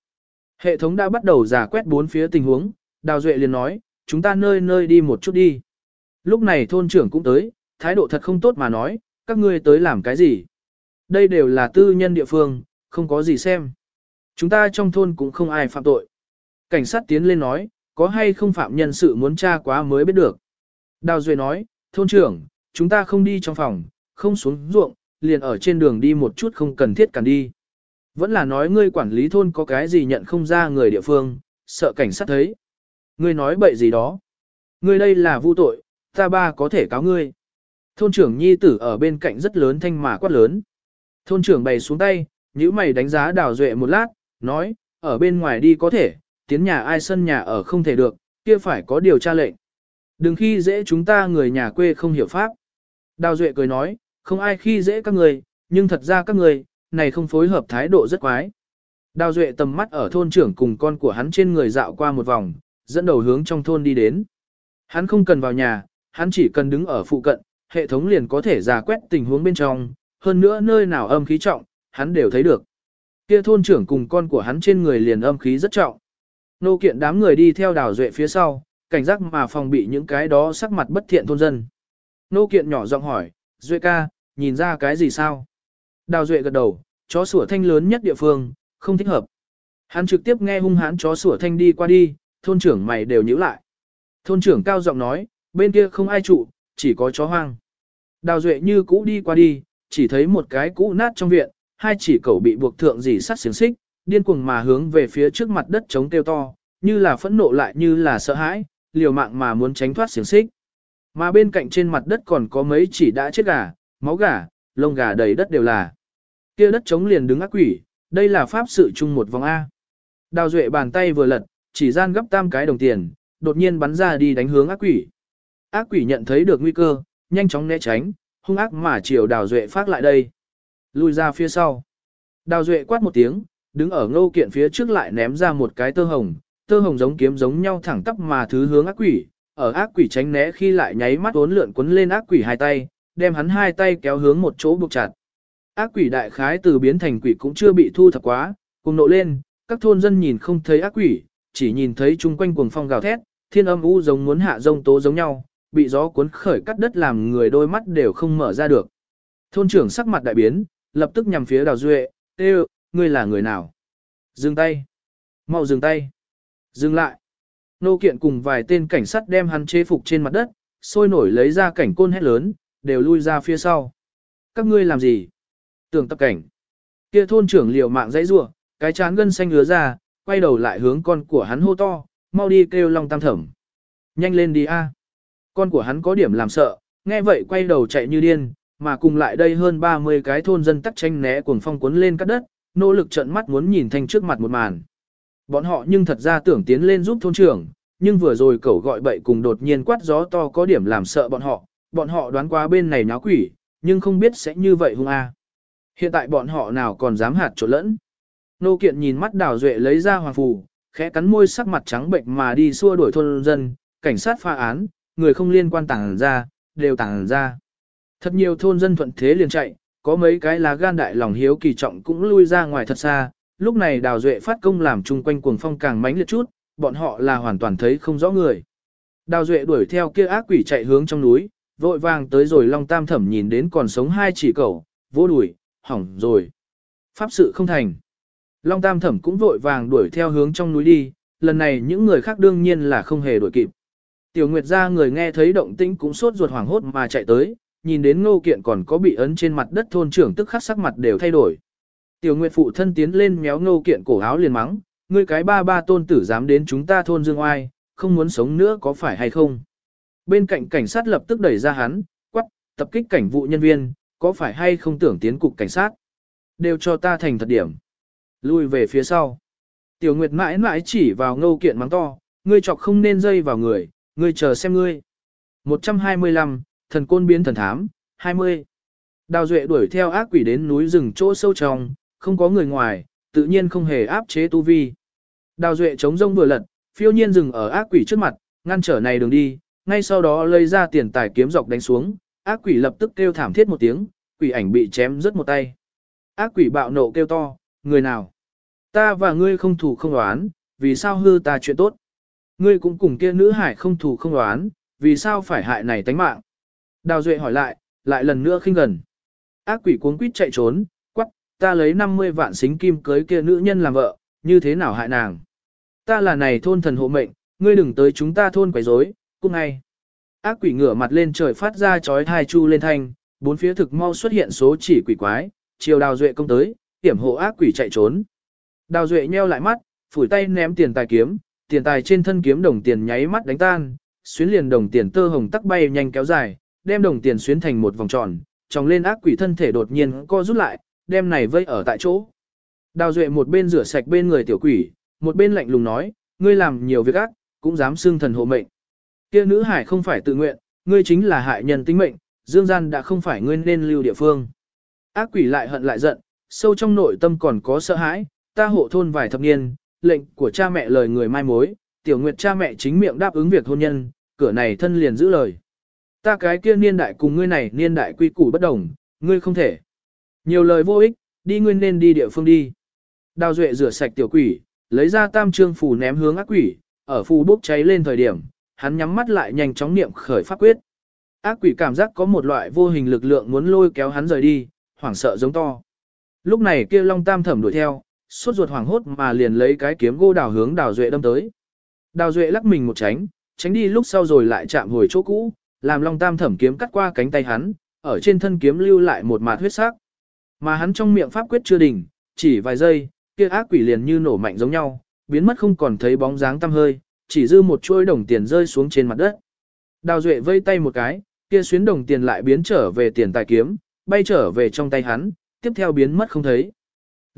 S1: Hệ thống đã bắt đầu giả quét bốn phía tình huống, Đào Duệ liền nói, chúng ta nơi nơi đi một chút đi. Lúc này thôn trưởng cũng tới, thái độ thật không tốt mà nói, các ngươi tới làm cái gì. Đây đều là tư nhân địa phương, không có gì xem. Chúng ta trong thôn cũng không ai phạm tội. Cảnh sát tiến lên nói, có hay không phạm nhân sự muốn tra quá mới biết được. Đào Duệ nói, thôn trưởng, chúng ta không đi trong phòng, không xuống ruộng, liền ở trên đường đi một chút không cần thiết cần đi. Vẫn là nói ngươi quản lý thôn có cái gì nhận không ra người địa phương, sợ cảnh sát thấy. Ngươi nói bậy gì đó. Ngươi đây là vu tội, ta ba có thể cáo ngươi. Thôn trưởng nhi tử ở bên cạnh rất lớn thanh mà quát lớn. Thôn trưởng bày xuống tay, nhíu mày đánh giá đào duệ một lát, nói, ở bên ngoài đi có thể, tiến nhà ai sân nhà ở không thể được, kia phải có điều tra lệnh. Đừng khi dễ chúng ta người nhà quê không hiểu pháp. Đào duệ cười nói, không ai khi dễ các người, nhưng thật ra các người, này không phối hợp thái độ rất quái. Đào duệ tầm mắt ở thôn trưởng cùng con của hắn trên người dạo qua một vòng, dẫn đầu hướng trong thôn đi đến. Hắn không cần vào nhà, hắn chỉ cần đứng ở phụ cận, hệ thống liền có thể giả quét tình huống bên trong, hơn nữa nơi nào âm khí trọng, hắn đều thấy được. Kia thôn trưởng cùng con của hắn trên người liền âm khí rất trọng. Nô kiện đám người đi theo đào duệ phía sau, cảnh giác mà phòng bị những cái đó sắc mặt bất thiện thôn dân. Nô kiện nhỏ giọng hỏi, Duệ ca, nhìn ra cái gì sao? Đào Duệ gật đầu, chó sủa thanh lớn nhất địa phương, không thích hợp. Hắn trực tiếp nghe hung hãn chó sủa thanh đi qua đi, thôn trưởng mày đều nhíu lại. Thôn trưởng cao giọng nói, bên kia không ai trụ, chỉ có chó hoang. Đào Duệ như cũ đi qua đi, chỉ thấy một cái cũ nát trong viện, hai chỉ cẩu bị buộc thượng dì sắt xiềng xích, điên cuồng mà hướng về phía trước mặt đất chống kêu to, như là phẫn nộ lại như là sợ hãi, liều mạng mà muốn tránh thoát xiềng xích. Mà bên cạnh trên mặt đất còn có mấy chỉ đã chết gà, máu gà, lông gà đầy đất đều là. Kia đất chống liền đứng ác quỷ, đây là pháp sự chung một vòng A. Đào Duệ bàn tay vừa lật, chỉ gian gấp tam cái đồng tiền, đột nhiên bắn ra đi đánh hướng ác quỷ. Ác quỷ nhận thấy được nguy cơ, nhanh chóng né tránh, hung ác mà chiều Đào Duệ phát lại đây. Lùi ra phía sau. Đào Duệ quát một tiếng, đứng ở ngô kiện phía trước lại ném ra một cái tơ hồng, tơ hồng giống kiếm giống nhau thẳng tắp mà thứ hướng ác quỷ, ở ác quỷ tránh né khi lại nháy mắt uốn lượn quấn lên ác quỷ hai tay, đem hắn hai tay kéo hướng một chỗ buộc chặt. Ác quỷ đại khái từ biến thành quỷ cũng chưa bị thu thập quá, cùng nộ lên, các thôn dân nhìn không thấy ác quỷ, chỉ nhìn thấy chung quanh cuồng phong gào thét, thiên âm u giống muốn hạ rông tố giống nhau, bị gió cuốn khởi cắt đất làm người đôi mắt đều không mở ra được. Thôn trưởng sắc mặt đại biến, lập tức nhằm phía Đào Duệ, "Ê, ngươi là người nào?" Dừng tay. Mau dừng tay. Dừng lại. Nô kiện cùng vài tên cảnh sát đem hắn chế phục trên mặt đất, sôi nổi lấy ra cảnh côn hét lớn, đều lui ra phía sau. Các ngươi làm gì? Tưởng tập cảnh. Kia thôn trưởng liều mạng dãy rủa, cái chán gân xanh hứa ra, quay đầu lại hướng con của hắn hô to, mau đi kêu Long Tam Thẩm. Nhanh lên đi a. Con của hắn có điểm làm sợ, nghe vậy quay đầu chạy như điên, mà cùng lại đây hơn 30 cái thôn dân tắc tranh né cuồng phong cuốn lên cắt đất, nỗ lực trợn mắt muốn nhìn thanh trước mặt một màn. Bọn họ nhưng thật ra tưởng tiến lên giúp thôn trưởng, nhưng vừa rồi cậu gọi bậy cùng đột nhiên quát gió to có điểm làm sợ bọn họ, bọn họ đoán qua bên này náo quỷ, nhưng không biết sẽ như vậy hung a. Hiện tại bọn họ nào còn dám hạt trộn lẫn. Nô kiện nhìn mắt đào duệ lấy ra hoàng phù, khẽ cắn môi sắc mặt trắng bệnh mà đi xua đuổi thôn dân, cảnh sát pha án, người không liên quan tàng ra, đều tàng ra. Thật nhiều thôn dân thuận thế liền chạy, có mấy cái lá gan đại lòng hiếu kỳ trọng cũng lui ra ngoài thật xa, lúc này đào duệ phát công làm chung quanh cuồng phong càng mánh liệt chút, bọn họ là hoàn toàn thấy không rõ người. Đào duệ đuổi theo kia ác quỷ chạy hướng trong núi, vội vàng tới rồi long tam thẩm nhìn đến còn sống hai chỉ cẩu, vô đuổi, hỏng rồi. Pháp sự không thành. Long tam thẩm cũng vội vàng đuổi theo hướng trong núi đi, lần này những người khác đương nhiên là không hề đuổi kịp. Tiểu Nguyệt ra người nghe thấy động tĩnh cũng sốt ruột hoảng hốt mà chạy tới, nhìn đến ngô kiện còn có bị ấn trên mặt đất thôn trưởng tức khắc sắc mặt đều thay đổi. Tiểu Nguyệt phụ thân tiến lên méo ngô kiện cổ áo liền mắng, ngươi cái ba ba tôn tử dám đến chúng ta thôn dương oai, không muốn sống nữa có phải hay không? Bên cạnh cảnh sát lập tức đẩy ra hắn, quắc, tập kích cảnh vụ nhân viên, có phải hay không tưởng tiến cục cảnh sát? Đều cho ta thành thật điểm. Lui về phía sau. Tiểu Nguyệt mãi mãi chỉ vào ngô kiện mắng to, ngươi chọc không nên dây vào người, ngươi chờ xem ngươi. 125, thần côn biến thần thám, 20. Đào Duệ đuổi theo ác quỷ đến núi rừng chỗ sâu trong, không có người ngoài, tự nhiên không hề áp chế tu vi. Đào Duệ chống rông vừa lật, phiêu nhiên dừng ở ác quỷ trước mặt, ngăn trở này đường đi, ngay sau đó lấy ra tiền tài kiếm dọc đánh xuống, ác quỷ lập tức kêu thảm thiết một tiếng, quỷ ảnh bị chém rớt một tay. Ác quỷ bạo nộ kêu to, người nào? Ta và ngươi không thủ không đoán, vì sao hư ta chuyện tốt? Ngươi cũng cùng kia nữ hải không thù không đoán, vì sao phải hại này tánh mạng? Đào Duệ hỏi lại, lại lần nữa khinh gần. Ác quỷ cuốn quýt chạy trốn, quắc, ta lấy 50 vạn xính kim cưới kia nữ nhân làm vợ, như thế nào hại nàng? Ta là này thôn thần hộ mệnh, ngươi đừng tới chúng ta thôn quấy rối, cút ngay. Ác quỷ ngửa mặt lên trời phát ra chói thai chu lên thanh, bốn phía thực mau xuất hiện số chỉ quỷ quái, chiều đào duệ công tới, tiểm hộ ác quỷ chạy trốn. Đào duệ nheo lại mắt, phủi tay ném tiền tài kiếm, tiền tài trên thân kiếm đồng tiền nháy mắt đánh tan, xuyến liền đồng tiền tơ hồng tắc bay nhanh kéo dài, đem đồng tiền xuyến thành một vòng tròn, tròng lên ác quỷ thân thể đột nhiên co rút lại, đem này vây ở tại chỗ. Đào Duệ một bên rửa sạch bên người tiểu quỷ, một bên lạnh lùng nói, ngươi làm nhiều việc ác, cũng dám xưng thần hộ mệnh. Kia nữ hải không phải tự nguyện, ngươi chính là hại nhân tính mệnh, dương gian đã không phải ngươi nên lưu địa phương. Ác quỷ lại hận lại giận, sâu trong nội tâm còn có sợ hãi, ta hộ thôn vài thập niên, lệnh của cha mẹ lời người mai mối, tiểu nguyệt cha mẹ chính miệng đáp ứng việc hôn nhân, cửa này thân liền giữ lời. Ta cái kia niên đại cùng ngươi này niên đại quy củ bất đồng, ngươi không thể. Nhiều lời vô ích, đi ngươi nên đi địa phương đi. Đào Duệ rửa sạch tiểu quỷ, lấy ra tam trương phù ném hướng ác quỷ, ở phù bốc cháy lên thời điểm, hắn nhắm mắt lại nhanh chóng niệm khởi pháp quyết. Ác quỷ cảm giác có một loại vô hình lực lượng muốn lôi kéo hắn rời đi, hoảng sợ giống to. Lúc này kia Long Tam thẩm đuổi theo, suốt ruột hoảng hốt mà liền lấy cái kiếm gô đào hướng Đào Duệ đâm tới. Đào Duệ lắc mình một tránh, tránh đi lúc sau rồi lại chạm hồi chỗ cũ, làm Long Tam thẩm kiếm cắt qua cánh tay hắn, ở trên thân kiếm lưu lại một mạt huyết sắc. Mà hắn trong miệng pháp quyết chưa đỉnh, chỉ vài giây, kia ác quỷ liền như nổ mạnh giống nhau, biến mất không còn thấy bóng dáng tăm hơi, chỉ dư một chuôi đồng tiền rơi xuống trên mặt đất. Đào Duệ vây tay một cái, kia xuyến đồng tiền lại biến trở về tiền tài kiếm, bay trở về trong tay hắn, tiếp theo biến mất không thấy.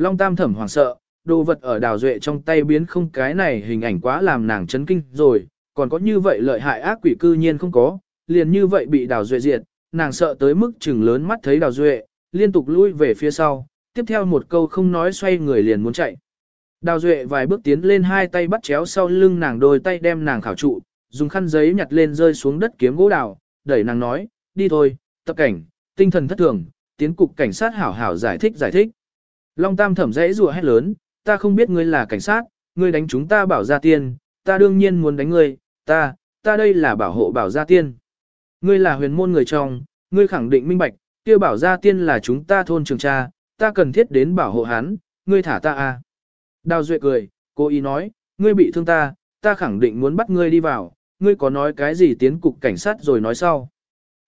S1: Long Tam thẩm hoảng sợ, đồ vật ở Đào Duệ trong tay biến không cái này hình ảnh quá làm nàng chấn kinh rồi, còn có như vậy lợi hại ác quỷ cư nhiên không có, liền như vậy bị Đào Duệ diệt, nàng sợ tới mức chừng lớn mắt thấy Đào Duệ, liên tục lui về phía sau, tiếp theo một câu không nói xoay người liền muốn chạy. Đào Duệ vài bước tiến lên hai tay bắt chéo sau lưng nàng đôi tay đem nàng khảo trụ, dùng khăn giấy nhặt lên rơi xuống đất kiếm gỗ đào, đẩy nàng nói, đi thôi, tập cảnh, tinh thần thất thường, tiến cục cảnh sát hảo hảo giải thích giải thích. Long Tam thẩm dãy rủa hét lớn, ta không biết ngươi là cảnh sát, ngươi đánh chúng ta bảo gia tiên, ta đương nhiên muốn đánh ngươi, ta, ta đây là bảo hộ bảo gia tiên. Ngươi là huyền môn người trong, ngươi khẳng định minh bạch, kia bảo gia tiên là chúng ta thôn trường cha, ta cần thiết đến bảo hộ hắn, ngươi thả ta à. Đào Duệ cười, cô ý nói, ngươi bị thương ta, ta khẳng định muốn bắt ngươi đi vào, ngươi có nói cái gì tiến cục cảnh sát rồi nói sau.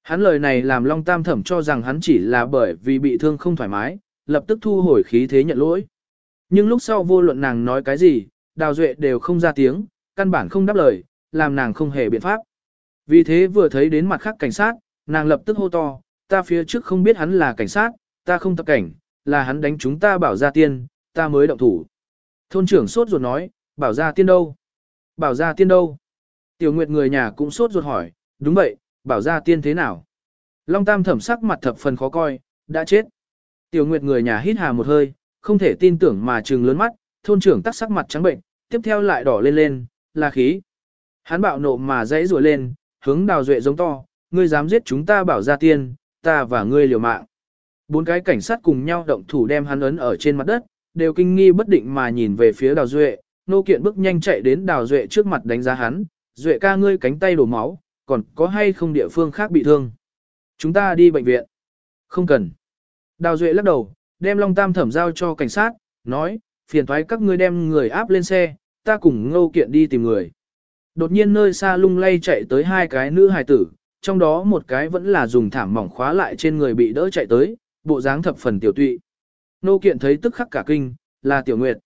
S1: Hắn lời này làm Long Tam Thẩm cho rằng hắn chỉ là bởi vì bị thương không thoải mái, lập tức thu hồi khí thế nhận lỗi. Nhưng lúc sau vô luận nàng nói cái gì, Đào Duệ đều không ra tiếng, căn bản không đáp lời, làm nàng không hề biện pháp. Vì thế vừa thấy đến mặt khác cảnh sát, nàng lập tức hô to, ta phía trước không biết hắn là cảnh sát, ta không tập cảnh, là hắn đánh chúng ta bảo ra tiên, ta mới động thủ. Thôn trưởng sốt ruột nói, bảo ra tiên đâu? Bảo ra tiên đâu? Tiểu Nguyệt người nhà cũng sốt ruột hỏi, đúng vậy, bảo ra tiên thế nào? Long Tam thẩm sắc mặt thập phần khó coi, đã chết. Tiểu Nguyệt người nhà hít hà một hơi, không thể tin tưởng mà trừng lớn mắt, thôn trưởng tắc sắc mặt trắng bệnh, tiếp theo lại đỏ lên lên, là khí. Hắn bạo nộ mà dãy rủa lên, hướng đào duệ giống to, ngươi dám giết chúng ta bảo ra tiên, ta và ngươi liều mạng. Bốn cái cảnh sát cùng nhau động thủ đem hắn ấn ở trên mặt đất, đều kinh nghi bất định mà nhìn về phía đào duệ, nô kiện bước nhanh chạy đến đào duệ trước mặt đánh giá hắn, duệ ca ngươi cánh tay đổ máu, còn có hay không địa phương khác bị thương. Chúng ta đi bệnh viện. Không cần. Đào duệ lắc đầu, đem Long Tam thẩm giao cho cảnh sát, nói, phiền thoái các ngươi đem người áp lên xe, ta cùng ngâu kiện đi tìm người. Đột nhiên nơi xa lung lay chạy tới hai cái nữ hài tử, trong đó một cái vẫn là dùng thảm mỏng khóa lại trên người bị đỡ chạy tới, bộ dáng thập phần tiểu tụy. Nô kiện thấy tức khắc cả kinh, là tiểu nguyệt.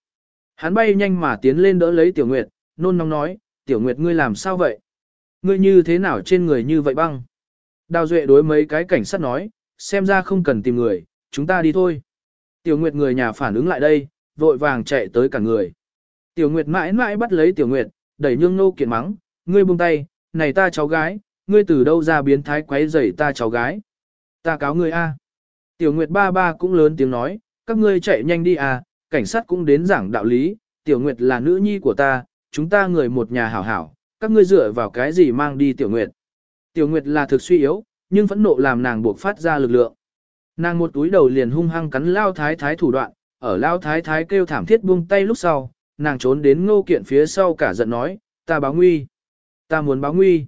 S1: Hắn bay nhanh mà tiến lên đỡ lấy tiểu nguyệt, nôn nóng nói, tiểu nguyệt ngươi làm sao vậy? Ngươi như thế nào trên người như vậy băng? Đào duệ đối mấy cái cảnh sát nói, xem ra không cần tìm người, chúng ta đi thôi. Tiểu nguyệt người nhà phản ứng lại đây, vội vàng chạy tới cả người. Tiểu nguyệt mãi mãi bắt lấy tiểu nguyệt, đẩy nhương nô kiện mắng, ngươi buông tay, này ta cháu gái, ngươi từ đâu ra biến thái quấy rầy ta cháu gái. Ta cáo ngươi a. Tiểu Nguyệt ba ba cũng lớn tiếng nói, các ngươi chạy nhanh đi à, cảnh sát cũng đến giảng đạo lý, Tiểu Nguyệt là nữ nhi của ta, chúng ta người một nhà hảo hảo, các ngươi dựa vào cái gì mang đi Tiểu Nguyệt. Tiểu Nguyệt là thực suy yếu, nhưng phẫn nộ làm nàng buộc phát ra lực lượng. Nàng một túi đầu liền hung hăng cắn lao thái thái thủ đoạn, ở lao thái thái kêu thảm thiết buông tay lúc sau, nàng trốn đến ngô kiện phía sau cả giận nói, ta báo nguy, ta muốn báo nguy.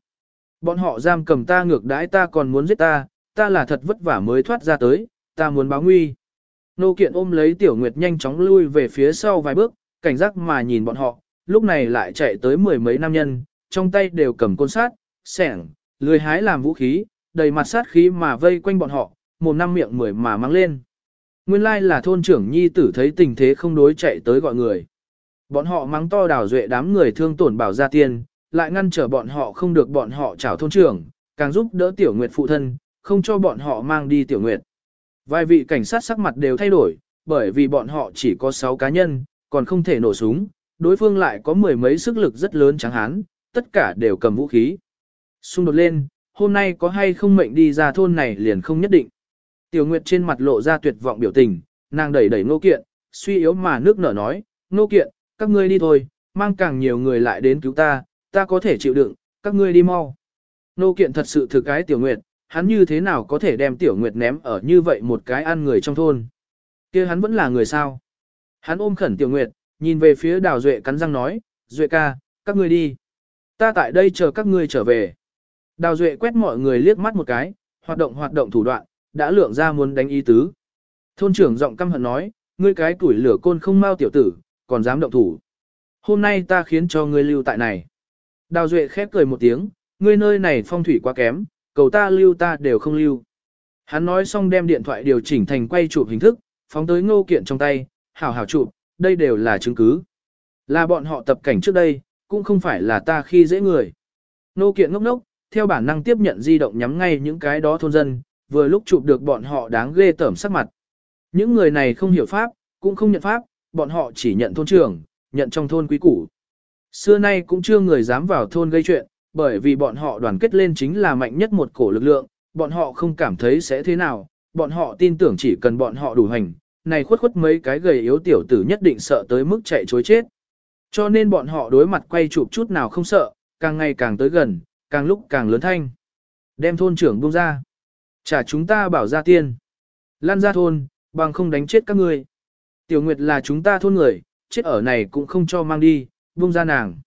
S1: Bọn họ giam cầm ta ngược đãi ta còn muốn giết ta, ta là thật vất vả mới thoát ra tới, ta muốn báo nguy. Nô kiện ôm lấy tiểu nguyệt nhanh chóng lui về phía sau vài bước, cảnh giác mà nhìn bọn họ, lúc này lại chạy tới mười mấy nam nhân, trong tay đều cầm côn sát, sẻng, lười hái làm vũ khí, đầy mặt sát khí mà vây quanh bọn họ, một năm miệng mười mà mang lên. Nguyên lai là thôn trưởng nhi tử thấy tình thế không đối chạy tới gọi người. Bọn họ mắng to đào duệ đám người thương tổn bảo ra tiền, lại ngăn trở bọn họ không được bọn họ chào thôn trưởng, càng giúp đỡ tiểu nguyệt phụ thân, không cho bọn họ mang đi tiểu nguyệt. Vài vị cảnh sát sắc mặt đều thay đổi, bởi vì bọn họ chỉ có 6 cá nhân, còn không thể nổ súng, đối phương lại có mười mấy sức lực rất lớn chẳng hán, tất cả đều cầm vũ khí. Xung đột lên, hôm nay có hay không mệnh đi ra thôn này liền không nhất định. Tiểu Nguyệt trên mặt lộ ra tuyệt vọng biểu tình, nàng đẩy đẩy Ngô Kiện, suy yếu mà nước nở nói, Ngô Kiện, các ngươi đi thôi, mang càng nhiều người lại đến cứu ta, ta có thể chịu đựng, các ngươi đi mau. Ngô Kiện thật sự thực cái Tiểu Nguyệt, hắn như thế nào có thể đem Tiểu Nguyệt ném ở như vậy một cái ăn người trong thôn. kia hắn vẫn là người sao. Hắn ôm khẩn Tiểu Nguyệt, nhìn về phía Đào Duệ cắn răng nói, Duệ ca, các ngươi đi. Ta tại đây chờ các ngươi trở về. Đào Duệ quét mọi người liếc mắt một cái, hoạt động hoạt động thủ đoạn, đã lượng ra muốn đánh ý tứ. Thôn trưởng giọng căm hận nói, ngươi cái tuổi lửa côn không mau tiểu tử, còn dám động thủ. Hôm nay ta khiến cho ngươi lưu tại này. Đào Duệ khép cười một tiếng, ngươi nơi này phong thủy quá kém, cầu ta lưu ta đều không lưu. Hắn nói xong đem điện thoại điều chỉnh thành quay chụp hình thức, phóng tới ngô kiện trong tay, hảo hảo chụp, đây đều là chứng cứ. Là bọn họ tập cảnh trước đây, cũng không phải là ta khi dễ người. Ngô kiện ngốc ngốc, theo bản năng tiếp nhận di động nhắm ngay những cái đó thôn dân, vừa lúc chụp được bọn họ đáng ghê tởm sắc mặt. Những người này không hiểu pháp, cũng không nhận pháp, bọn họ chỉ nhận thôn trưởng, nhận trong thôn quý củ. Xưa nay cũng chưa người dám vào thôn gây chuyện, bởi vì bọn họ đoàn kết lên chính là mạnh nhất một cổ lực lượng, bọn họ không cảm thấy sẽ thế nào, bọn họ tin tưởng chỉ cần bọn họ đủ hành, này khuất khuất mấy cái gầy yếu tiểu tử nhất định sợ tới mức chạy chối chết. Cho nên bọn họ đối mặt quay chụp chút nào không sợ, càng ngày càng tới gần, càng lúc càng lớn thanh. Đem thôn trưởng buông ra. Trả chúng ta bảo ra tiên. Lan ra thôn, bằng không đánh chết các ngươi. Tiểu Nguyệt là chúng ta thôn người, chết ở này cũng không cho mang đi, buông ra nàng.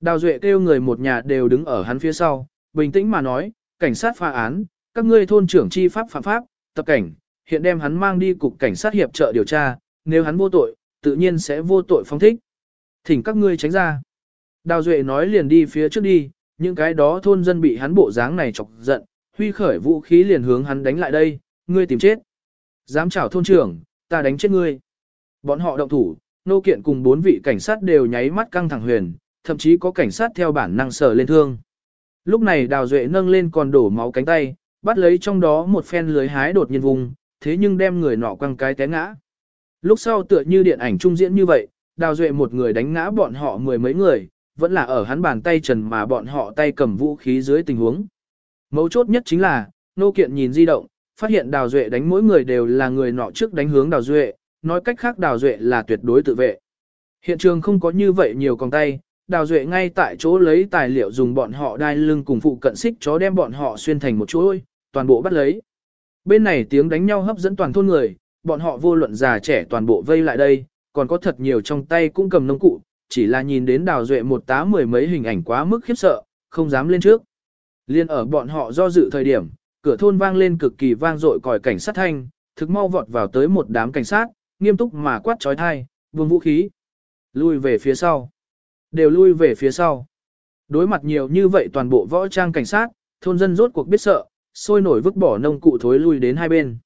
S1: Đào Duệ kêu người một nhà đều đứng ở hắn phía sau, bình tĩnh mà nói, cảnh sát phá án, các ngươi thôn trưởng chi pháp phạm pháp, tập cảnh, hiện đem hắn mang đi cục cảnh sát hiệp trợ điều tra, nếu hắn vô tội, tự nhiên sẽ vô tội phóng thích. Thỉnh các ngươi tránh ra. Đào Duệ nói liền đi phía trước đi, những cái đó thôn dân bị hắn bộ dáng này chọc giận, huy khởi vũ khí liền hướng hắn đánh lại đây, ngươi tìm chết. Dám chảo thôn trưởng, ta đánh chết ngươi. Bọn họ động thủ, nô kiện cùng bốn vị cảnh sát đều nháy mắt căng thẳng huyền, thậm chí có cảnh sát theo bản năng sờ lên thương. Lúc này Đào Duệ nâng lên còn đổ máu cánh tay, bắt lấy trong đó một phen lưới hái đột nhiên vùng, thế nhưng đem người nọ quăng cái té ngã. Lúc sau tựa như điện ảnh trung diễn như vậy, Đào Duệ một người đánh ngã bọn họ mười mấy người, vẫn là ở hắn bàn tay trần mà bọn họ tay cầm vũ khí dưới tình huống. Mấu chốt nhất chính là, nô kiện nhìn di động, phát hiện Đào Duệ đánh mỗi người đều là người nọ trước đánh hướng Đào Duệ, nói cách khác Đào Duệ là tuyệt đối tự vệ. Hiện trường không có như vậy nhiều còng tay, Đào Duệ ngay tại chỗ lấy tài liệu dùng bọn họ đai lưng cùng phụ cận xích chó đem bọn họ xuyên thành một chuỗi, toàn bộ bắt lấy. Bên này tiếng đánh nhau hấp dẫn toàn thôn người, bọn họ vô luận già trẻ toàn bộ vây lại đây, còn có thật nhiều trong tay cũng cầm nông cụ, chỉ là nhìn đến Đào Duệ một tá mười mấy hình ảnh quá mức khiếp sợ, không dám lên trước. Liên ở bọn họ do dự thời điểm, cửa thôn vang lên cực kỳ vang dội còi cảnh sát thanh, thực mau vọt vào tới một đám cảnh sát, nghiêm túc mà quát trói thai, buông vũ khí. Lui về phía sau. Đều lui về phía sau. Đối mặt nhiều như vậy toàn bộ võ trang cảnh sát, thôn dân rốt cuộc biết sợ, sôi nổi vứt bỏ nông cụ thối lui đến hai bên.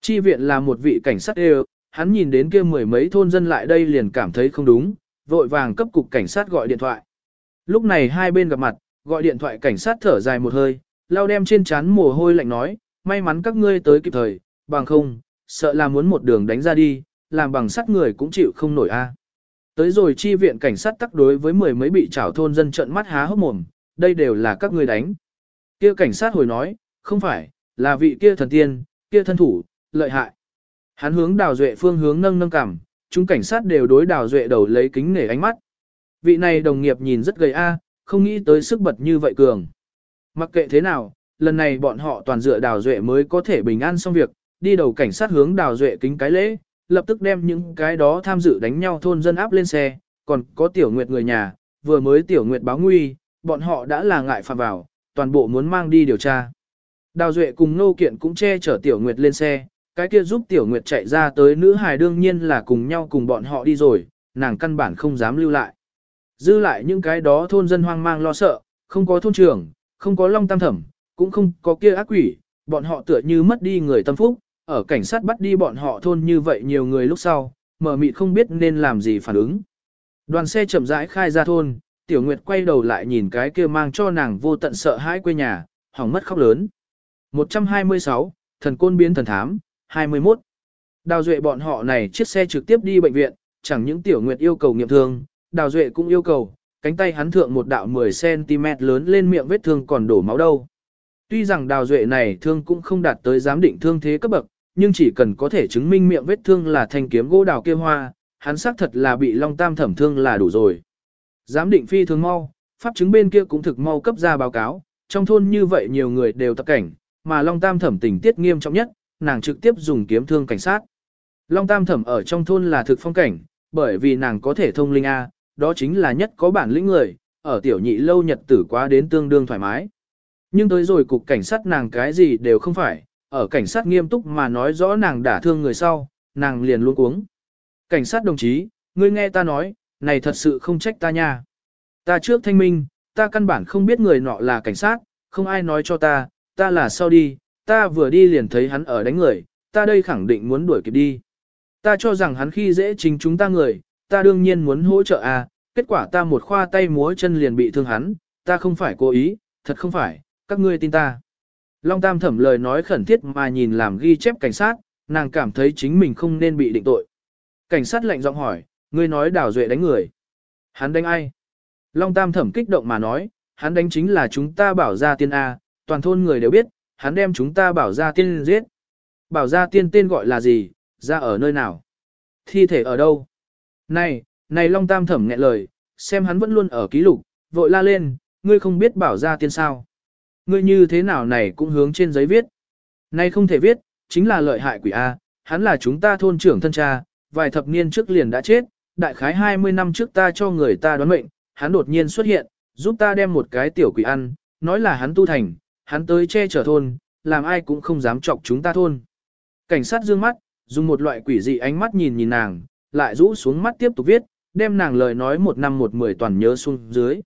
S1: Chi viện là một vị cảnh sát đều, hắn nhìn đến kia mười mấy thôn dân lại đây liền cảm thấy không đúng, vội vàng cấp cục cảnh sát gọi điện thoại. Lúc này hai bên gặp mặt, gọi điện thoại cảnh sát thở dài một hơi, lao đem trên chán mồ hôi lạnh nói, may mắn các ngươi tới kịp thời, bằng không, sợ là muốn một đường đánh ra đi, làm bằng sắt người cũng chịu không nổi a. Tới rồi chi viện cảnh sát tắc đối với mười mấy bị trảo thôn dân trợn mắt há hốc mồm, đây đều là các ngươi đánh. Kia cảnh sát hồi nói, không phải, là vị kia thần tiên, kia thân thủ, lợi hại. Hắn hướng đào duệ phương hướng nâng nâng cảm, chúng cảnh sát đều đối đào duệ đầu lấy kính nể ánh mắt. Vị này đồng nghiệp nhìn rất gầy a, không nghĩ tới sức bật như vậy cường. Mặc kệ thế nào, lần này bọn họ toàn dựa đào duệ mới có thể bình an xong việc, đi đầu cảnh sát hướng đào duệ kính cái lễ, lập tức đem những cái đó tham dự đánh nhau thôn dân áp lên xe, còn có tiểu nguyệt người nhà, vừa mới tiểu nguyệt báo nguy, bọn họ đã là ngại phạm vào, toàn bộ muốn mang đi điều tra. Đào Duệ cùng Nô Kiện cũng che chở Tiểu Nguyệt lên xe, cái kia giúp Tiểu Nguyệt chạy ra tới nữ hài đương nhiên là cùng nhau cùng bọn họ đi rồi, nàng căn bản không dám lưu lại. Dư lại những cái đó thôn dân hoang mang lo sợ, không có thôn trưởng, không có long tam thẩm, cũng không có kia ác quỷ, bọn họ tựa như mất đi người tâm phúc, ở cảnh sát bắt đi bọn họ thôn như vậy nhiều người lúc sau, mở mịt không biết nên làm gì phản ứng. Đoàn xe chậm rãi khai ra thôn, Tiểu Nguyệt quay đầu lại nhìn cái kia mang cho nàng vô tận sợ hãi quê nhà, hỏng mất khóc lớn. 126, thần côn biến thần thám, 21. Đào Duệ bọn họ này chiếc xe trực tiếp đi bệnh viện, chẳng những Tiểu Nguyệt yêu cầu nghiệm thương, Đào Duệ cũng yêu cầu, cánh tay hắn thượng một đạo 10cm lớn lên miệng vết thương còn đổ máu đâu. Tuy rằng Đào Duệ này thương cũng không đạt tới giám định thương thế cấp bậc, nhưng chỉ cần có thể chứng minh miệng vết thương là thanh kiếm gỗ đào kia hoa, hắn xác thật là bị Long Tam thẩm thương là đủ rồi. Giám định phi thường mau, pháp chứng bên kia cũng thực mau cấp ra báo cáo, trong thôn như vậy nhiều người đều tập cảnh, mà Long Tam thẩm tình tiết nghiêm trọng nhất, nàng trực tiếp dùng kiếm thương cảnh sát. Long Tam thẩm ở trong thôn là thực phong cảnh, bởi vì nàng có thể thông linh A, đó chính là nhất có bản lĩnh người, ở tiểu nhị lâu nhật tử quá đến tương đương thoải mái. Nhưng tới rồi cục cảnh sát nàng cái gì đều không phải, ở cảnh sát nghiêm túc mà nói rõ nàng đả thương người sau, nàng liền luôn cuống. Cảnh sát đồng chí, ngươi nghe ta nói, này thật sự không trách ta nha. Ta trước thanh minh, ta căn bản không biết người nọ là cảnh sát, không ai nói cho ta, ta là sau đi, ta vừa đi liền thấy hắn ở đánh người, ta đây khẳng định muốn đuổi kịp đi. Ta cho rằng hắn khi dễ chính chúng ta người, ta đương nhiên muốn hỗ trợ à, kết quả ta một khoa tay múa chân liền bị thương hắn, ta không phải cố ý, thật không phải, các ngươi tin ta. Long Tam thẩm lời nói khẩn thiết mà nhìn làm ghi chép cảnh sát, nàng cảm thấy chính mình không nên bị định tội. Cảnh sát lạnh giọng hỏi, ngươi nói đào duệ đánh người. Hắn đánh ai? Long Tam thẩm kích động mà nói, hắn đánh chính là chúng ta bảo ra tiên A, toàn thôn người đều biết, hắn đem chúng ta bảo ra tiên giết. Bảo ra tiên tên gọi là gì, ra ở nơi nào? Thi thể ở đâu? Này, này Long Tam thẩm nghẹn lời, xem hắn vẫn luôn ở ký lục, vội la lên, ngươi không biết bảo ra tiên sao? Ngươi như thế nào này cũng hướng trên giấy viết. Này không thể viết, chính là lợi hại quỷ A, hắn là chúng ta thôn trưởng thân cha, vài thập niên trước liền đã chết, đại khái 20 năm trước ta cho người ta đoán mệnh, hắn đột nhiên xuất hiện, giúp ta đem một cái tiểu quỷ ăn, nói là hắn tu thành, hắn tới che chở thôn, làm ai cũng không dám chọc chúng ta thôn. Cảnh sát dương mắt, dùng một loại quỷ dị ánh mắt nhìn nhìn nàng, lại rũ xuống mắt tiếp tục viết, đem nàng lời nói một năm một mười toàn nhớ xuống dưới.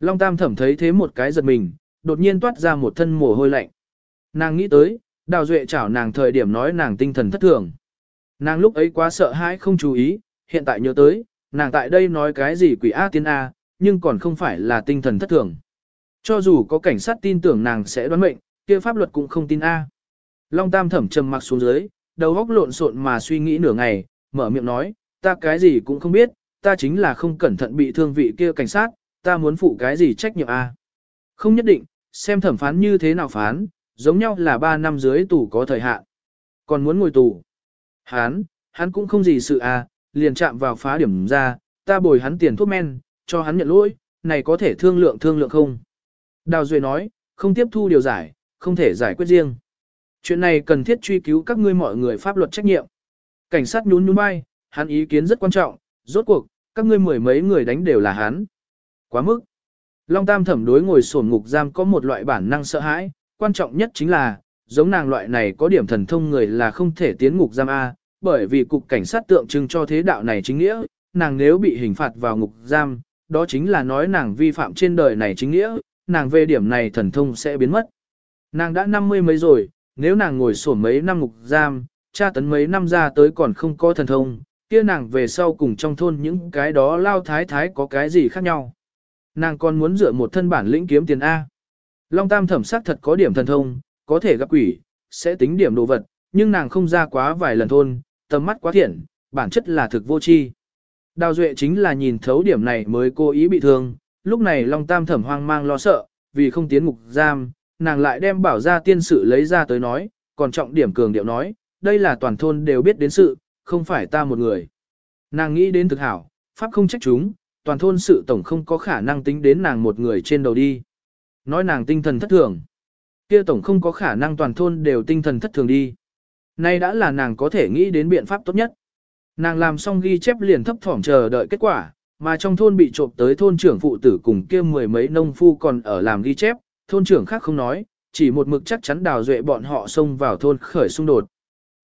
S1: Long Tam thẩm thấy thế một cái giật mình, đột nhiên toát ra một thân mồ hôi lạnh. Nàng nghĩ tới, Đào Duệ chảo nàng thời điểm nói nàng tinh thần thất thường. Nàng lúc ấy quá sợ hãi không chú ý, hiện tại nhớ tới, nàng tại đây nói cái gì quỷ A tiên A, nhưng còn không phải là tinh thần thất thường. Cho dù có cảnh sát tin tưởng nàng sẽ đoán mệnh, kia pháp luật cũng không tin A. Long Tam thẩm trầm mặc xuống dưới, đầu óc lộn xộn mà suy nghĩ nửa ngày, mở miệng nói, ta cái gì cũng không biết, ta chính là không cẩn thận bị thương vị kia cảnh sát, ta muốn phụ cái gì trách nhiệm A. Không nhất định, xem thẩm phán như thế nào phán, giống nhau là 3 năm dưới tù có thời hạn. Còn muốn ngồi tù. Hán, hắn cũng không gì sự A, liền chạm vào phá điểm ra, ta bồi hắn tiền thuốc men, cho hắn nhận lỗi, này có thể thương lượng thương lượng không? Đào Duệ nói, không tiếp thu điều giải, không thể giải quyết riêng. Chuyện này cần thiết truy cứu các ngươi mọi người pháp luật trách nhiệm. Cảnh sát nhún nhún vai, hắn ý kiến rất quan trọng, rốt cuộc, các ngươi mười mấy người đánh đều là hắn. Quá mức. Long Tam thẩm đối ngồi sổn ngục giam có một loại bản năng sợ hãi, quan trọng nhất chính là, giống nàng loại này có điểm thần thông người là không thể tiến ngục giam A, bởi vì cục cảnh sát tượng trưng cho thế đạo này chính nghĩa, nàng nếu bị hình phạt vào ngục giam, đó chính là nói nàng vi phạm trên đời này chính nghĩa, nàng về điểm này thần thông sẽ biến mất. Nàng đã năm mươi mấy rồi, nếu nàng ngồi sổn mấy năm ngục giam, Cha tấn mấy năm ra tới còn không có thần thông, kia nàng về sau cùng trong thôn những cái đó lao thái thái có cái gì khác nhau. Nàng còn muốn dựa một thân bản lĩnh kiếm tiền A. Long Tam thẩm sắc thật có điểm thần thông, có thể gặp quỷ, sẽ tính điểm đồ vật, nhưng nàng không ra quá vài lần thôn, tầm mắt quá thiện, bản chất là thực vô tri. Đào Duệ chính là nhìn thấu điểm này mới cố ý bị thương, lúc này Long Tam thẩm hoang mang lo sợ, vì không tiến ngục giam, nàng lại đem bảo ra tiên sự lấy ra tới nói, còn trọng điểm cường điệu nói, đây là toàn thôn đều biết đến sự, không phải ta một người. Nàng nghĩ đến thực hảo, pháp không trách chúng, toàn thôn sự tổng không có khả năng tính đến nàng một người trên đầu đi. Nói nàng tinh thần thất thường. kia tổng không có khả năng toàn thôn đều tinh thần thất thường đi. Nay đã là nàng có thể nghĩ đến biện pháp tốt nhất. Nàng làm xong ghi chép liền thấp thỏm chờ đợi kết quả, mà trong thôn bị trộm tới thôn trưởng phụ tử cùng kia mười mấy nông phu còn ở làm ghi chép, thôn trưởng khác không nói, chỉ một mực chắc chắn đào duệ bọn họ xông vào thôn khởi xung đột.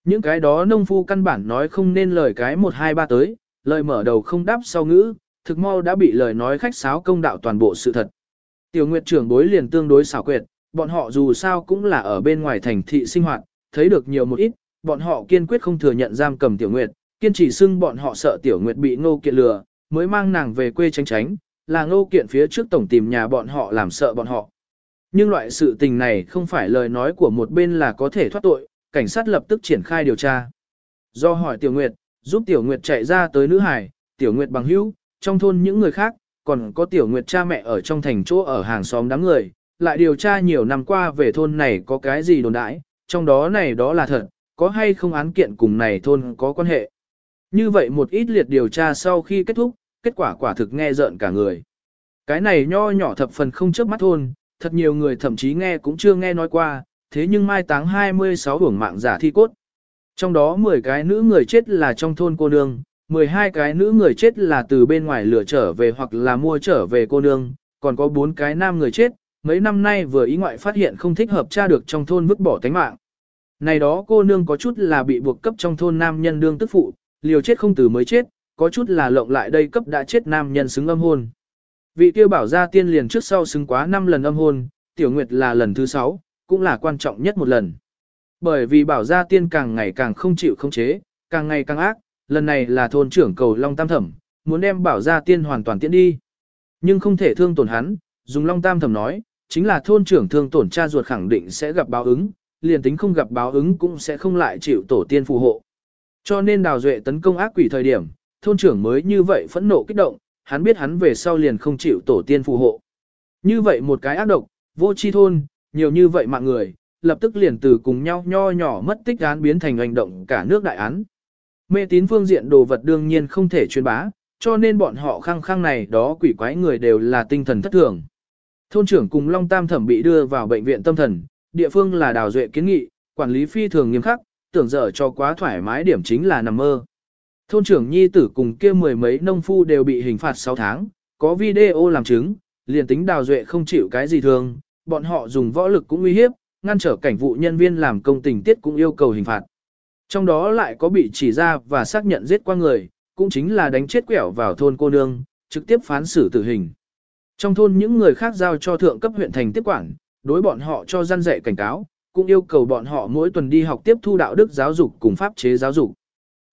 S1: Những cái đó nông phu căn bản nói không nên lời cái một hai ba tới, lời mở đầu không đáp sau ngữ, thực mau đã bị lời nói khách sáo công đạo toàn bộ sự thật. Tiểu Nguyệt trưởng bối liền tương đối xảo quyệt, bọn họ dù sao cũng là ở bên ngoài thành thị sinh hoạt, thấy được nhiều một ít, bọn họ kiên quyết không thừa nhận giam cầm Tiểu Nguyệt, kiên trì xưng bọn họ sợ Tiểu Nguyệt bị ngô kiện lừa, mới mang nàng về quê tránh tránh, là ngô kiện phía trước tổng tìm nhà bọn họ làm sợ bọn họ. Nhưng loại sự tình này không phải lời nói của một bên là có thể thoát tội, cảnh sát lập tức triển khai điều tra. Do hỏi Tiểu Nguyệt, giúp Tiểu Nguyệt chạy ra tới nữ hải, Tiểu Nguyệt bằng hữu, trong thôn những người khác, còn có Tiểu Nguyệt cha mẹ ở trong thành chỗ ở hàng xóm đám người, lại điều tra nhiều năm qua về thôn này có cái gì đồn đãi, trong đó này đó là thật, có hay không án kiện cùng này thôn có quan hệ. Như vậy một ít liệt điều tra sau khi kết thúc, kết quả quả thực nghe rợn cả người. Cái này nho nhỏ thập phần không trước mắt thôn, thật nhiều người thậm chí nghe cũng chưa nghe nói qua, thế nhưng mai táng 26 hưởng mạng giả thi cốt. Trong đó 10 cái nữ người chết là trong thôn cô nương, 12 cái nữ người chết là từ bên ngoài lửa trở về hoặc là mua trở về cô nương, còn có 4 cái nam người chết, mấy năm nay vừa ý ngoại phát hiện không thích hợp tra được trong thôn vứt bỏ tánh mạng. Này đó cô nương có chút là bị buộc cấp trong thôn nam nhân đương tức phụ, liều chết không từ mới chết, có chút là lộng lại đây cấp đã chết nam nhân xứng âm hôn. Vị tiêu bảo ra tiên liền trước sau xứng quá 5 lần âm hôn, tiểu nguyệt là lần thứ 6, cũng là quan trọng nhất một lần. Bởi vì bảo gia tiên càng ngày càng không chịu không chế, càng ngày càng ác, lần này là thôn trưởng cầu Long Tam Thẩm, muốn đem bảo gia tiên hoàn toàn tiễn đi. Nhưng không thể thương tổn hắn, dùng Long Tam Thẩm nói, chính là thôn trưởng thương tổn cha ruột khẳng định sẽ gặp báo ứng, liền tính không gặp báo ứng cũng sẽ không lại chịu tổ tiên phù hộ. Cho nên đào duệ tấn công ác quỷ thời điểm, thôn trưởng mới như vậy phẫn nộ kích động, hắn biết hắn về sau liền không chịu tổ tiên phù hộ. Như vậy một cái ác độc, vô chi thôn, nhiều như vậy mạng người, lập tức liền từ cùng nhau nho nhỏ mất tích án biến thành hành động cả nước đại án. Mê tín phương diện đồ vật đương nhiên không thể truyền bá, cho nên bọn họ khăng khăng này đó quỷ quái người đều là tinh thần thất thường. Thôn trưởng cùng Long Tam Thẩm bị đưa vào bệnh viện tâm thần, địa phương là đào duệ kiến nghị, quản lý phi thường nghiêm khắc, tưởng dở cho quá thoải mái điểm chính là nằm mơ. Thôn trưởng nhi tử cùng kia mười mấy nông phu đều bị hình phạt 6 tháng, có video làm chứng, liền tính đào duệ không chịu cái gì thường, bọn họ dùng võ lực cũng uy hiếp, ngăn trở cảnh vụ nhân viên làm công tình tiết cũng yêu cầu hình phạt. Trong đó lại có bị chỉ ra và xác nhận giết qua người, cũng chính là đánh chết quẻo vào thôn cô nương, trực tiếp phán xử tử hình. Trong thôn những người khác giao cho thượng cấp huyện thành tiếp quản, đối bọn họ cho gian dạy cảnh cáo, cũng yêu cầu bọn họ mỗi tuần đi học tiếp thu đạo đức giáo dục cùng pháp chế giáo dục.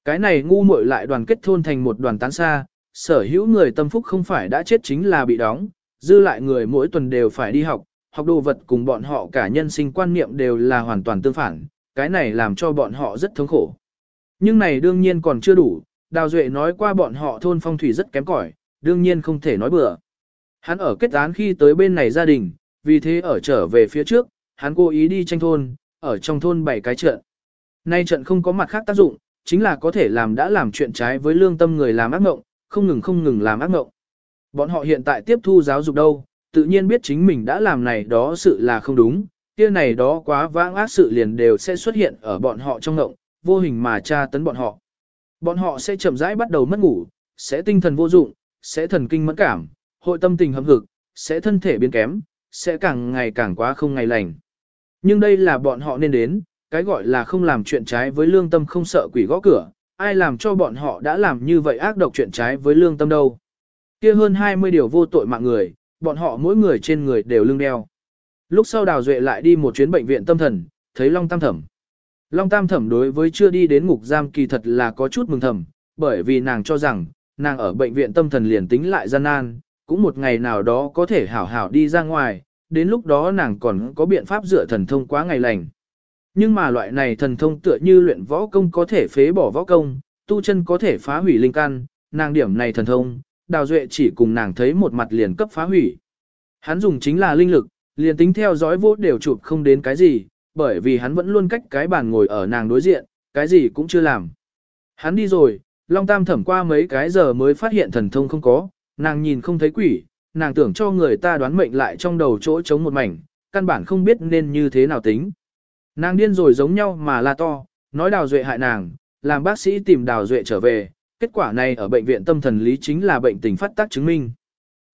S1: Cái này ngu muội lại đoàn kết thôn thành một đoàn tán xa, sở hữu người tâm phúc không phải đã chết chính là bị đóng, dư lại người mỗi tuần đều phải đi học, học đồ vật cùng bọn họ cả nhân sinh quan niệm đều là hoàn toàn tương phản, cái này làm cho bọn họ rất thống khổ. Nhưng này đương nhiên còn chưa đủ, Đào Duệ nói qua bọn họ thôn phong thủy rất kém cỏi, đương nhiên không thể nói bừa. Hắn ở kết án khi tới bên này gia đình, vì thế ở trở về phía trước, hắn cố ý đi tranh thôn, ở trong thôn bảy cái trận. Nay trận không có mặt khác tác dụng, chính là có thể làm đã làm chuyện trái với lương tâm người làm ác mộng, không ngừng không ngừng làm ác mộng. Bọn họ hiện tại tiếp thu giáo dục đâu, tự nhiên biết chính mình đã làm này đó sự là không đúng, kia này đó quá vãng ác sự liền đều sẽ xuất hiện ở bọn họ trong ngộng, vô hình mà tra tấn bọn họ. Bọn họ sẽ chậm rãi bắt đầu mất ngủ, sẽ tinh thần vô dụng, sẽ thần kinh mẫn cảm, hội tâm tình hâm hực, sẽ thân thể biến kém, sẽ càng ngày càng quá không ngày lành. Nhưng đây là bọn họ nên đến, cái gọi là không làm chuyện trái với lương tâm không sợ quỷ gõ cửa, ai làm cho bọn họ đã làm như vậy ác độc chuyện trái với lương tâm đâu. kia hơn 20 điều vô tội mạng người, bọn họ mỗi người trên người đều lưng đeo. Lúc sau Đào Duệ lại đi một chuyến bệnh viện tâm thần, thấy Long Tam Thẩm. Long Tam Thẩm đối với chưa đi đến ngục giam kỳ thật là có chút mừng thầm, bởi vì nàng cho rằng, nàng ở bệnh viện tâm thần liền tính lại gian nan, cũng một ngày nào đó có thể hảo hảo đi ra ngoài, đến lúc đó nàng còn có biện pháp dựa thần thông quá ngày lành. Nhưng mà loại này thần thông tựa như luyện võ công có thể phế bỏ võ công, tu chân có thể phá hủy linh căn, nàng điểm này thần thông, Đào Duệ chỉ cùng nàng thấy một mặt liền cấp phá hủy. Hắn dùng chính là linh lực, liền tính theo dõi vô đều chụp không đến cái gì, bởi vì hắn vẫn luôn cách cái bàn ngồi ở nàng đối diện, cái gì cũng chưa làm. Hắn đi rồi, Long Tam thẩm qua mấy cái giờ mới phát hiện thần thông không có, nàng nhìn không thấy quỷ, nàng tưởng cho người ta đoán mệnh lại trong đầu chỗ trống một mảnh, căn bản không biết nên như thế nào tính. Nàng điên rồi giống nhau mà la to, nói đào duệ hại nàng, làm bác sĩ tìm đào duệ trở về, kết quả này ở bệnh viện tâm thần lý chính là bệnh tình phát tác chứng minh.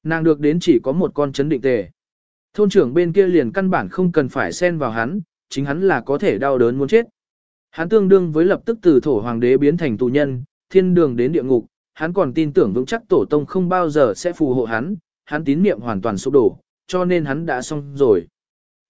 S1: Nàng được đến chỉ có một con chấn định tề. Thôn trưởng bên kia liền căn bản không cần phải xen vào hắn, chính hắn là có thể đau đớn muốn chết. Hắn tương đương với lập tức từ thổ hoàng đế biến thành tù nhân, thiên đường đến địa ngục, hắn còn tin tưởng vững chắc tổ tông không bao giờ sẽ phù hộ hắn, hắn tín niệm hoàn toàn sụp đổ, cho nên hắn đã xong rồi.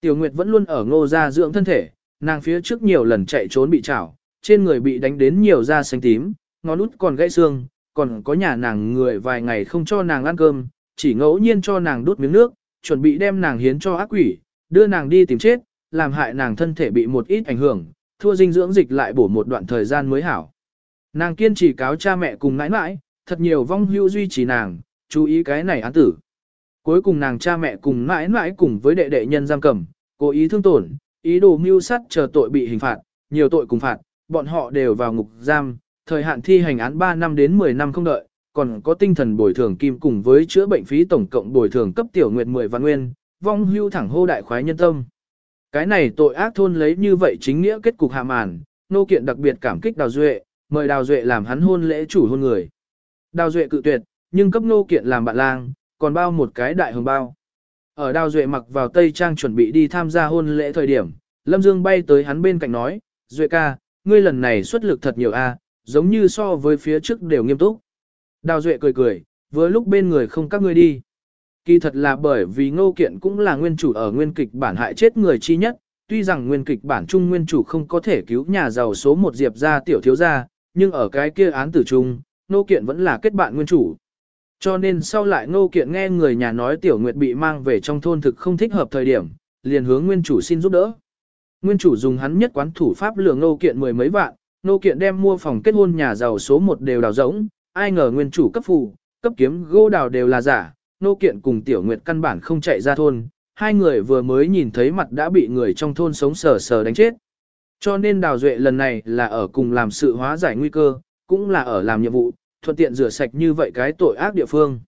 S1: Tiểu Nguyệt vẫn luôn ở ngô gia dưỡng thân thể, nàng phía trước nhiều lần chạy trốn bị chảo, trên người bị đánh đến nhiều da xanh tím, ngón út còn gãy xương, còn có nhà nàng người vài ngày không cho nàng ăn cơm, chỉ ngẫu nhiên cho nàng đút miếng nước, chuẩn bị đem nàng hiến cho ác quỷ, đưa nàng đi tìm chết, làm hại nàng thân thể bị một ít ảnh hưởng, thua dinh dưỡng dịch lại bổ một đoạn thời gian mới hảo. Nàng kiên trì cáo cha mẹ cùng nãi nãi, thật nhiều vong hưu duy trì nàng, chú ý cái này án tử. Cuối cùng nàng cha mẹ cùng nãi nãi cùng với đệ đệ nhân giam cầm, cố ý thương tổn, ý đồ mưu sát chờ tội bị hình phạt, nhiều tội cùng phạt, bọn họ đều vào ngục giam, thời hạn thi hành án 3 năm đến 10 năm không đợi, còn có tinh thần bồi thường kim cùng với chữa bệnh phí tổng cộng bồi thường cấp tiểu nguyệt 10 vạn nguyên, vong hưu thẳng hô đại khoái nhân tâm. Cái này tội ác thôn lấy như vậy chính nghĩa kết cục hạ màn, nô kiện đặc biệt cảm kích Đào Duệ, mời Đào Duệ làm hắn hôn lễ chủ hôn người. Đào Duệ cự tuyệt, nhưng cấp nô kiện làm bạn lang, còn bao một cái đại hồng bao. Ở Đào Duệ mặc vào Tây Trang chuẩn bị đi tham gia hôn lễ thời điểm, Lâm Dương bay tới hắn bên cạnh nói, Duệ ca, ngươi lần này xuất lực thật nhiều a, giống như so với phía trước đều nghiêm túc. Đào Duệ cười cười, với lúc bên người không các ngươi đi. Kỳ thật là bởi vì ngô kiện cũng là nguyên chủ ở nguyên kịch bản hại chết người chi nhất, tuy rằng nguyên kịch bản chung nguyên chủ không có thể cứu nhà giàu số một diệp ra tiểu thiếu gia, nhưng ở cái kia án tử chung, ngô kiện vẫn là kết bạn nguyên chủ. Cho nên sau lại ngô kiện nghe người nhà nói tiểu nguyệt bị mang về trong thôn thực không thích hợp thời điểm, liền hướng nguyên chủ xin giúp đỡ. Nguyên chủ dùng hắn nhất quán thủ pháp lừa ngô kiện mười mấy vạn, Nô kiện đem mua phòng kết hôn nhà giàu số một đều đào rỗng, ai ngờ nguyên chủ cấp phù, cấp kiếm gỗ đào đều là giả, nô kiện cùng tiểu nguyệt căn bản không chạy ra thôn, hai người vừa mới nhìn thấy mặt đã bị người trong thôn sống sờ sờ đánh chết. Cho nên đào duệ lần này là ở cùng làm sự hóa giải nguy cơ, cũng là ở làm nhiệm vụ, thuận tiện rửa sạch như vậy cái tội ác địa phương.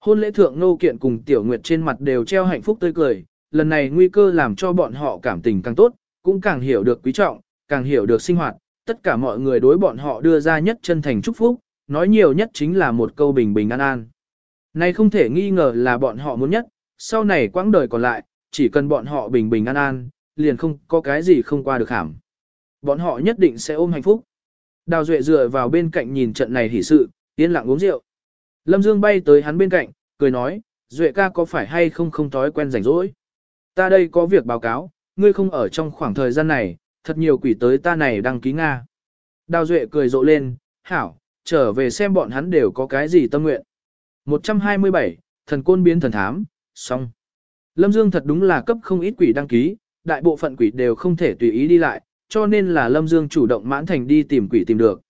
S1: Hôn lễ thượng nô kiện cùng tiểu nguyệt trên mặt đều treo hạnh phúc tươi cười, lần này nguy cơ làm cho bọn họ cảm tình càng tốt, cũng càng hiểu được quý trọng, càng hiểu được sinh hoạt, tất cả mọi người đối bọn họ đưa ra nhất chân thành chúc phúc, nói nhiều nhất chính là một câu bình bình an an. Này không thể nghi ngờ là bọn họ muốn nhất, sau này quãng đời còn lại, chỉ cần bọn họ bình bình an an, liền không có cái gì không qua được hàm. Bọn họ nhất định sẽ ôm hạnh phúc. Đào Duệ dựa vào bên cạnh nhìn trận này hỉ sự, yên lặng uống rượu. Lâm Dương bay tới hắn bên cạnh, cười nói, Duệ ca có phải hay không không thói quen rảnh rỗi. Ta đây có việc báo cáo, ngươi không ở trong khoảng thời gian này, thật nhiều quỷ tới ta này đăng ký Nga. Đào Duệ cười rộ lên, hảo, trở về xem bọn hắn đều có cái gì tâm nguyện. 127, thần côn biến thần thám, xong. Lâm Dương thật đúng là cấp không ít quỷ đăng ký, đại bộ phận quỷ đều không thể tùy ý đi lại, cho nên là Lâm Dương chủ động mãn thành đi tìm quỷ tìm được.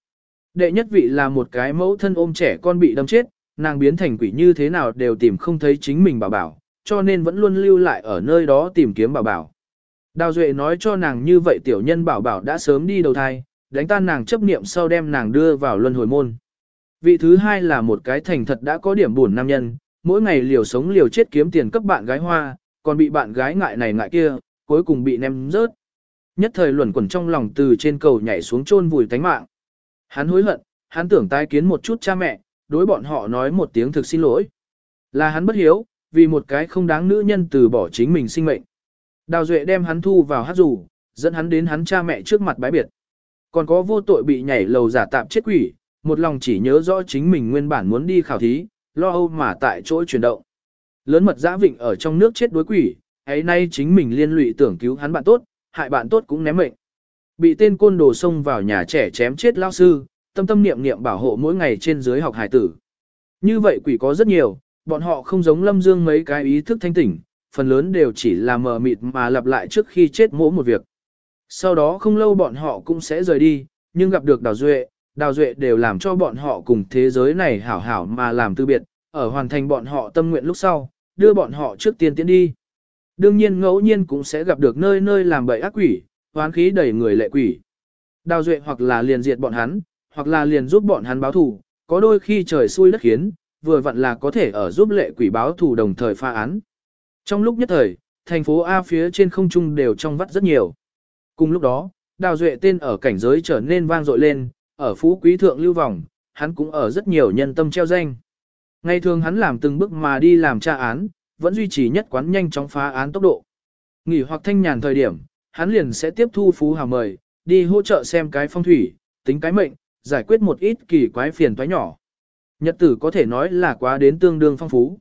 S1: Đệ nhất vị là một cái mẫu thân ôm trẻ con bị đâm chết, nàng biến thành quỷ như thế nào đều tìm không thấy chính mình bảo bảo, cho nên vẫn luôn lưu lại ở nơi đó tìm kiếm bảo bảo. Đào Duệ nói cho nàng như vậy tiểu nhân bảo bảo đã sớm đi đầu thai, đánh tan nàng chấp niệm sau đem nàng đưa vào luân hồi môn. Vị thứ hai là một cái thành thật đã có điểm buồn nam nhân, mỗi ngày liều sống liều chết kiếm tiền cấp bạn gái hoa, còn bị bạn gái ngại này ngại kia, cuối cùng bị ném rớt. Nhất thời luẩn quẩn trong lòng từ trên cầu nhảy xuống chôn vùi tánh mạng. Hắn hối hận, hắn tưởng tái kiến một chút cha mẹ, đối bọn họ nói một tiếng thực xin lỗi. Là hắn bất hiếu, vì một cái không đáng nữ nhân từ bỏ chính mình sinh mệnh. Đào Duệ đem hắn thu vào hát rủ, dẫn hắn đến hắn cha mẹ trước mặt bái biệt. Còn có vô tội bị nhảy lầu giả tạm chết quỷ, một lòng chỉ nhớ rõ chính mình nguyên bản muốn đi khảo thí, lo âu mà tại chỗ chuyển động. Lớn mật giã vịnh ở trong nước chết đối quỷ, ấy nay chính mình liên lụy tưởng cứu hắn bạn tốt, hại bạn tốt cũng ném mệnh. Bị tên côn đồ xông vào nhà trẻ chém chết lao sư, tâm tâm niệm niệm bảo hộ mỗi ngày trên dưới học hải tử. Như vậy quỷ có rất nhiều, bọn họ không giống lâm dương mấy cái ý thức thanh tỉnh, phần lớn đều chỉ là mờ mịt mà lặp lại trước khi chết mỗi một việc. Sau đó không lâu bọn họ cũng sẽ rời đi, nhưng gặp được Đào Duệ, Đào Duệ đều làm cho bọn họ cùng thế giới này hảo hảo mà làm tư biệt, ở hoàn thành bọn họ tâm nguyện lúc sau, đưa bọn họ trước tiên tiến đi. Đương nhiên ngẫu nhiên cũng sẽ gặp được nơi nơi làm bậy ác quỷ, hoán khí đẩy người lệ quỷ. Đào Duệ hoặc là liền diệt bọn hắn, hoặc là liền giúp bọn hắn báo thù, có đôi khi trời xui đất khiến, vừa vặn là có thể ở giúp lệ quỷ báo thù đồng thời pha án. Trong lúc nhất thời, thành phố A phía trên không trung đều trong vắt rất nhiều. Cùng lúc đó, Đào Duệ tên ở cảnh giới trở nên vang dội lên, ở phú quý thượng lưu vòng, hắn cũng ở rất nhiều nhân tâm treo danh. Ngày thường hắn làm từng bước mà đi làm tra án, vẫn duy trì nhất quán nhanh chóng phá án tốc độ. Nghỉ hoặc thanh nhàn thời điểm, hắn liền sẽ tiếp thu phú hào mời, đi hỗ trợ xem cái phong thủy, tính cái mệnh, giải quyết một ít kỳ quái phiền toái nhỏ. Nhật tử có thể nói là quá đến tương đương phong phú.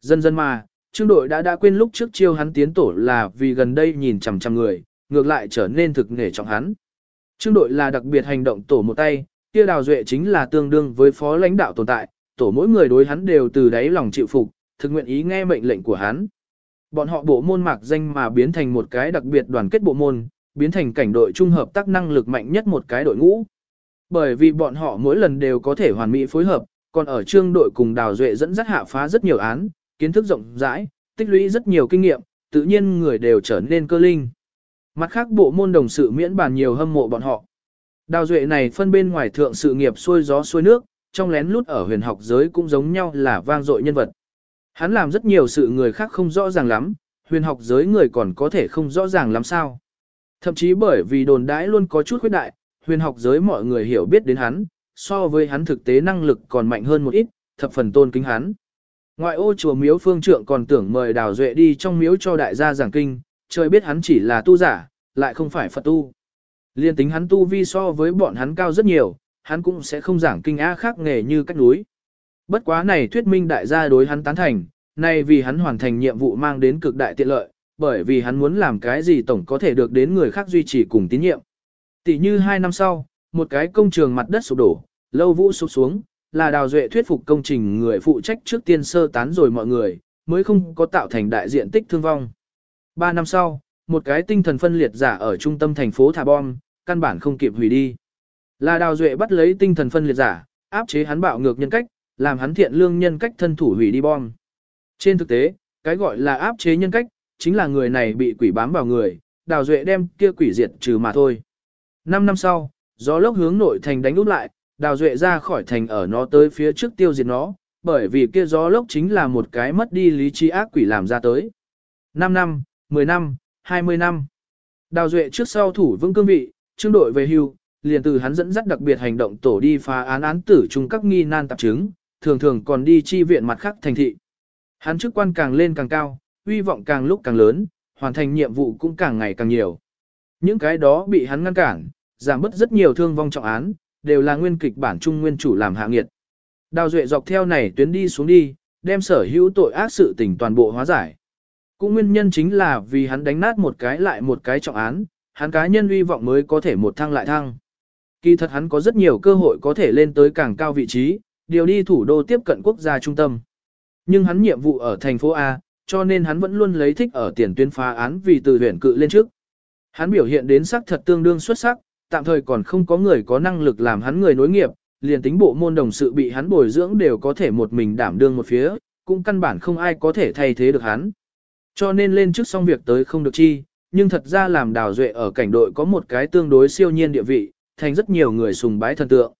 S1: Dần dần mà, trương đội đã đã quên lúc trước chiêu hắn tiến tổ là vì gần đây nhìn chằm chằm người, ngược lại trở nên thực nghề trọng hắn. Trương đội là đặc biệt hành động tổ một tay, kia đào duệ chính là tương đương với phó lãnh đạo tồn tại, tổ mỗi người đối hắn đều từ đáy lòng chịu phục, thực nguyện ý nghe mệnh lệnh của hắn. Bọn họ bộ môn mạc danh mà biến thành một cái đặc biệt đoàn kết bộ môn, biến thành cảnh đội trung hợp tác năng lực mạnh nhất một cái đội ngũ. Bởi vì bọn họ mỗi lần đều có thể hoàn mỹ phối hợp, còn ở trương đội cùng đào duệ dẫn dắt hạ phá rất nhiều án, kiến thức rộng rãi, tích lũy rất nhiều kinh nghiệm, tự nhiên người đều trở nên cơ linh. Mặt khác bộ môn đồng sự miễn bàn nhiều hâm mộ bọn họ. Đào duệ này phân bên ngoài thượng sự nghiệp xuôi gió xuôi nước, trong lén lút ở huyền học giới cũng giống nhau là vang dội nhân vật. Hắn làm rất nhiều sự người khác không rõ ràng lắm, huyền học giới người còn có thể không rõ ràng lắm sao. Thậm chí bởi vì đồn đãi luôn có chút khuyết đại, huyền học giới mọi người hiểu biết đến hắn, so với hắn thực tế năng lực còn mạnh hơn một ít, thập phần tôn kính hắn. Ngoại ô chùa miếu phương trượng còn tưởng mời đào duệ đi trong miếu cho đại gia giảng kinh, trời biết hắn chỉ là tu giả, lại không phải Phật tu. Liên tính hắn tu vi so với bọn hắn cao rất nhiều, hắn cũng sẽ không giảng kinh á khác nghề như cách núi. Bất quá này thuyết minh đại gia đối hắn tán thành, này vì hắn hoàn thành nhiệm vụ mang đến cực đại tiện lợi, bởi vì hắn muốn làm cái gì tổng có thể được đến người khác duy trì cùng tín nhiệm. Tỷ như hai năm sau, một cái công trường mặt đất sụp đổ, lâu vũ sụp xuống, là đào duệ thuyết phục công trình người phụ trách trước tiên sơ tán rồi mọi người, mới không có tạo thành đại diện tích thương vong. Ba năm sau, một cái tinh thần phân liệt giả ở trung tâm thành phố thả bom, căn bản không kịp hủy đi. Là đào duệ bắt lấy tinh thần phân liệt giả, áp chế hắn bạo ngược nhân cách, làm hắn thiện lương nhân cách thân thủ hủy đi bom. Trên thực tế, cái gọi là áp chế nhân cách, chính là người này bị quỷ bám vào người, đào duệ đem kia quỷ diệt trừ mà thôi. Năm năm sau, gió lốc hướng nội thành đánh úp lại, đào duệ ra khỏi thành ở nó tới phía trước tiêu diệt nó, bởi vì kia gió lốc chính là một cái mất đi lý trí ác quỷ làm ra tới. 5 năm, 10 năm, 20 năm. Đào duệ trước sau thủ vững cương vị, trương đội về hưu, liền từ hắn dẫn dắt đặc biệt hành động tổ đi phá án án tử chung các nghi nan tạp chứng, thường thường còn đi chi viện mặt khác thành thị. Hắn chức quan càng lên càng cao, uy vọng càng lúc càng lớn, hoàn thành nhiệm vụ cũng càng ngày càng nhiều. Những cái đó bị hắn ngăn cản, giảm bớt rất nhiều thương vong trọng án, đều là nguyên kịch bản trung nguyên chủ làm hạ nghiệt. Đào Duệ dọc theo này tuyến đi xuống đi, đem sở hữu tội ác sự tình toàn bộ hóa giải. Cũng nguyên nhân chính là vì hắn đánh nát một cái lại một cái trọng án, hắn cá nhân uy vọng mới có thể một thăng lại thăng. Kỳ thật hắn có rất nhiều cơ hội có thể lên tới càng cao vị trí, điều đi thủ đô tiếp cận quốc gia trung tâm. Nhưng hắn nhiệm vụ ở thành phố A, cho nên hắn vẫn luôn lấy thích ở tiền tuyến phá án vì từ huyện cự lên trước. Hắn biểu hiện đến sắc thật tương đương xuất sắc, tạm thời còn không có người có năng lực làm hắn người nối nghiệp, liền tính bộ môn đồng sự bị hắn bồi dưỡng đều có thể một mình đảm đương một phía, cũng căn bản không ai có thể thay thế được hắn. Cho nên lên trước xong việc tới không được chi, nhưng thật ra làm đào duệ ở cảnh đội có một cái tương đối siêu nhiên địa vị, thành rất nhiều người sùng bái thần tượng.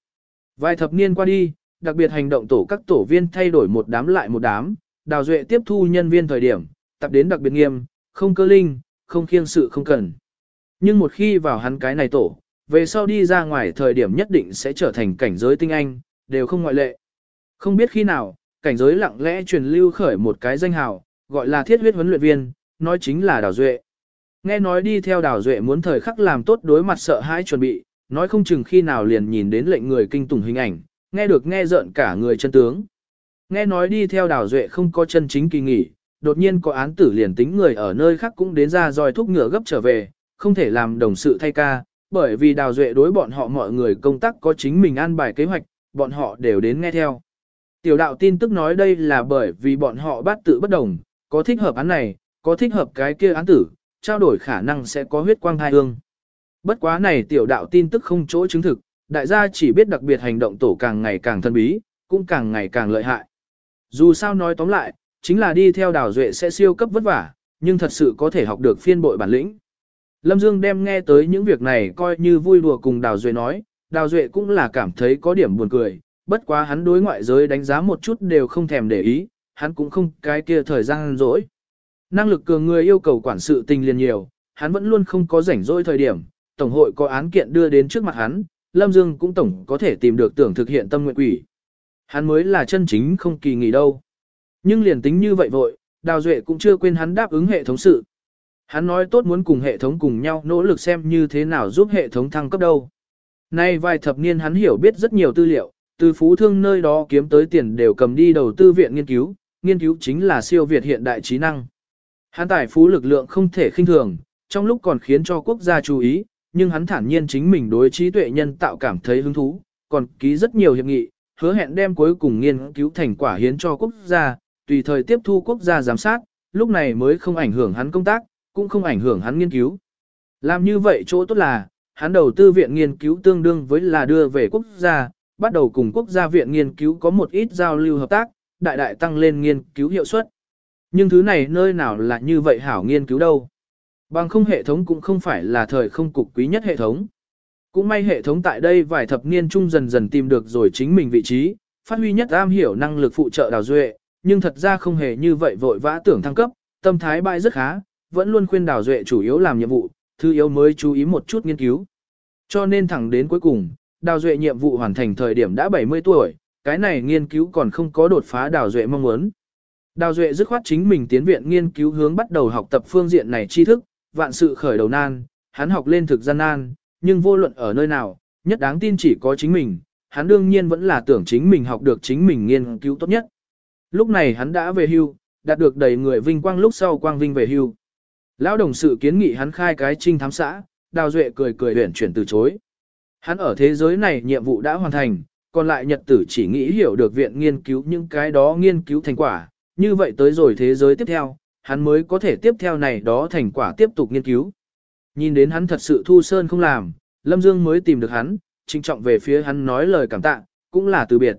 S1: Vài thập niên qua đi, đặc biệt hành động tổ các tổ viên thay đổi một đám lại một đám, đào duệ tiếp thu nhân viên thời điểm, tập đến đặc biệt nghiêm, không cơ linh, không khiêng sự không cần. Nhưng một khi vào hắn cái này tổ, về sau đi ra ngoài thời điểm nhất định sẽ trở thành cảnh giới tinh anh, đều không ngoại lệ. Không biết khi nào, cảnh giới lặng lẽ truyền lưu khởi một cái danh hào, gọi là thiết huyết huấn luyện viên, nói chính là Đào Duệ. Nghe nói đi theo Đào Duệ muốn thời khắc làm tốt đối mặt sợ hãi chuẩn bị, nói không chừng khi nào liền nhìn đến lệnh người kinh tủng hình ảnh, nghe được nghe giận cả người chân tướng. Nghe nói đi theo Đào Duệ không có chân chính kỳ nghỉ, đột nhiên có án tử liền tính người ở nơi khác cũng đến ra dòi thúc ngựa gấp trở về, không thể làm đồng sự thay ca, bởi vì Đào Duệ đối bọn họ mọi người công tác có chính mình an bài kế hoạch, bọn họ đều đến nghe theo. Tiểu đạo tin tức nói đây là bởi vì bọn họ bắt tự bất đồng, có thích hợp án này, có thích hợp cái kia án tử, trao đổi khả năng sẽ có huyết quang hai hương. Bất quá này tiểu đạo tin tức không chỗ chứng thực, đại gia chỉ biết đặc biệt hành động tổ càng ngày càng thân bí, cũng càng ngày càng lợi hại. Dù sao nói tóm lại, chính là đi theo đào duệ sẽ siêu cấp vất vả, nhưng thật sự có thể học được phiên bội bản lĩnh. Lâm Dương đem nghe tới những việc này coi như vui đùa cùng đào duệ nói, đào duệ cũng là cảm thấy có điểm buồn cười, bất quá hắn đối ngoại giới đánh giá một chút đều không thèm để ý, hắn cũng không cái kia thời gian rỗi. Năng lực cường người yêu cầu quản sự tình liền nhiều, hắn vẫn luôn không có rảnh rỗi thời điểm, tổng hội có án kiện đưa đến trước mặt hắn, Lâm Dương cũng tổng có thể tìm được tưởng thực hiện tâm nguyện quỷ. Hắn mới là chân chính không kỳ nghỉ đâu. Nhưng liền tính như vậy vội, Đào Duệ cũng chưa quên hắn đáp ứng hệ thống sự. Hắn nói tốt muốn cùng hệ thống cùng nhau nỗ lực xem như thế nào giúp hệ thống thăng cấp đâu. Nay vài thập niên hắn hiểu biết rất nhiều tư liệu, từ phú thương nơi đó kiếm tới tiền đều cầm đi đầu tư viện nghiên cứu, nghiên cứu chính là siêu việt hiện đại trí năng. Hắn tài phú lực lượng không thể khinh thường, trong lúc còn khiến cho quốc gia chú ý, nhưng hắn thản nhiên chính mình đối trí tuệ nhân tạo cảm thấy hứng thú, còn ký rất nhiều hiệp nghị, hứa hẹn đem cuối cùng nghiên cứu thành quả hiến cho quốc gia, tùy thời tiếp thu quốc gia giám sát, lúc này mới không ảnh hưởng hắn công tác, cũng không ảnh hưởng hắn nghiên cứu. Làm như vậy chỗ tốt là, hắn đầu tư viện nghiên cứu tương đương với là đưa về quốc gia, bắt đầu cùng quốc gia viện nghiên cứu có một ít giao lưu hợp tác, đại đại tăng lên nghiên cứu hiệu suất. Nhưng thứ này nơi nào là như vậy hảo nghiên cứu đâu. Bằng không hệ thống cũng không phải là thời không cục quý nhất hệ thống. Cũng may hệ thống tại đây vài thập niên chung dần dần tìm được rồi chính mình vị trí, phát huy nhất am hiểu năng lực phụ trợ đào duệ, nhưng thật ra không hề như vậy vội vã tưởng thăng cấp, tâm thái bại rất khá, vẫn luôn khuyên đào duệ chủ yếu làm nhiệm vụ, thứ yếu mới chú ý một chút nghiên cứu. Cho nên thẳng đến cuối cùng, đào duệ nhiệm vụ hoàn thành thời điểm đã 70 tuổi, cái này nghiên cứu còn không có đột phá đào duệ mong muốn. Đào duệ dứt khoát chính mình tiến viện nghiên cứu hướng bắt đầu học tập phương diện này tri thức, vạn sự khởi đầu nan, hắn học lên thực gian nan, nhưng vô luận ở nơi nào, nhất đáng tin chỉ có chính mình, hắn đương nhiên vẫn là tưởng chính mình học được chính mình nghiên cứu tốt nhất. Lúc này hắn đã về hưu, đạt được đầy người vinh quang lúc sau quang vinh về hưu. Lão đồng sự kiến nghị hắn khai cái trinh thám xã, Đào Duệ cười cười huyển chuyển từ chối. Hắn ở thế giới này nhiệm vụ đã hoàn thành, còn lại nhật tử chỉ nghĩ hiểu được viện nghiên cứu những cái đó nghiên cứu thành quả, như vậy tới rồi thế giới tiếp theo, hắn mới có thể tiếp theo này đó thành quả tiếp tục nghiên cứu. Nhìn đến hắn thật sự thu sơn không làm, Lâm Dương mới tìm được hắn, trinh trọng về phía hắn nói lời cảm tạ, cũng là từ biệt.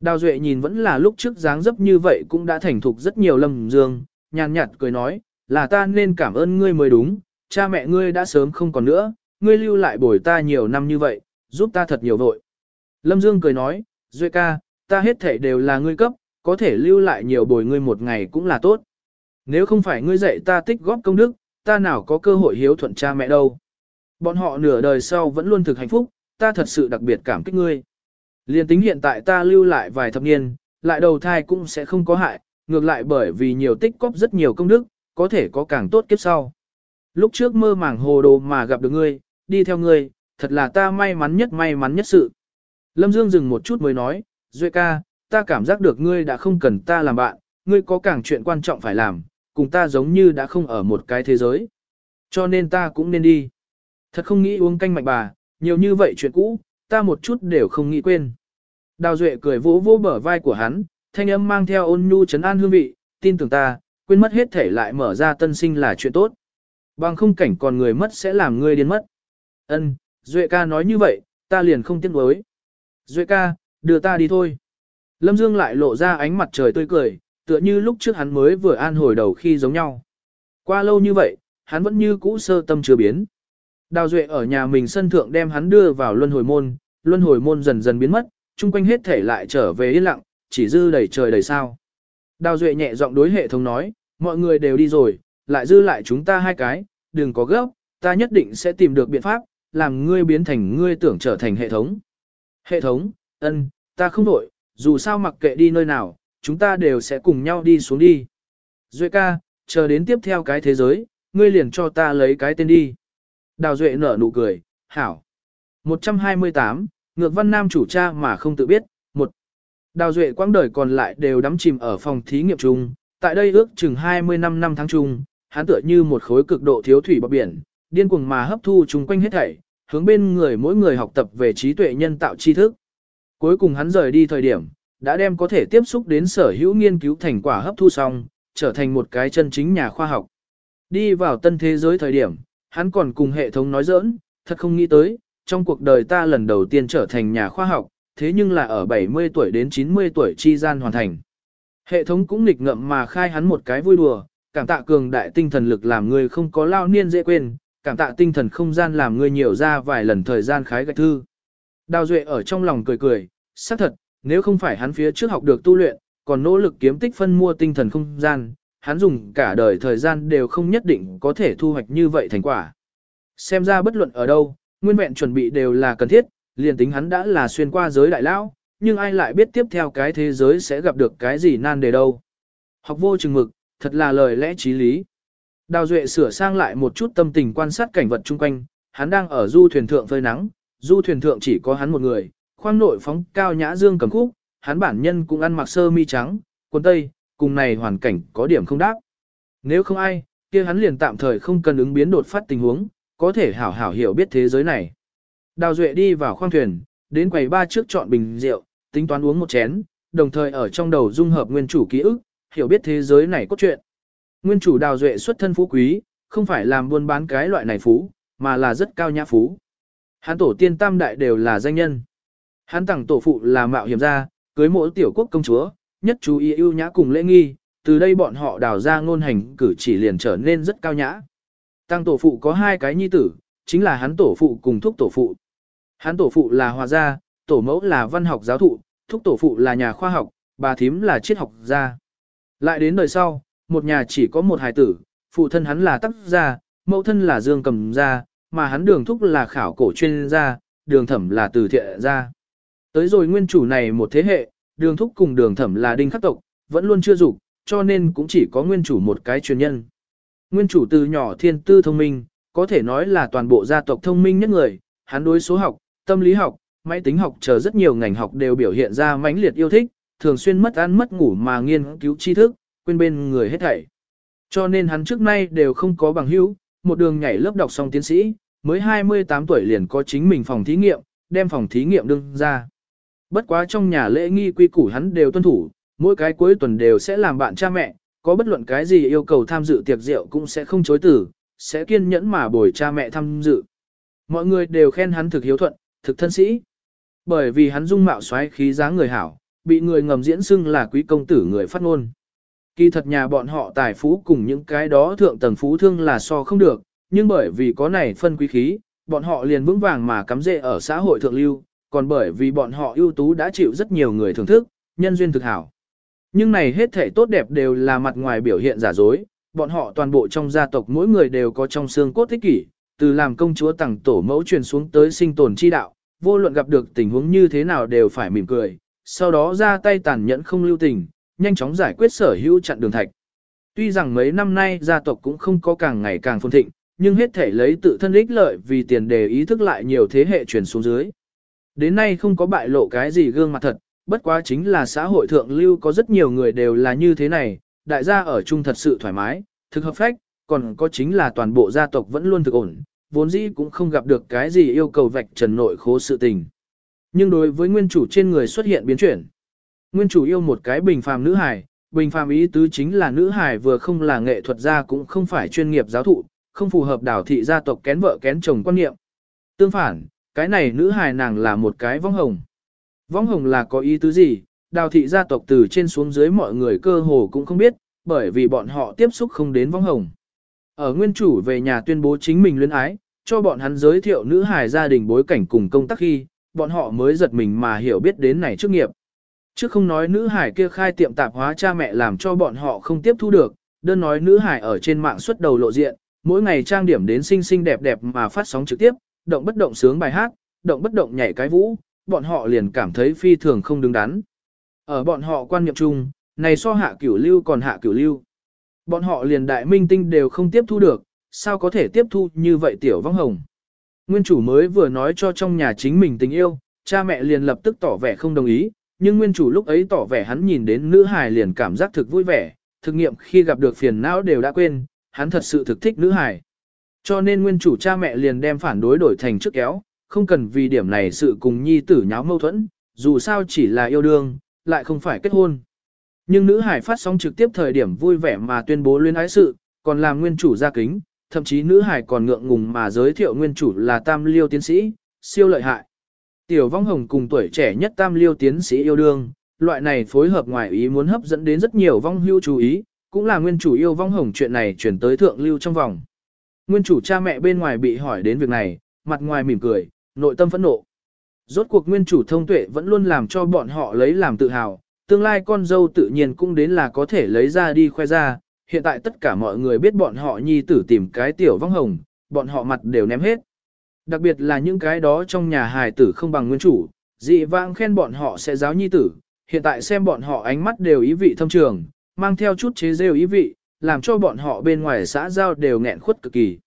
S1: Đào Duệ nhìn vẫn là lúc trước dáng dấp như vậy cũng đã thành thục rất nhiều Lâm Dương, nhàn nhạt cười nói, là ta nên cảm ơn ngươi mới đúng, cha mẹ ngươi đã sớm không còn nữa, ngươi lưu lại bồi ta nhiều năm như vậy, giúp ta thật nhiều vội. Lâm Dương cười nói, Duệ ca, ta hết thể đều là ngươi cấp, có thể lưu lại nhiều bồi ngươi một ngày cũng là tốt. Nếu không phải ngươi dạy ta tích góp công đức, ta nào có cơ hội hiếu thuận cha mẹ đâu. Bọn họ nửa đời sau vẫn luôn thực hạnh phúc, ta thật sự đặc biệt cảm kích ngươi. Liên tính hiện tại ta lưu lại vài thập niên, lại đầu thai cũng sẽ không có hại, ngược lại bởi vì nhiều tích góp rất nhiều công đức, có thể có càng tốt kiếp sau. Lúc trước mơ màng hồ đồ mà gặp được ngươi, đi theo ngươi, thật là ta may mắn nhất may mắn nhất sự. Lâm Dương dừng một chút mới nói, Duệ ca, ta cảm giác được ngươi đã không cần ta làm bạn, ngươi có càng chuyện quan trọng phải làm, cùng ta giống như đã không ở một cái thế giới. Cho nên ta cũng nên đi. Thật không nghĩ uống canh mạnh bà, nhiều như vậy chuyện cũ, ta một chút đều không nghĩ quên. Đào Duệ cười vỗ vỗ bờ vai của hắn, thanh âm mang theo ôn nhu trấn an hương vị, tin tưởng ta, quên mất hết thể lại mở ra tân sinh là chuyện tốt. Bằng không cảnh còn người mất sẽ làm ngươi điên mất. Ân, Duệ ca nói như vậy, ta liền không tiếc nuối. Duệ ca, đưa ta đi thôi. Lâm Dương lại lộ ra ánh mặt trời tươi cười, tựa như lúc trước hắn mới vừa an hồi đầu khi giống nhau. Qua lâu như vậy, hắn vẫn như cũ sơ tâm chưa biến. Đào Duệ ở nhà mình sân thượng đem hắn đưa vào luân hồi môn, luân hồi môn dần dần biến mất, chung quanh hết thể lại trở về yên lặng, chỉ dư đầy trời đầy sao. Đào Duệ nhẹ giọng đối hệ thống nói, mọi người đều đi rồi, lại dư lại chúng ta hai cái, đừng có gấp, ta nhất định sẽ tìm được biện pháp, làm ngươi biến thành ngươi tưởng trở thành hệ thống. Hệ thống, ân, ta không đổi, dù sao mặc kệ đi nơi nào, chúng ta đều sẽ cùng nhau đi xuống đi. Duệ ca, chờ đến tiếp theo cái thế giới, ngươi liền cho ta lấy cái tên đi. Đào Duệ nở nụ cười, hảo. 128, ngược văn nam chủ cha mà không tự biết, một. Đào Duệ quãng đời còn lại đều đắm chìm ở phòng thí nghiệm chung, tại đây ước chừng 20 năm năm tháng chung, hắn tựa như một khối cực độ thiếu thủy bọc biển, điên cuồng mà hấp thu chung quanh hết thảy, hướng bên người mỗi người học tập về trí tuệ nhân tạo tri thức. Cuối cùng hắn rời đi thời điểm, đã đem có thể tiếp xúc đến sở hữu nghiên cứu thành quả hấp thu xong, trở thành một cái chân chính nhà khoa học. Đi vào tân thế giới thời điểm, hắn còn cùng hệ thống nói giỡn, thật không nghĩ tới, trong cuộc đời ta lần đầu tiên trở thành nhà khoa học, thế nhưng là ở 70 tuổi đến 90 tuổi chi gian hoàn thành. Hệ thống cũng nghịch ngậm mà khai hắn một cái vui đùa, cảm tạ cường đại tinh thần lực làm người không có lao niên dễ quên, cảm tạ tinh thần không gian làm người nhiều ra vài lần thời gian khái gạch thư. Đào Duệ ở trong lòng cười cười, xác thật, nếu không phải hắn phía trước học được tu luyện, còn nỗ lực kiếm tích phân mua tinh thần không gian, hắn dùng cả đời thời gian đều không nhất định có thể thu hoạch như vậy thành quả. Xem ra bất luận ở đâu, nguyên vẹn chuẩn bị đều là cần thiết, liền tính hắn đã là xuyên qua giới đại lão, nhưng ai lại biết tiếp theo cái thế giới sẽ gặp được cái gì nan đề đâu. Học vô chừng mực, thật là lời lẽ trí lý. Đào Duệ sửa sang lại một chút tâm tình quan sát cảnh vật chung quanh, hắn đang ở du thuyền thượng phơi nắng, du thuyền thượng chỉ có hắn một người, khoang nội phóng cao nhã dương cầm khúc, hắn bản nhân cũng ăn mặc sơ mi trắng, quần tây, cùng này hoàn cảnh có điểm không đáp. Nếu không ai, kia hắn liền tạm thời không cần ứng biến đột phát tình huống, có thể hảo hảo hiểu biết thế giới này. Đào Duệ đi vào khoang thuyền, đến quầy ba trước chọn bình rượu, tính toán uống một chén, đồng thời ở trong đầu dung hợp nguyên chủ ký ức, hiểu biết thế giới này có chuyện. Nguyên chủ Đào Duệ xuất thân phú quý, không phải làm buôn bán cái loại này phú, mà là rất cao nhã phú. Hắn tổ tiên tam đại đều là danh nhân. Hắn tặng tổ phụ là mạo hiểm gia, cưới mỗi tiểu quốc công chúa, nhất chú ý ưu nhã cùng lễ nghi, từ đây bọn họ đào ra ngôn hành cử chỉ liền trở nên rất cao nhã. Tăng tổ phụ có hai cái nhi tử, chính là hắn tổ phụ cùng thúc tổ phụ. Hắn tổ phụ là hòa gia, tổ mẫu là văn học giáo thụ, thúc tổ phụ là nhà khoa học, bà thím là triết học gia. Lại đến đời sau, một nhà chỉ có một hài tử, phụ thân hắn là tác gia, mẫu thân là dương cầm gia, mà hắn đường thúc là khảo cổ chuyên gia, đường thẩm là từ thiện gia. Tới rồi nguyên chủ này một thế hệ, đường thúc cùng đường thẩm là đinh khắc tộc, vẫn luôn chưa dục, cho nên cũng chỉ có nguyên chủ một cái truyền nhân. Nguyên chủ từ nhỏ thiên tư thông minh, có thể nói là toàn bộ gia tộc thông minh nhất người, hắn đối số học, tâm lý học, máy tính học chờ rất nhiều ngành học đều biểu hiện ra mãnh liệt yêu thích, thường xuyên mất ăn mất ngủ mà nghiên cứu tri thức, quên bên người hết thảy. Cho nên hắn trước nay đều không có bằng hữu, một đường nhảy lớp đọc xong tiến sĩ, mới 28 tuổi liền có chính mình phòng thí nghiệm, đem phòng thí nghiệm đương ra. Bất quá trong nhà lễ nghi quy củ hắn đều tuân thủ, mỗi cái cuối tuần đều sẽ làm bạn cha mẹ, có bất luận cái gì yêu cầu tham dự tiệc rượu cũng sẽ không chối từ, sẽ kiên nhẫn mà bồi cha mẹ tham dự. Mọi người đều khen hắn thực hiếu thuận, thực thân sĩ. Bởi vì hắn dung mạo xoáy khí dáng người hảo, bị người ngầm diễn xưng là quý công tử người phát ngôn. Kỳ thật nhà bọn họ tài phú cùng những cái đó thượng tầng phú thương là so không được, nhưng bởi vì có này phân quý khí, bọn họ liền vững vàng mà cắm rễ ở xã hội thượng lưu, còn bởi vì bọn họ ưu tú đã chịu rất nhiều người thưởng thức, nhân duyên thực hảo. Nhưng này hết thể tốt đẹp đều là mặt ngoài biểu hiện giả dối, bọn họ toàn bộ trong gia tộc mỗi người đều có trong xương cốt thích kỷ, từ làm công chúa tặng tổ mẫu truyền xuống tới sinh tồn chi đạo, vô luận gặp được tình huống như thế nào đều phải mỉm cười, sau đó ra tay tàn nhẫn không lưu tình, nhanh chóng giải quyết sở hữu chặn đường thạch. Tuy rằng mấy năm nay gia tộc cũng không có càng ngày càng phồn thịnh, nhưng hết thể lấy tự thân ích lợi vì tiền đề ý thức lại nhiều thế hệ truyền xuống dưới. Đến nay không có bại lộ cái gì gương mặt thật, bất quá chính là xã hội thượng lưu có rất nhiều người đều là như thế này, đại gia ở chung thật sự thoải mái, thực hợp phách, còn có chính là toàn bộ gia tộc vẫn luôn thực ổn, vốn dĩ cũng không gặp được cái gì yêu cầu vạch trần nội khố sự tình. Nhưng đối với nguyên chủ trên người xuất hiện biến chuyển, nguyên chủ yêu một cái bình phàm nữ hài, bình phàm ý tứ chính là nữ hài vừa không là nghệ thuật gia cũng không phải chuyên nghiệp giáo thụ, không phù hợp đảo thị gia tộc kén vợ kén chồng quan niệm. Tương phản, cái này nữ hài nàng là một cái vong hồng. Vong hồng là có ý tứ gì, đào thị gia tộc từ trên xuống dưới mọi người cơ hồ cũng không biết, bởi vì bọn họ tiếp xúc không đến vong hồng. Ở nguyên chủ về nhà tuyên bố chính mình luyến ái, cho bọn hắn giới thiệu nữ hài gia đình bối cảnh cùng công tác khi, bọn họ mới giật mình mà hiểu biết đến này trước nghiệp. Chứ không nói nữ hải kia khai tiệm tạp hóa cha mẹ làm cho bọn họ không tiếp thu được, đơn nói nữ hải ở trên mạng xuất đầu lộ diện, mỗi ngày trang điểm đến xinh xinh đẹp đẹp mà phát sóng trực tiếp, động bất động sướng bài hát, động bất động nhảy cái vũ, bọn họ liền cảm thấy phi thường không đứng đắn. Ở bọn họ quan niệm chung, này so hạ cửu lưu còn hạ cửu lưu. Bọn họ liền đại minh tinh đều không tiếp thu được, sao có thể tiếp thu như vậy tiểu vong hồng. Nguyên chủ mới vừa nói cho trong nhà chính mình tình yêu, cha mẹ liền lập tức tỏ vẻ không đồng ý, nhưng nguyên chủ lúc ấy tỏ vẻ hắn nhìn đến nữ hài liền cảm giác thực vui vẻ, thực nghiệm khi gặp được phiền não đều đã quên, hắn thật sự thực thích nữ hài. Cho nên nguyên chủ cha mẹ liền đem phản đối đổi thành trước kéo, không cần vì điểm này sự cùng nhi tử nháo mâu thuẫn, dù sao chỉ là yêu đương, lại không phải kết hôn. Nhưng nữ hải phát sóng trực tiếp thời điểm vui vẻ mà tuyên bố luyến ái sự, còn làm nguyên chủ ra kính, thậm chí nữ hải còn ngượng ngùng mà giới thiệu nguyên chủ là tam liêu tiến sĩ, siêu lợi hại. Tiểu vong hồng cùng tuổi trẻ nhất tam liêu tiến sĩ yêu đương, loại này phối hợp ngoài ý muốn hấp dẫn đến rất nhiều vong hưu chú ý, cũng là nguyên chủ yêu vong hồng chuyện này chuyển tới thượng lưu trong vòng. Nguyên chủ cha mẹ bên ngoài bị hỏi đến việc này, mặt ngoài mỉm cười, nội tâm phẫn nộ. Rốt cuộc nguyên chủ thông tuệ vẫn luôn làm cho bọn họ lấy làm tự hào, tương lai con dâu tự nhiên cũng đến là có thể lấy ra đi khoe ra, hiện tại tất cả mọi người biết bọn họ nhi tử tìm cái tiểu vong hồng, bọn họ mặt đều ném hết. Đặc biệt là những cái đó trong nhà hài tử không bằng nguyên chủ, dị vãng khen bọn họ sẽ giáo nhi tử, hiện tại xem bọn họ ánh mắt đều ý vị thâm trường, mang theo chút chế rêu ý vị, làm cho bọn họ bên ngoài xã giao đều nghẹn khuất cực kỳ.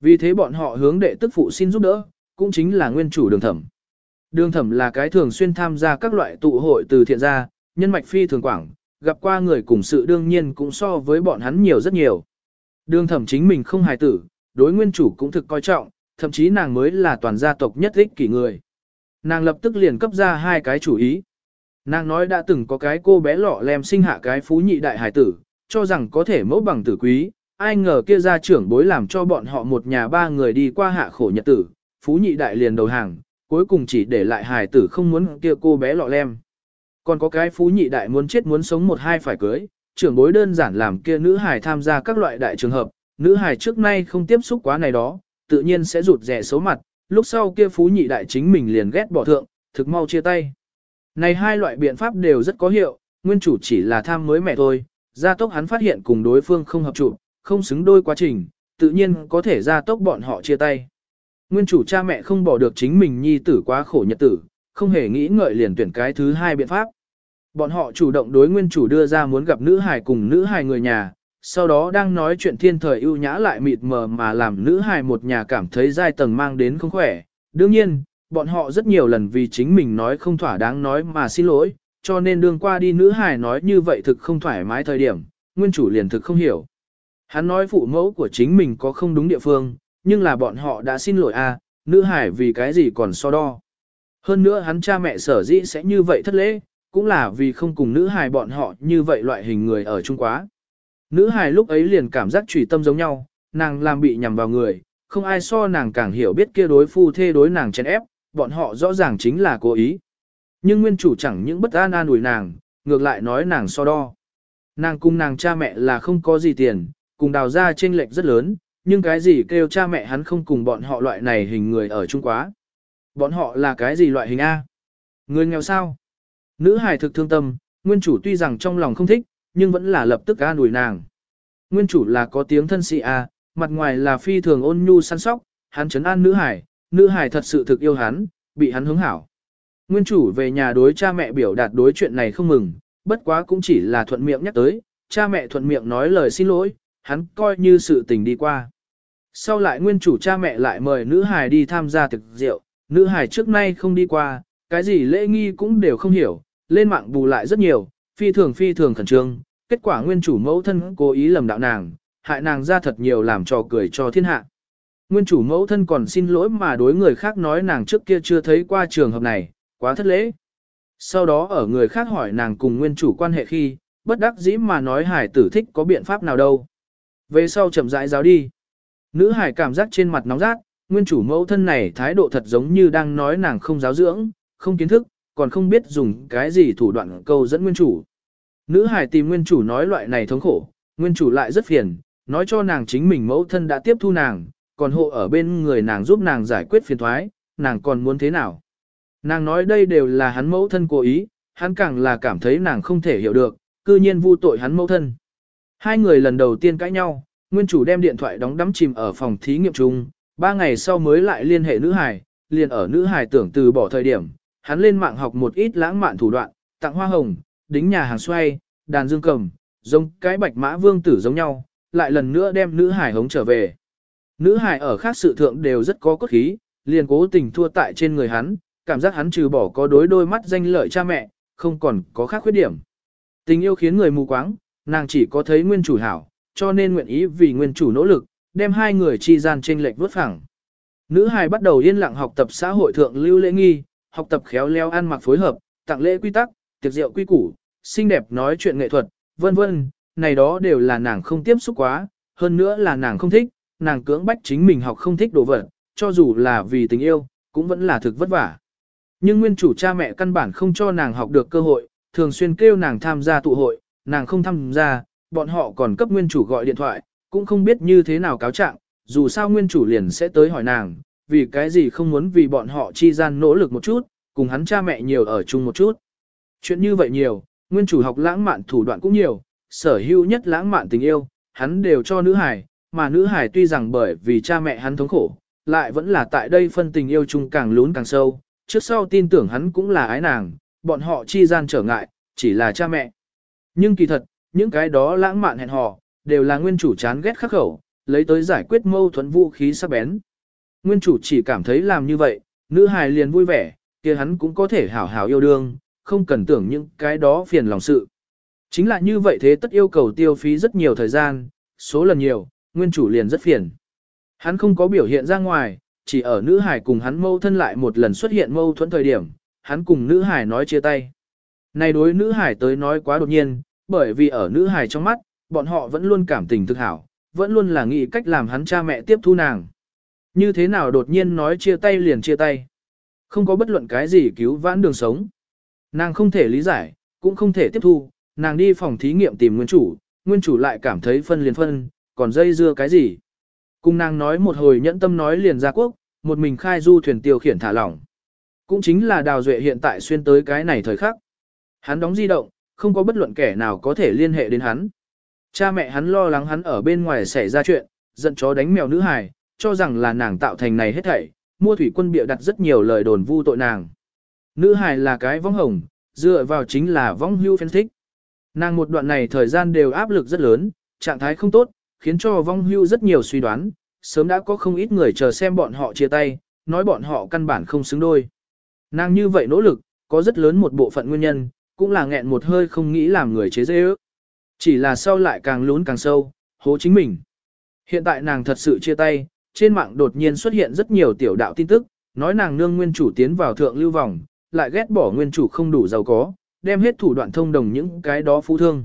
S1: Vì thế bọn họ hướng đệ tức phụ xin giúp đỡ, cũng chính là nguyên chủ đường thẩm. Đường thẩm là cái thường xuyên tham gia các loại tụ hội từ thiện gia, nhân mạch phi thường quảng, gặp qua người cùng sự đương nhiên cũng so với bọn hắn nhiều rất nhiều. Đường thẩm chính mình không hài tử, đối nguyên chủ cũng thực coi trọng, thậm chí nàng mới là toàn gia tộc nhất ích kỷ người. Nàng lập tức liền cấp ra hai cái chủ ý. Nàng nói đã từng có cái cô bé lọ lem sinh hạ cái phú nhị đại hài tử, cho rằng có thể mẫu bằng tử quý, ai ngờ kia gia trưởng bối làm cho bọn họ một nhà ba người đi qua hạ khổ nhật tử, phú nhị đại liền đầu hàng, cuối cùng chỉ để lại hài tử không muốn kia cô bé lọ lem. Còn có cái phú nhị đại muốn chết muốn sống một hai phải cưới, trưởng bối đơn giản làm kia nữ hài tham gia các loại đại trường hợp, nữ hài trước nay không tiếp xúc quá này đó, tự nhiên sẽ rụt rẻ xấu mặt, lúc sau kia phú nhị đại chính mình liền ghét bỏ thượng, thực mau chia tay. Này hai loại biện pháp đều rất có hiệu, nguyên chủ chỉ là tham mới mẹ thôi, gia tốc hắn phát hiện cùng đối phương không hợp trụ, không xứng đôi quá trình, tự nhiên có thể gia tốc bọn họ chia tay. Nguyên chủ cha mẹ không bỏ được chính mình nhi tử quá khổ nhật tử, không hề nghĩ ngợi liền tuyển cái thứ hai biện pháp. Bọn họ chủ động đối nguyên chủ đưa ra muốn gặp nữ hài cùng nữ hài người nhà, sau đó đang nói chuyện thiên thời ưu nhã lại mịt mờ mà làm nữ hài một nhà cảm thấy giai tầng mang đến không khỏe. Đương nhiên, bọn họ rất nhiều lần vì chính mình nói không thỏa đáng nói mà xin lỗi, cho nên đương qua đi nữ hài nói như vậy thực không thoải mái thời điểm, nguyên chủ liền thực không hiểu. Hắn nói phụ mẫu của chính mình có không đúng địa phương, nhưng là bọn họ đã xin lỗi a, à, nữ hải vì cái gì còn so đo. Hơn nữa hắn cha mẹ sở dĩ sẽ như vậy thất lễ, cũng là vì không cùng nữ hài bọn họ như vậy loại hình người ở chung quá. Nữ hài lúc ấy liền cảm giác trùy tâm giống nhau, nàng làm bị nhầm vào người, không ai so nàng càng hiểu biết kia đối phu thê đối nàng chèn ép, bọn họ rõ ràng chính là cố ý. Nhưng nguyên chủ chẳng những bất an an ủi nàng, ngược lại nói nàng so đo. Nàng cùng nàng cha mẹ là không có gì tiền, cùng đào ra chênh lệch rất lớn, nhưng cái gì kêu cha mẹ hắn không cùng bọn họ loại này hình người ở chung quá. Bọn họ là cái gì loại hình A? Người nghèo sao? Nữ hài thực thương tâm, nguyên chủ tuy rằng trong lòng không thích, nhưng vẫn là lập tức an ủi nàng. Nguyên chủ là có tiếng thân sĩ A, mặt ngoài là phi thường ôn nhu săn sóc, hắn chấn an nữ hải, nữ hải thật sự thực yêu hắn, bị hắn hướng hảo. Nguyên chủ về nhà đối cha mẹ biểu đạt đối chuyện này không mừng, bất quá cũng chỉ là thuận miệng nhắc tới, cha mẹ thuận miệng nói lời xin lỗi, hắn coi như sự tình đi qua. Sau lại nguyên chủ cha mẹ lại mời nữ hài đi tham gia thực rượu, nữ hài trước nay không đi qua, cái gì lễ nghi cũng đều không hiểu, lên mạng bù lại rất nhiều, phi thường phi thường khẩn trương, kết quả nguyên chủ mẫu thân cố ý lầm đạo nàng, hại nàng ra thật nhiều làm trò cười cho thiên hạ. Nguyên chủ mẫu thân còn xin lỗi mà đối người khác nói nàng trước kia chưa thấy qua trường hợp này, quá thất lễ. Sau đó ở người khác hỏi nàng cùng nguyên chủ quan hệ khi, bất đắc dĩ mà nói hải tử thích có biện pháp nào đâu. Về sau chậm rãi giáo đi. Nữ hải cảm giác trên mặt nóng rát, nguyên chủ mẫu thân này thái độ thật giống như đang nói nàng không giáo dưỡng, không kiến thức, còn không biết dùng cái gì thủ đoạn câu dẫn nguyên chủ. Nữ hải tìm nguyên chủ nói loại này thống khổ, nguyên chủ lại rất phiền, nói cho nàng chính mình mẫu thân đã tiếp thu nàng, còn hộ ở bên người nàng giúp nàng giải quyết phiền thoái, nàng còn muốn thế nào. Nàng nói đây đều là hắn mẫu thân cố ý, hắn càng là cảm thấy nàng không thể hiểu được, cư nhiên vu tội hắn mẫu thân. Hai người lần đầu tiên cãi nhau, nguyên chủ đem điện thoại đóng đắm chìm ở phòng thí nghiệm chung, ba ngày sau mới lại liên hệ nữ hải, liền ở nữ hải tưởng từ bỏ thời điểm, hắn lên mạng học một ít lãng mạn thủ đoạn, tặng hoa hồng, đính nhà hàng xoay, đàn dương cầm, giống cái bạch mã vương tử giống nhau, lại lần nữa đem nữ hải hống trở về. Nữ hải ở khác sự thượng đều rất có cốt khí, liền cố tình thua tại trên người hắn, cảm giác hắn trừ bỏ có đối đôi mắt danh lợi cha mẹ, không còn có khác khuyết điểm. Tình yêu khiến người mù quáng, nàng chỉ có thấy nguyên chủ hảo, cho nên nguyện ý vì nguyên chủ nỗ lực, đem hai người chi gian trên lệch vớt phẳng. Nữ hài bắt đầu yên lặng học tập xã hội thượng lưu lễ nghi, học tập khéo léo ăn mặc phối hợp, tặng lễ quy tắc, tiệc rượu quy củ, xinh đẹp nói chuyện nghệ thuật, vân vân, này đó đều là nàng không tiếp xúc quá, hơn nữa là nàng không thích, nàng cưỡng bách chính mình học không thích đồ vật, cho dù là vì tình yêu, cũng vẫn là thực vất vả. Nhưng nguyên chủ cha mẹ căn bản không cho nàng học được cơ hội, thường xuyên kêu nàng tham gia tụ hội, nàng không tham gia, bọn họ còn cấp nguyên chủ gọi điện thoại, cũng không biết như thế nào cáo trạng, dù sao nguyên chủ liền sẽ tới hỏi nàng, vì cái gì không muốn vì bọn họ chi gian nỗ lực một chút, cùng hắn cha mẹ nhiều ở chung một chút. Chuyện như vậy nhiều, nguyên chủ học lãng mạn thủ đoạn cũng nhiều, sở hữu nhất lãng mạn tình yêu, hắn đều cho nữ hải, mà nữ hải tuy rằng bởi vì cha mẹ hắn thống khổ, lại vẫn là tại đây phân tình yêu chung càng lún càng sâu, trước sau tin tưởng hắn cũng là ái nàng, bọn họ chi gian trở ngại, chỉ là cha mẹ. Nhưng kỳ thật, những cái đó lãng mạn hẹn hò, đều là nguyên chủ chán ghét khắc khẩu, lấy tới giải quyết mâu thuẫn vũ khí sắc bén. Nguyên chủ chỉ cảm thấy làm như vậy, nữ hài liền vui vẻ, kia hắn cũng có thể hảo hảo yêu đương, không cần tưởng những cái đó phiền lòng sự. Chính là như vậy thế tất yêu cầu tiêu phí rất nhiều thời gian, số lần nhiều, nguyên chủ liền rất phiền. Hắn không có biểu hiện ra ngoài, chỉ ở nữ hải cùng hắn mâu thân lại một lần xuất hiện mâu thuẫn thời điểm, hắn cùng nữ hải nói chia tay. Này đối nữ hải tới nói quá đột nhiên, bởi vì ở nữ hải trong mắt, bọn họ vẫn luôn cảm tình thực hảo, vẫn luôn là nghĩ cách làm hắn cha mẹ tiếp thu nàng. Như thế nào đột nhiên nói chia tay liền chia tay. Không có bất luận cái gì cứu vãn đường sống. Nàng không thể lý giải, cũng không thể tiếp thu, nàng đi phòng thí nghiệm tìm nguyên chủ, nguyên chủ lại cảm thấy phân liền phân, còn dây dưa cái gì. Cùng nàng nói một hồi nhẫn tâm nói liền ra quốc, một mình khai du thuyền tiêu khiển thả lỏng. Cũng chính là đào duệ hiện tại xuyên tới cái này thời khắc. Hắn đóng di động, không có bất luận kẻ nào có thể liên hệ đến hắn. Cha mẹ hắn lo lắng hắn ở bên ngoài xảy ra chuyện, giận chó đánh mèo nữ hài, cho rằng là nàng tạo thành này hết thảy, mua thủy quân bịa đặt rất nhiều lời đồn vu tội nàng. Nữ hài là cái vong hồng, dựa vào chính là vong hưu phân thích. Nàng một đoạn này thời gian đều áp lực rất lớn, trạng thái không tốt, khiến cho vong hưu rất nhiều suy đoán, sớm đã có không ít người chờ xem bọn họ chia tay, nói bọn họ căn bản không xứng đôi. Nàng như vậy nỗ lực, có rất lớn một bộ phận nguyên nhân, cũng là nghẹn một hơi không nghĩ làm người chế dễ ước. Chỉ là sau lại càng lún càng sâu, hố chính mình. Hiện tại nàng thật sự chia tay, trên mạng đột nhiên xuất hiện rất nhiều tiểu đạo tin tức, nói nàng nương nguyên chủ tiến vào thượng lưu vòng, lại ghét bỏ nguyên chủ không đủ giàu có, đem hết thủ đoạn thông đồng những cái đó phú thương.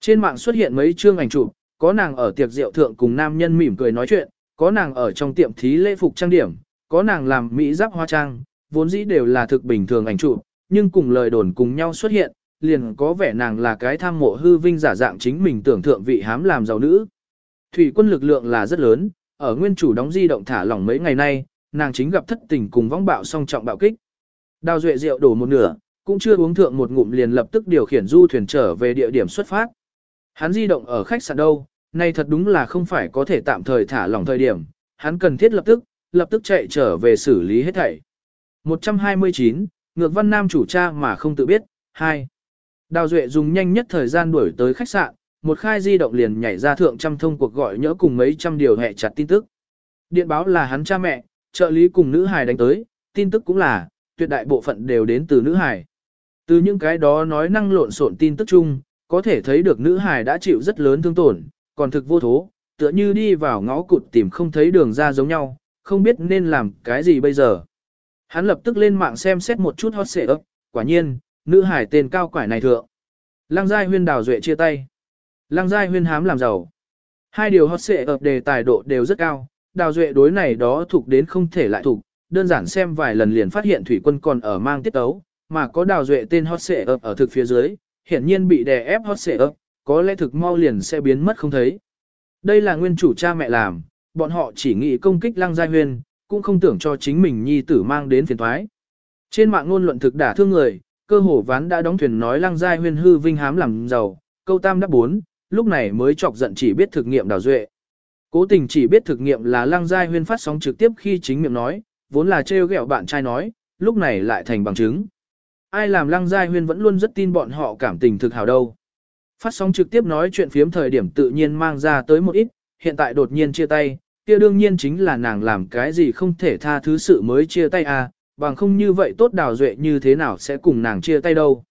S1: Trên mạng xuất hiện mấy chương ảnh chụp, có nàng ở tiệc rượu thượng cùng nam nhân mỉm cười nói chuyện, có nàng ở trong tiệm thí lễ phục trang điểm, có nàng làm mỹ giáp hoa trang, vốn dĩ đều là thực bình thường ảnh chụp, nhưng cùng lời đồn cùng nhau xuất hiện, liền có vẻ nàng là cái tham mộ hư vinh giả dạng chính mình tưởng thượng vị hám làm giàu nữ. Thủy quân lực lượng là rất lớn, ở nguyên chủ đóng di động thả lỏng mấy ngày nay, nàng chính gặp thất tình cùng vong bạo song trọng bạo kích. Đào duệ rượu đổ một nửa, cũng chưa uống thượng một ngụm liền lập tức điều khiển du thuyền trở về địa điểm xuất phát. Hắn di động ở khách sạn đâu, nay thật đúng là không phải có thể tạm thời thả lỏng thời điểm, hắn cần thiết lập tức, lập tức chạy trở về xử lý hết thảy. 129, ngược văn nam chủ cha mà không tự biết, 2. Đào Duệ dùng nhanh nhất thời gian đuổi tới khách sạn, một khai di động liền nhảy ra thượng trăm thông cuộc gọi nhỡ cùng mấy trăm điều hẹ chặt tin tức. Điện báo là hắn cha mẹ, trợ lý cùng nữ hài đánh tới, tin tức cũng là, tuyệt đại bộ phận đều đến từ nữ hài. Từ những cái đó nói năng lộn xộn tin tức chung, có thể thấy được nữ hài đã chịu rất lớn thương tổn, còn thực vô thố, tựa như đi vào ngõ cụt tìm không thấy đường ra giống nhau, không biết nên làm cái gì bây giờ. Hắn lập tức lên mạng xem xét một chút hot xệ ấp, quả nhiên, nữ hải tên cao quải này thượng. Lăng Giai Huyên đào duệ chia tay. Lăng Giai Huyên hám làm giàu. Hai điều hot xệ ập đề tài độ đều rất cao, đào duệ đối này đó thuộc đến không thể lại thuộc, đơn giản xem vài lần liền phát hiện thủy quân còn ở mang tiết tấu, mà có đào duệ tên hot xệ ập ở thực phía dưới, hiển nhiên bị đè ép hot xệ ập, có lẽ thực mau liền sẽ biến mất không thấy. Đây là nguyên chủ cha mẹ làm, bọn họ chỉ nghĩ công kích Lăng Giai Huyên, cũng không tưởng cho chính mình nhi tử mang đến phiền thoái. Trên mạng ngôn luận thực đả thương người, cơ hồ ván đã đóng thuyền nói lăng giai huyên hư vinh hám làm giàu, câu tam đáp bốn, lúc này mới chọc giận chỉ biết thực nghiệm đào duệ. Cố tình chỉ biết thực nghiệm là lăng giai huyên phát sóng trực tiếp khi chính miệng nói, vốn là trêu ghẹo bạn trai nói, lúc này lại thành bằng chứng. Ai làm lăng giai huyên vẫn luôn rất tin bọn họ cảm tình thực hào đâu. Phát sóng trực tiếp nói chuyện phiếm thời điểm tự nhiên mang ra tới một ít, hiện tại đột nhiên chia tay, kia đương nhiên chính là nàng làm cái gì không thể tha thứ sự mới chia tay à, bằng không như vậy tốt đào duệ như thế nào sẽ cùng nàng chia tay đâu.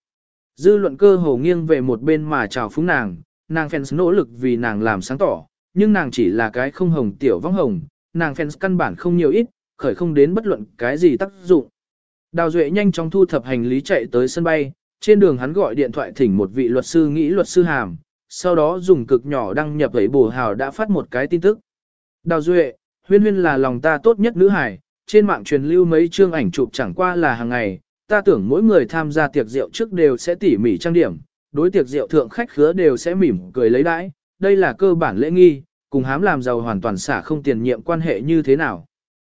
S1: Dư luận cơ hồ nghiêng về một bên mà chào phúng nàng, nàng fans nỗ lực vì nàng làm sáng tỏ, nhưng nàng chỉ là cái không hồng tiểu vong hồng, nàng fans căn bản không nhiều ít, khởi không đến bất luận cái gì tác dụng. Đào Duệ nhanh chóng thu thập hành lý chạy tới sân bay, trên đường hắn gọi điện thoại thỉnh một vị luật sư nghĩ luật sư hàm, sau đó dùng cực nhỏ đăng nhập ấy bổ hào đã phát một cái tin tức. Đào Duệ, huyên huyên là lòng ta tốt nhất nữ hải, trên mạng truyền lưu mấy chương ảnh chụp chẳng qua là hàng ngày, ta tưởng mỗi người tham gia tiệc rượu trước đều sẽ tỉ mỉ trang điểm, đối tiệc rượu thượng khách khứa đều sẽ mỉm cười lấy đãi, đây là cơ bản lễ nghi, cùng hám làm giàu hoàn toàn xả không tiền nhiệm quan hệ như thế nào.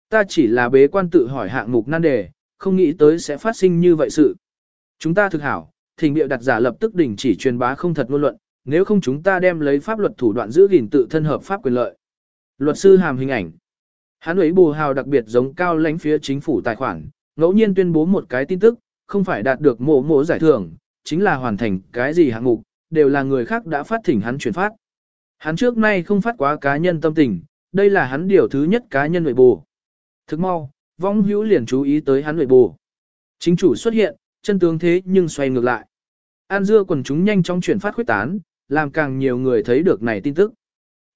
S1: Ta chỉ là bế quan tự hỏi hạng mục nan đề, không nghĩ tới sẽ phát sinh như vậy sự. Chúng ta thực hảo, thỉnh biệu đặt giả lập tức đình chỉ truyền bá không thật ngôn luận, nếu không chúng ta đem lấy pháp luật thủ đoạn giữ gìn tự thân hợp pháp quyền lợi. Luật sư hàm hình ảnh. Hắn ấy bù hào đặc biệt giống cao lãnh phía chính phủ tài khoản, ngẫu nhiên tuyên bố một cái tin tức, không phải đạt được mộ mộ giải thưởng, chính là hoàn thành cái gì hạng mục, đều là người khác đã phát thỉnh hắn truyền phát. Hắn trước nay không phát quá cá nhân tâm tình, đây là hắn điều thứ nhất cá nhân nội bù. Thức mau, vong hữu liền chú ý tới hắn nội bù. Chính chủ xuất hiện, chân tướng thế nhưng xoay ngược lại. An dưa quần chúng nhanh chóng chuyển phát khuyết tán, làm càng nhiều người thấy được này tin tức.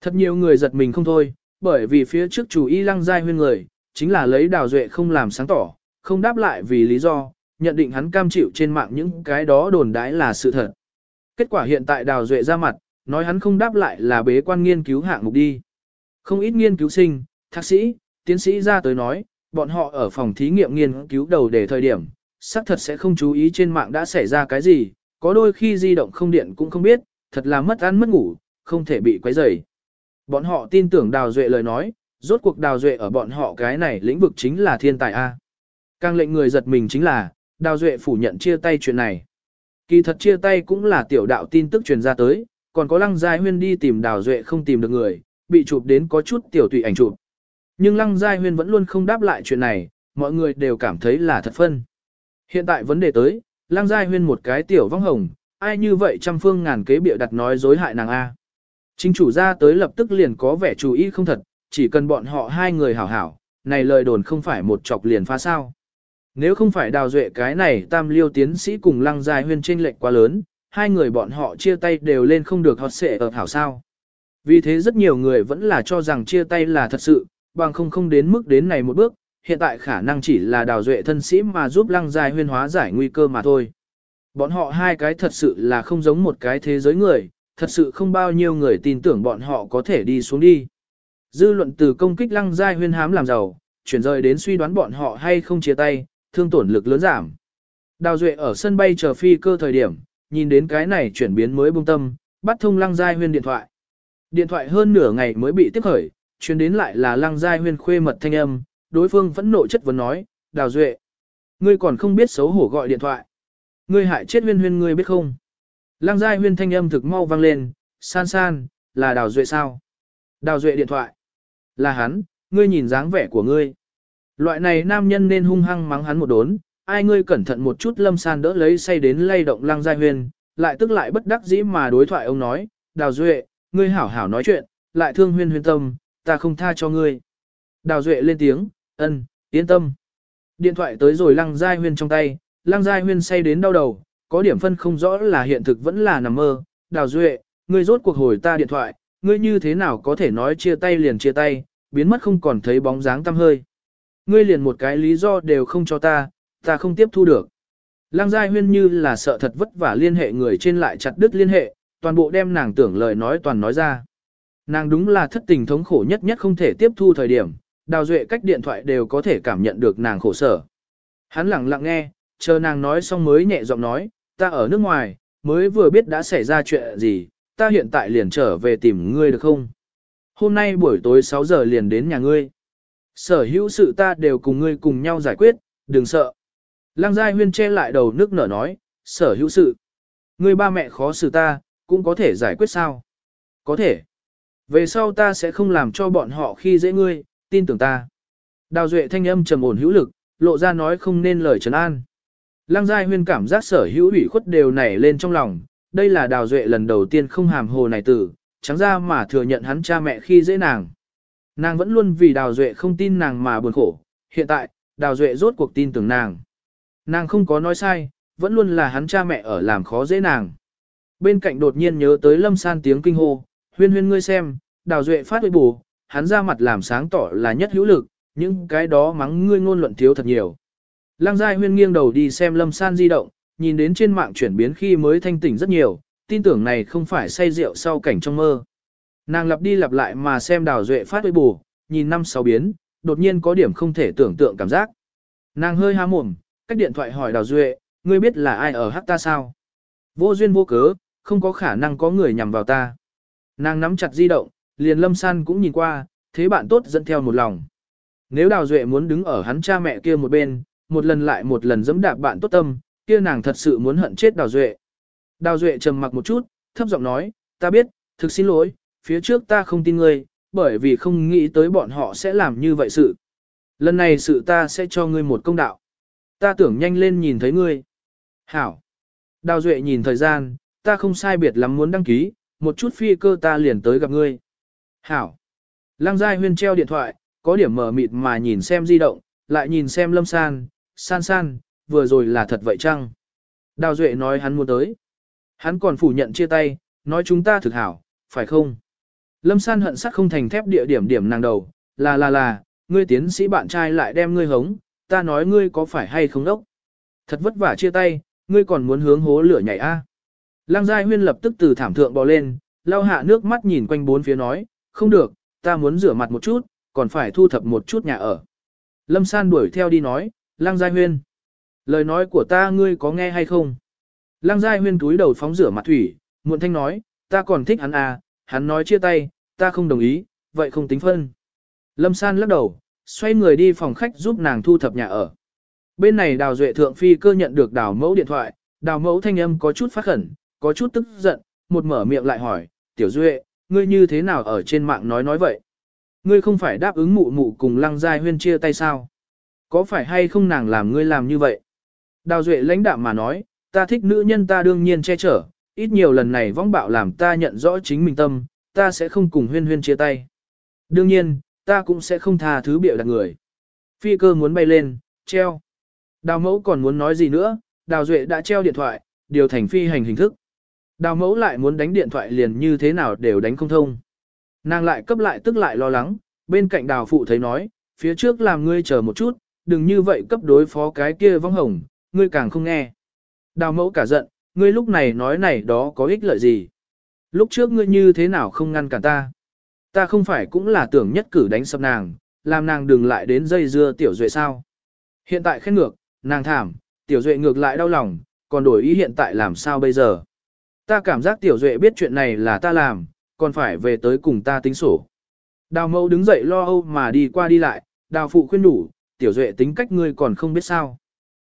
S1: Thật nhiều người giật mình không thôi, bởi vì phía trước chủ y lăng giai huyên người, chính là lấy đào duệ không làm sáng tỏ, không đáp lại vì lý do, nhận định hắn cam chịu trên mạng những cái đó đồn đãi là sự thật. Kết quả hiện tại đào duệ ra mặt, nói hắn không đáp lại là bế quan nghiên cứu hạng mục đi. Không ít nghiên cứu sinh, thạc sĩ, tiến sĩ ra tới nói, bọn họ ở phòng thí nghiệm nghiên cứu đầu để thời điểm, xác thật sẽ không chú ý trên mạng đã xảy ra cái gì, có đôi khi di động không điện cũng không biết, thật là mất ăn mất ngủ, không thể bị quấy rầy. Bọn họ tin tưởng Đào Duệ lời nói, rốt cuộc Đào Duệ ở bọn họ cái này lĩnh vực chính là thiên tài A. Càng lệnh người giật mình chính là, Đào Duệ phủ nhận chia tay chuyện này. Kỳ thật chia tay cũng là tiểu đạo tin tức truyền ra tới, còn có Lăng Giai Huyên đi tìm Đào Duệ không tìm được người, bị chụp đến có chút tiểu tùy ảnh chụp. Nhưng Lăng Giai Huyên vẫn luôn không đáp lại chuyện này, mọi người đều cảm thấy là thật phân. Hiện tại vấn đề tới, Lăng Giai Huyên một cái tiểu vong hồng, ai như vậy trăm phương ngàn kế bịa đặt nói dối hại nàng A. Chính chủ ra tới lập tức liền có vẻ chú ý không thật, chỉ cần bọn họ hai người hảo hảo, này lời đồn không phải một chọc liền phá sao. Nếu không phải đào duệ cái này tam liêu tiến sĩ cùng lăng dài huyên trên lệch quá lớn, hai người bọn họ chia tay đều lên không được hót xệ ở hảo sao. Vì thế rất nhiều người vẫn là cho rằng chia tay là thật sự, bằng không không đến mức đến này một bước, hiện tại khả năng chỉ là đào duệ thân sĩ mà giúp lăng dài huyên hóa giải nguy cơ mà thôi. Bọn họ hai cái thật sự là không giống một cái thế giới người, thật sự không bao nhiêu người tin tưởng bọn họ có thể đi xuống đi. Dư luận từ công kích lăng giai huyên hám làm giàu, chuyển rời đến suy đoán bọn họ hay không chia tay, thương tổn lực lớn giảm. Đào Duệ ở sân bay chờ phi cơ thời điểm, nhìn đến cái này chuyển biến mới bông tâm, bắt thông lăng giai huyên điện thoại. Điện thoại hơn nửa ngày mới bị tiếp khởi, chuyến đến lại là lăng giai huyên khuê mật thanh âm, đối phương vẫn nộ chất vấn nói, Đào Duệ, ngươi còn không biết xấu hổ gọi điện thoại. Ngươi hại chết huyên huyên ngươi biết không? Lăng giai huyên thanh âm thực mau vang lên, san san, là đào duệ sao? Đào duệ điện thoại. Là hắn, ngươi nhìn dáng vẻ của ngươi. Loại này nam nhân nên hung hăng mắng hắn một đốn, ai ngươi cẩn thận một chút lâm san đỡ lấy say đến lay động lăng giai huyên, lại tức lại bất đắc dĩ mà đối thoại ông nói, đào duệ, ngươi hảo hảo nói chuyện, lại thương huyên huyên tâm, ta không tha cho ngươi. Đào duệ lên tiếng, ân, yên tâm. Điện thoại tới rồi lăng giai huyên trong tay, lăng giai huyên say đến đau đầu, có điểm phân không rõ là hiện thực vẫn là nằm mơ. Đào Duệ, ngươi rốt cuộc hồi ta điện thoại, ngươi như thế nào có thể nói chia tay liền chia tay, biến mất không còn thấy bóng dáng tăm hơi. Ngươi liền một cái lý do đều không cho ta, ta không tiếp thu được. Lăng Giai Huyên như là sợ thật vất vả liên hệ người trên lại chặt đứt liên hệ, toàn bộ đem nàng tưởng lời nói toàn nói ra. Nàng đúng là thất tình thống khổ nhất nhất không thể tiếp thu thời điểm, Đào Duệ cách điện thoại đều có thể cảm nhận được nàng khổ sở. Hắn lặng lặng nghe, chờ nàng nói xong mới nhẹ giọng nói, ta ở nước ngoài, mới vừa biết đã xảy ra chuyện gì, ta hiện tại liền trở về tìm ngươi được không? Hôm nay buổi tối 6 giờ liền đến nhà ngươi. Sở hữu sự ta đều cùng ngươi cùng nhau giải quyết, đừng sợ. Lăng Giai Huyên che lại đầu nước nở nói, sở hữu sự. ngươi ba mẹ khó xử ta, cũng có thể giải quyết sao? Có thể. Về sau ta sẽ không làm cho bọn họ khi dễ ngươi, tin tưởng ta. Đào Duệ thanh âm trầm ổn hữu lực, lộ ra nói không nên lời trấn an. Lăng Giai Huyên cảm giác sở hữu ủy khuất đều nảy lên trong lòng, đây là Đào Duệ lần đầu tiên không hàm hồ này tử, trắng ra mà thừa nhận hắn cha mẹ khi dễ nàng. Nàng vẫn luôn vì Đào Duệ không tin nàng mà buồn khổ, hiện tại, Đào Duệ rốt cuộc tin tưởng nàng. Nàng không có nói sai, vẫn luôn là hắn cha mẹ ở làm khó dễ nàng. Bên cạnh đột nhiên nhớ tới Lâm San tiếng kinh hô, huyên huyên ngươi xem, Đào Duệ phát huy bù, hắn ra mặt làm sáng tỏ là nhất hữu lực, những cái đó mắng ngươi ngôn luận thiếu thật nhiều. Lăng Giai Huyên nghiêng đầu đi xem Lâm San di động, nhìn đến trên mạng chuyển biến khi mới thanh tỉnh rất nhiều, tin tưởng này không phải say rượu sau cảnh trong mơ. Nàng lặp đi lặp lại mà xem Đào Duệ phát với bù, nhìn năm sáu biến, đột nhiên có điểm không thể tưởng tượng cảm giác. Nàng hơi há mồm, cách điện thoại hỏi Đào Duệ, ngươi biết là ai ở hát ta sao? Vô duyên vô cớ, không có khả năng có người nhằm vào ta. Nàng nắm chặt di động, liền lâm san cũng nhìn qua, thế bạn tốt dẫn theo một lòng. Nếu Đào Duệ muốn đứng ở hắn cha mẹ kia một bên, một lần lại một lần dẫm đạp bạn tốt tâm, kia nàng thật sự muốn hận chết Đào Duệ. Đào Duệ trầm mặc một chút, thấp giọng nói, ta biết, thực xin lỗi, phía trước ta không tin ngươi, bởi vì không nghĩ tới bọn họ sẽ làm như vậy sự. Lần này sự ta sẽ cho ngươi một công đạo. Ta tưởng nhanh lên nhìn thấy ngươi. Hảo. Đào Duệ nhìn thời gian, ta không sai biệt lắm muốn đăng ký, một chút phi cơ ta liền tới gặp ngươi. Hảo. Lăng Giai Huyên treo điện thoại, có điểm mở mịt mà nhìn xem di động, lại nhìn xem Lâm San, San San, vừa rồi là thật vậy chăng? Đào Duệ nói hắn muốn tới. Hắn còn phủ nhận chia tay, nói chúng ta thực hảo, phải không? Lâm San hận sắc không thành thép địa điểm điểm nàng đầu, là là là, ngươi tiến sĩ bạn trai lại đem ngươi hống, ta nói ngươi có phải hay không đốc. Thật vất vả chia tay, ngươi còn muốn hướng hố lửa nhảy a? À? Lăng Giai Huyên lập tức từ thảm thượng bò lên, lau hạ nước mắt nhìn quanh bốn phía nói, không được, ta muốn rửa mặt một chút, còn phải thu thập một chút nhà ở. Lâm San đuổi theo đi nói, Lăng Giai Huyên. Lời nói của ta ngươi có nghe hay không? Lăng Giai Huyên túi đầu phóng rửa mặt thủy, muộn thanh nói, ta còn thích hắn à, hắn nói chia tay, ta không đồng ý, vậy không tính phân. Lâm San lắc đầu, xoay người đi phòng khách giúp nàng thu thập nhà ở. Bên này đào duệ thượng phi cơ nhận được đào mẫu điện thoại, đào mẫu thanh âm có chút phát khẩn, có chút tức giận, một mở miệng lại hỏi, tiểu duệ, ngươi như thế nào ở trên mạng nói nói vậy? Ngươi không phải đáp ứng mụ mụ cùng lăng giai huyên chia tay sao? Có phải hay không nàng làm ngươi làm như vậy? Đào duệ lãnh đạm mà nói, ta thích nữ nhân ta đương nhiên che chở, ít nhiều lần này vong bạo làm ta nhận rõ chính mình tâm, ta sẽ không cùng huyên huyên chia tay. Đương nhiên, ta cũng sẽ không tha thứ biểu đặt người. Phi cơ muốn bay lên, treo. Đào mẫu còn muốn nói gì nữa, đào duệ đã treo điện thoại, điều thành phi hành hình thức. Đào mẫu lại muốn đánh điện thoại liền như thế nào đều đánh không thông. Nàng lại cấp lại tức lại lo lắng, bên cạnh đào phụ thấy nói, phía trước làm ngươi chờ một chút, đừng như vậy cấp đối phó cái kia vong hồng, ngươi càng không nghe. Đào mẫu cả giận, ngươi lúc này nói này đó có ích lợi gì. Lúc trước ngươi như thế nào không ngăn cản ta. Ta không phải cũng là tưởng nhất cử đánh sập nàng, làm nàng đừng lại đến dây dưa tiểu duệ sao. Hiện tại khét ngược, nàng thảm, tiểu duệ ngược lại đau lòng, còn đổi ý hiện tại làm sao bây giờ. Ta cảm giác tiểu duệ biết chuyện này là ta làm, còn phải về tới cùng ta tính sổ. Đào mẫu đứng dậy lo âu mà đi qua đi lại, đào phụ khuyên đủ, tiểu duệ tính cách ngươi còn không biết sao.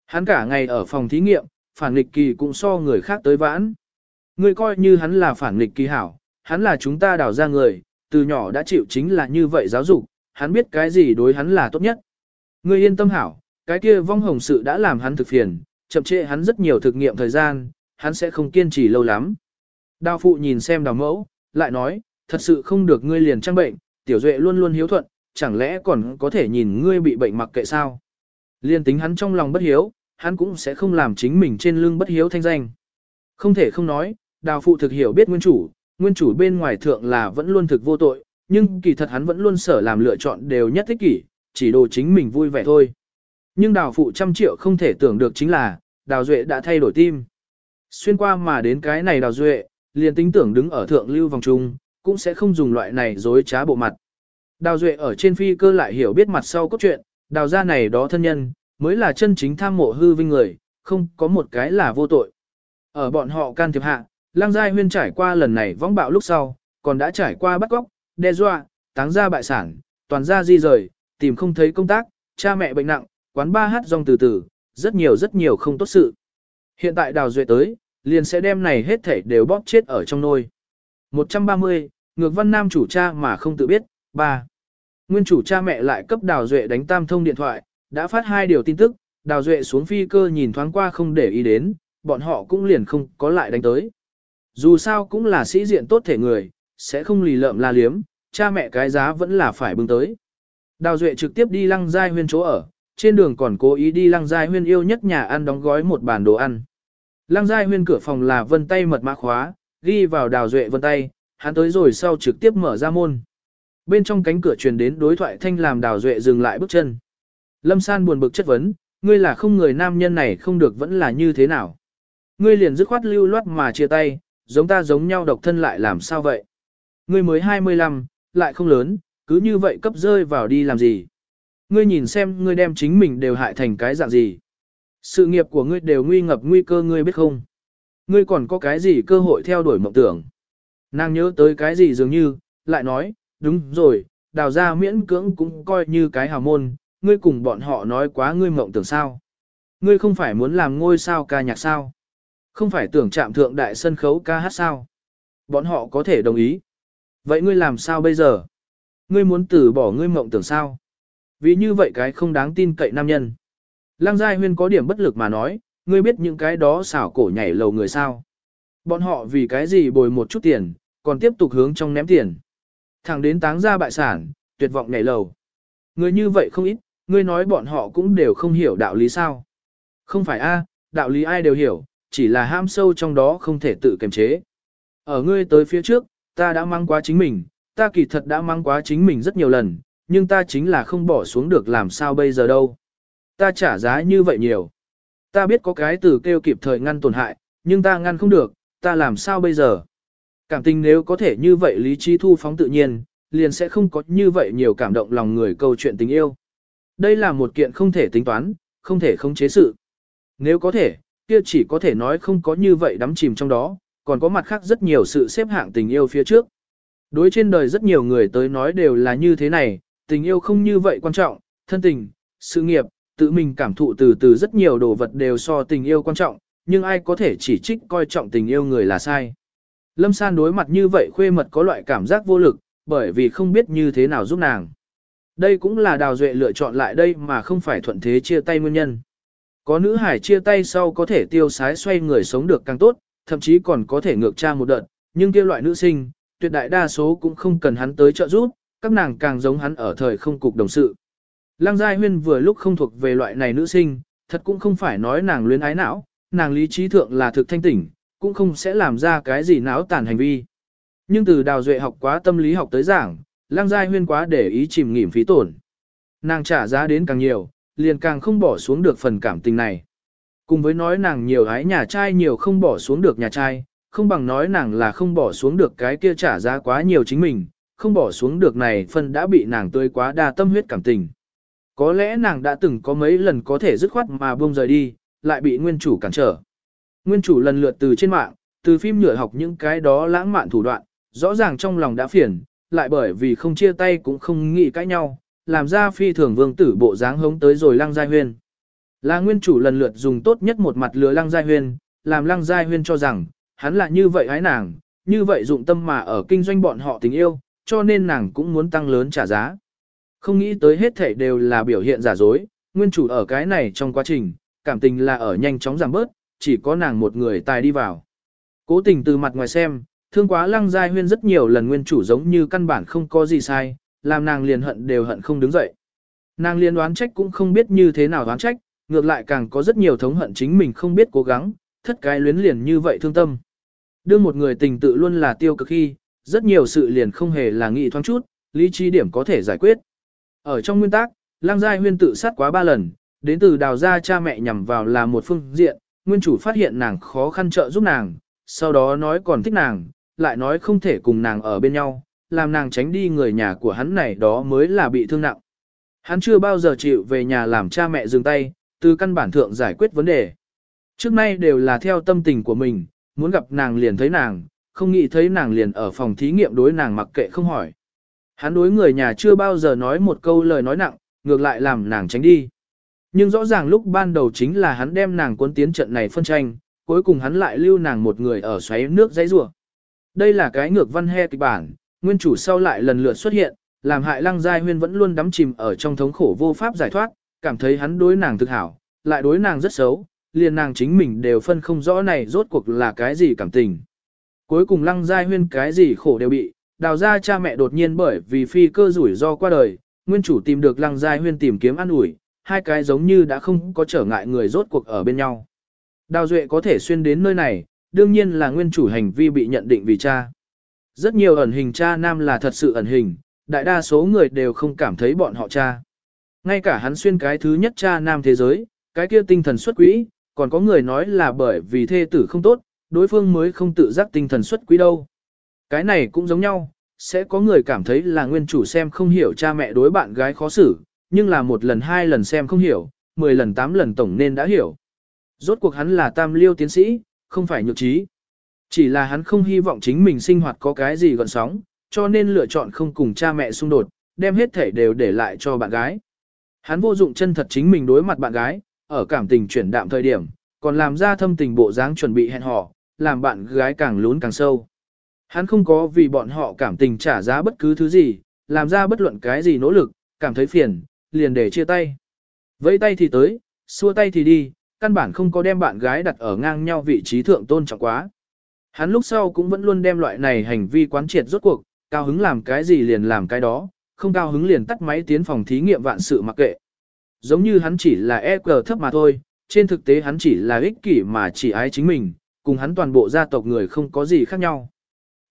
S1: Hắn cả ngày ở phòng thí nghiệm, phản nghịch kỳ cũng so người khác tới vãn. Ngươi coi như hắn là phản nghịch kỳ hảo, hắn là chúng ta đào ra người, từ nhỏ đã chịu chính là như vậy giáo dục, hắn biết cái gì đối hắn là tốt nhất. Ngươi yên tâm hảo, cái kia vong hồng sự đã làm hắn thực phiền, chậm trễ hắn rất nhiều thực nghiệm thời gian, hắn sẽ không kiên trì lâu lắm. Đào phụ nhìn xem đào mẫu, lại nói, thật sự không được ngươi liền trang bệnh, tiểu duệ luôn luôn hiếu thuận, chẳng lẽ còn có thể nhìn ngươi bị bệnh mặc kệ sao? Liên tính hắn trong lòng bất hiếu, hắn cũng sẽ không làm chính mình trên lưng bất hiếu thanh danh. Không thể không nói, đào phụ thực hiểu biết nguyên chủ, nguyên chủ bên ngoài thượng là vẫn luôn thực vô tội, nhưng kỳ thật hắn vẫn luôn sở làm lựa chọn đều nhất thích kỷ, chỉ đồ chính mình vui vẻ thôi. Nhưng đào phụ trăm triệu không thể tưởng được chính là, đào duệ đã thay đổi tim. Xuyên qua mà đến cái này đào duệ, liền tính tưởng đứng ở thượng lưu vòng trung, cũng sẽ không dùng loại này dối trá bộ mặt. Đào duệ ở trên phi cơ lại hiểu biết mặt sau cốt truyện, đào ra này đó thân nhân, mới là chân chính tham mộ hư vinh người, không có một cái là vô tội. Ở bọn họ can thiệp hạ, lang giai huyên trải qua lần này vong bạo lúc sau, còn đã trải qua bắt góc, đe dọa, táng ra bại sản, toàn ra di rời, tìm không thấy công tác, cha mẹ bệnh nặng, quán ba hát rong từ từ, rất nhiều rất nhiều không tốt sự. Hiện tại đào duệ tới, liền sẽ đem này hết thảy đều bóp chết ở trong nôi. 130, ngược văn nam chủ cha mà không tự biết, 3. Nguyên chủ cha mẹ lại cấp đào duệ đánh tam thông điện thoại, đã phát hai điều tin tức, đào duệ xuống phi cơ nhìn thoáng qua không để ý đến, bọn họ cũng liền không có lại đánh tới. Dù sao cũng là sĩ diện tốt thể người, sẽ không lì lợm la liếm, cha mẹ cái giá vẫn là phải bưng tới. Đào Duệ trực tiếp đi lăng giai huyên chỗ ở, trên đường còn cố ý đi lăng giai huyên yêu nhất nhà ăn đóng gói một bàn đồ ăn. Lăng giai huyên cửa phòng là vân tay mật mã khóa, ghi vào đào Duệ vân tay, hắn tới rồi sau trực tiếp mở ra môn. Bên trong cánh cửa truyền đến đối thoại thanh làm đào Duệ dừng lại bước chân. Lâm San buồn bực chất vấn, ngươi là không người nam nhân này không được vẫn là như thế nào. Ngươi liền dứt khoát lưu loát mà chia tay, giống ta giống nhau độc thân lại làm sao vậy? Ngươi mới 25, lại không lớn, cứ như vậy cấp rơi vào đi làm gì? Ngươi nhìn xem ngươi đem chính mình đều hại thành cái dạng gì? Sự nghiệp của ngươi đều nguy ngập nguy cơ ngươi biết không? Ngươi còn có cái gì cơ hội theo đuổi mộng tưởng? Nàng nhớ tới cái gì dường như, lại nói, đúng rồi, đào ra miễn cưỡng cũng coi như cái hào môn, ngươi cùng bọn họ nói quá ngươi mộng tưởng sao? Ngươi không phải muốn làm ngôi sao ca nhạc sao? Không phải tưởng chạm thượng đại sân khấu ca hát sao? Bọn họ có thể đồng ý. Vậy ngươi làm sao bây giờ? Ngươi muốn từ bỏ ngươi mộng tưởng sao? Vì như vậy cái không đáng tin cậy nam nhân. Lăng Giai Huyên có điểm bất lực mà nói, ngươi biết những cái đó xảo cổ nhảy lầu người sao? Bọn họ vì cái gì bồi một chút tiền, còn tiếp tục hướng trong ném tiền. Thẳng đến táng ra bại sản, tuyệt vọng nhảy lầu. Ngươi như vậy không ít, ngươi nói bọn họ cũng đều không hiểu đạo lý sao? Không phải a, đạo lý ai đều hiểu, chỉ là ham sâu trong đó không thể tự kiềm chế. Ở ngươi tới phía trước, ta đã mang quá chính mình, ta kỳ thật đã mang quá chính mình rất nhiều lần, nhưng ta chính là không bỏ xuống được làm sao bây giờ đâu. Ta trả giá như vậy nhiều. Ta biết có cái từ kêu kịp thời ngăn tổn hại, nhưng ta ngăn không được, ta làm sao bây giờ. Cảm tình nếu có thể như vậy lý trí thu phóng tự nhiên, liền sẽ không có như vậy nhiều cảm động lòng người câu chuyện tình yêu. Đây là một kiện không thể tính toán, không thể không chế sự. Nếu có thể, kia chỉ có thể nói không có như vậy đắm chìm trong đó, còn có mặt khác rất nhiều sự xếp hạng tình yêu phía trước. Đối trên đời rất nhiều người tới nói đều là như thế này, tình yêu không như vậy quan trọng, thân tình, sự nghiệp, tự mình cảm thụ từ từ rất nhiều đồ vật đều so tình yêu quan trọng, nhưng ai có thể chỉ trích coi trọng tình yêu người là sai. Lâm San đối mặt như vậy khuê mật có loại cảm giác vô lực, bởi vì không biết như thế nào giúp nàng. Đây cũng là đào duệ lựa chọn lại đây mà không phải thuận thế chia tay nguyên nhân. Có nữ hải chia tay sau có thể tiêu sái xoay người sống được càng tốt, thậm chí còn có thể ngược tra một đợt, nhưng kia loại nữ sinh, tuyệt đại đa số cũng không cần hắn tới trợ giúp, các nàng càng giống hắn ở thời không cục đồng sự. Lăng Giai Huyên vừa lúc không thuộc về loại này nữ sinh, thật cũng không phải nói nàng luyến ái não, nàng lý trí thượng là thực thanh tỉnh, cũng không sẽ làm ra cái gì náo tàn hành vi. Nhưng từ đào duệ học quá tâm lý học tới giảng, Lang Giai Huyên quá để ý chìm nghỉm phí tổn. Nàng trả giá đến càng nhiều, liền càng không bỏ xuống được phần cảm tình này. Cùng với nói nàng nhiều hái nhà trai nhiều không bỏ xuống được nhà trai, không bằng nói nàng là không bỏ xuống được cái kia trả giá quá nhiều chính mình, không bỏ xuống được này phần đã bị nàng tươi quá đa tâm huyết cảm tình. Có lẽ nàng đã từng có mấy lần có thể dứt khoát mà buông rời đi, lại bị nguyên chủ cản trở. Nguyên chủ lần lượt từ trên mạng, từ phim nhựa học những cái đó lãng mạn thủ đoạn, rõ ràng trong lòng đã phiền, lại bởi vì không chia tay cũng không nghĩ cãi nhau, làm ra phi thường vương tử bộ dáng hống tới rồi lăng giai huyên. Là nguyên chủ lần lượt dùng tốt nhất một mặt lừa lăng giai huyên, làm lăng giai huyên cho rằng, hắn là như vậy hái nàng, như vậy dụng tâm mà ở kinh doanh bọn họ tình yêu, cho nên nàng cũng muốn tăng lớn trả giá. Không nghĩ tới hết thảy đều là biểu hiện giả dối, nguyên chủ ở cái này trong quá trình, cảm tình là ở nhanh chóng giảm bớt, chỉ có nàng một người tài đi vào. Cố tình từ mặt ngoài xem, thương quá lăng giai huyên rất nhiều lần nguyên chủ giống như căn bản không có gì sai, làm nàng liền hận đều hận không đứng dậy. Nàng liền đoán trách cũng không biết như thế nào đoán trách, ngược lại càng có rất nhiều thống hận chính mình không biết cố gắng, thất cái luyến liền như vậy thương tâm. Đưa một người tình tự luôn là tiêu cực khi, rất nhiều sự liền không hề là nghĩ thoáng chút, lý trí điểm có thể giải quyết. Ở trong nguyên tắc, lang giai huyên tự sát quá ba lần, đến từ đào ra cha mẹ nhằm vào là một phương diện, nguyên chủ phát hiện nàng khó khăn trợ giúp nàng, sau đó nói còn thích nàng, lại nói không thể cùng nàng ở bên nhau, làm nàng tránh đi người nhà của hắn này đó mới là bị thương nặng. Hắn chưa bao giờ chịu về nhà làm cha mẹ dừng tay, từ căn bản thượng giải quyết vấn đề. Trước nay đều là theo tâm tình của mình, muốn gặp nàng liền thấy nàng, không nghĩ thấy nàng liền ở phòng thí nghiệm đối nàng mặc kệ không hỏi. Hắn đối người nhà chưa bao giờ nói một câu lời nói nặng, ngược lại làm nàng tránh đi. Nhưng rõ ràng lúc ban đầu chính là hắn đem nàng cuốn tiến trận này phân tranh, cuối cùng hắn lại lưu nàng một người ở xoáy nước dãy rủa. Đây là cái ngược văn he kịch bản, nguyên chủ sau lại lần lượt xuất hiện, làm hại lăng giai huyên vẫn luôn đắm chìm ở trong thống khổ vô pháp giải thoát, cảm thấy hắn đối nàng thực hảo, lại đối nàng rất xấu, liền nàng chính mình đều phân không rõ này rốt cuộc là cái gì cảm tình. Cuối cùng lăng giai huyên cái gì khổ đều bị, đào ra cha mẹ đột nhiên bởi vì phi cơ rủi ro qua đời, nguyên chủ tìm được lăng giai huyên tìm kiếm an ủi, hai cái giống như đã không có trở ngại người rốt cuộc ở bên nhau. Đào Duệ có thể xuyên đến nơi này, đương nhiên là nguyên chủ hành vi bị nhận định vì cha. Rất nhiều ẩn hình cha nam là thật sự ẩn hình, đại đa số người đều không cảm thấy bọn họ cha. Ngay cả hắn xuyên cái thứ nhất cha nam thế giới, cái kia tinh thần xuất quỹ, còn có người nói là bởi vì thê tử không tốt, đối phương mới không tự giác tinh thần xuất quỹ đâu. Cái này cũng giống nhau, sẽ có người cảm thấy là nguyên chủ xem không hiểu cha mẹ đối bạn gái khó xử, nhưng là một lần hai lần xem không hiểu, mười lần tám lần tổng nên đã hiểu. Rốt cuộc hắn là tam liêu tiến sĩ, không phải nhược trí. Chỉ là hắn không hy vọng chính mình sinh hoạt có cái gì gần sóng, cho nên lựa chọn không cùng cha mẹ xung đột, đem hết thể đều để lại cho bạn gái. Hắn vô dụng chân thật chính mình đối mặt bạn gái, ở cảm tình chuyển đạm thời điểm, còn làm ra thâm tình bộ dáng chuẩn bị hẹn hò, làm bạn gái càng lún càng sâu. Hắn không có vì bọn họ cảm tình trả giá bất cứ thứ gì, làm ra bất luận cái gì nỗ lực, cảm thấy phiền, liền để chia tay. Vẫy tay thì tới, xua tay thì đi, căn bản không có đem bạn gái đặt ở ngang nhau vị trí thượng tôn trọng quá. Hắn lúc sau cũng vẫn luôn đem loại này hành vi quán triệt rốt cuộc, cao hứng làm cái gì liền làm cái đó, không cao hứng liền tắt máy tiến phòng thí nghiệm vạn sự mặc kệ. Giống như hắn chỉ là EQ thấp mà thôi, trên thực tế hắn chỉ là ích kỷ mà chỉ ái chính mình, cùng hắn toàn bộ gia tộc người không có gì khác nhau.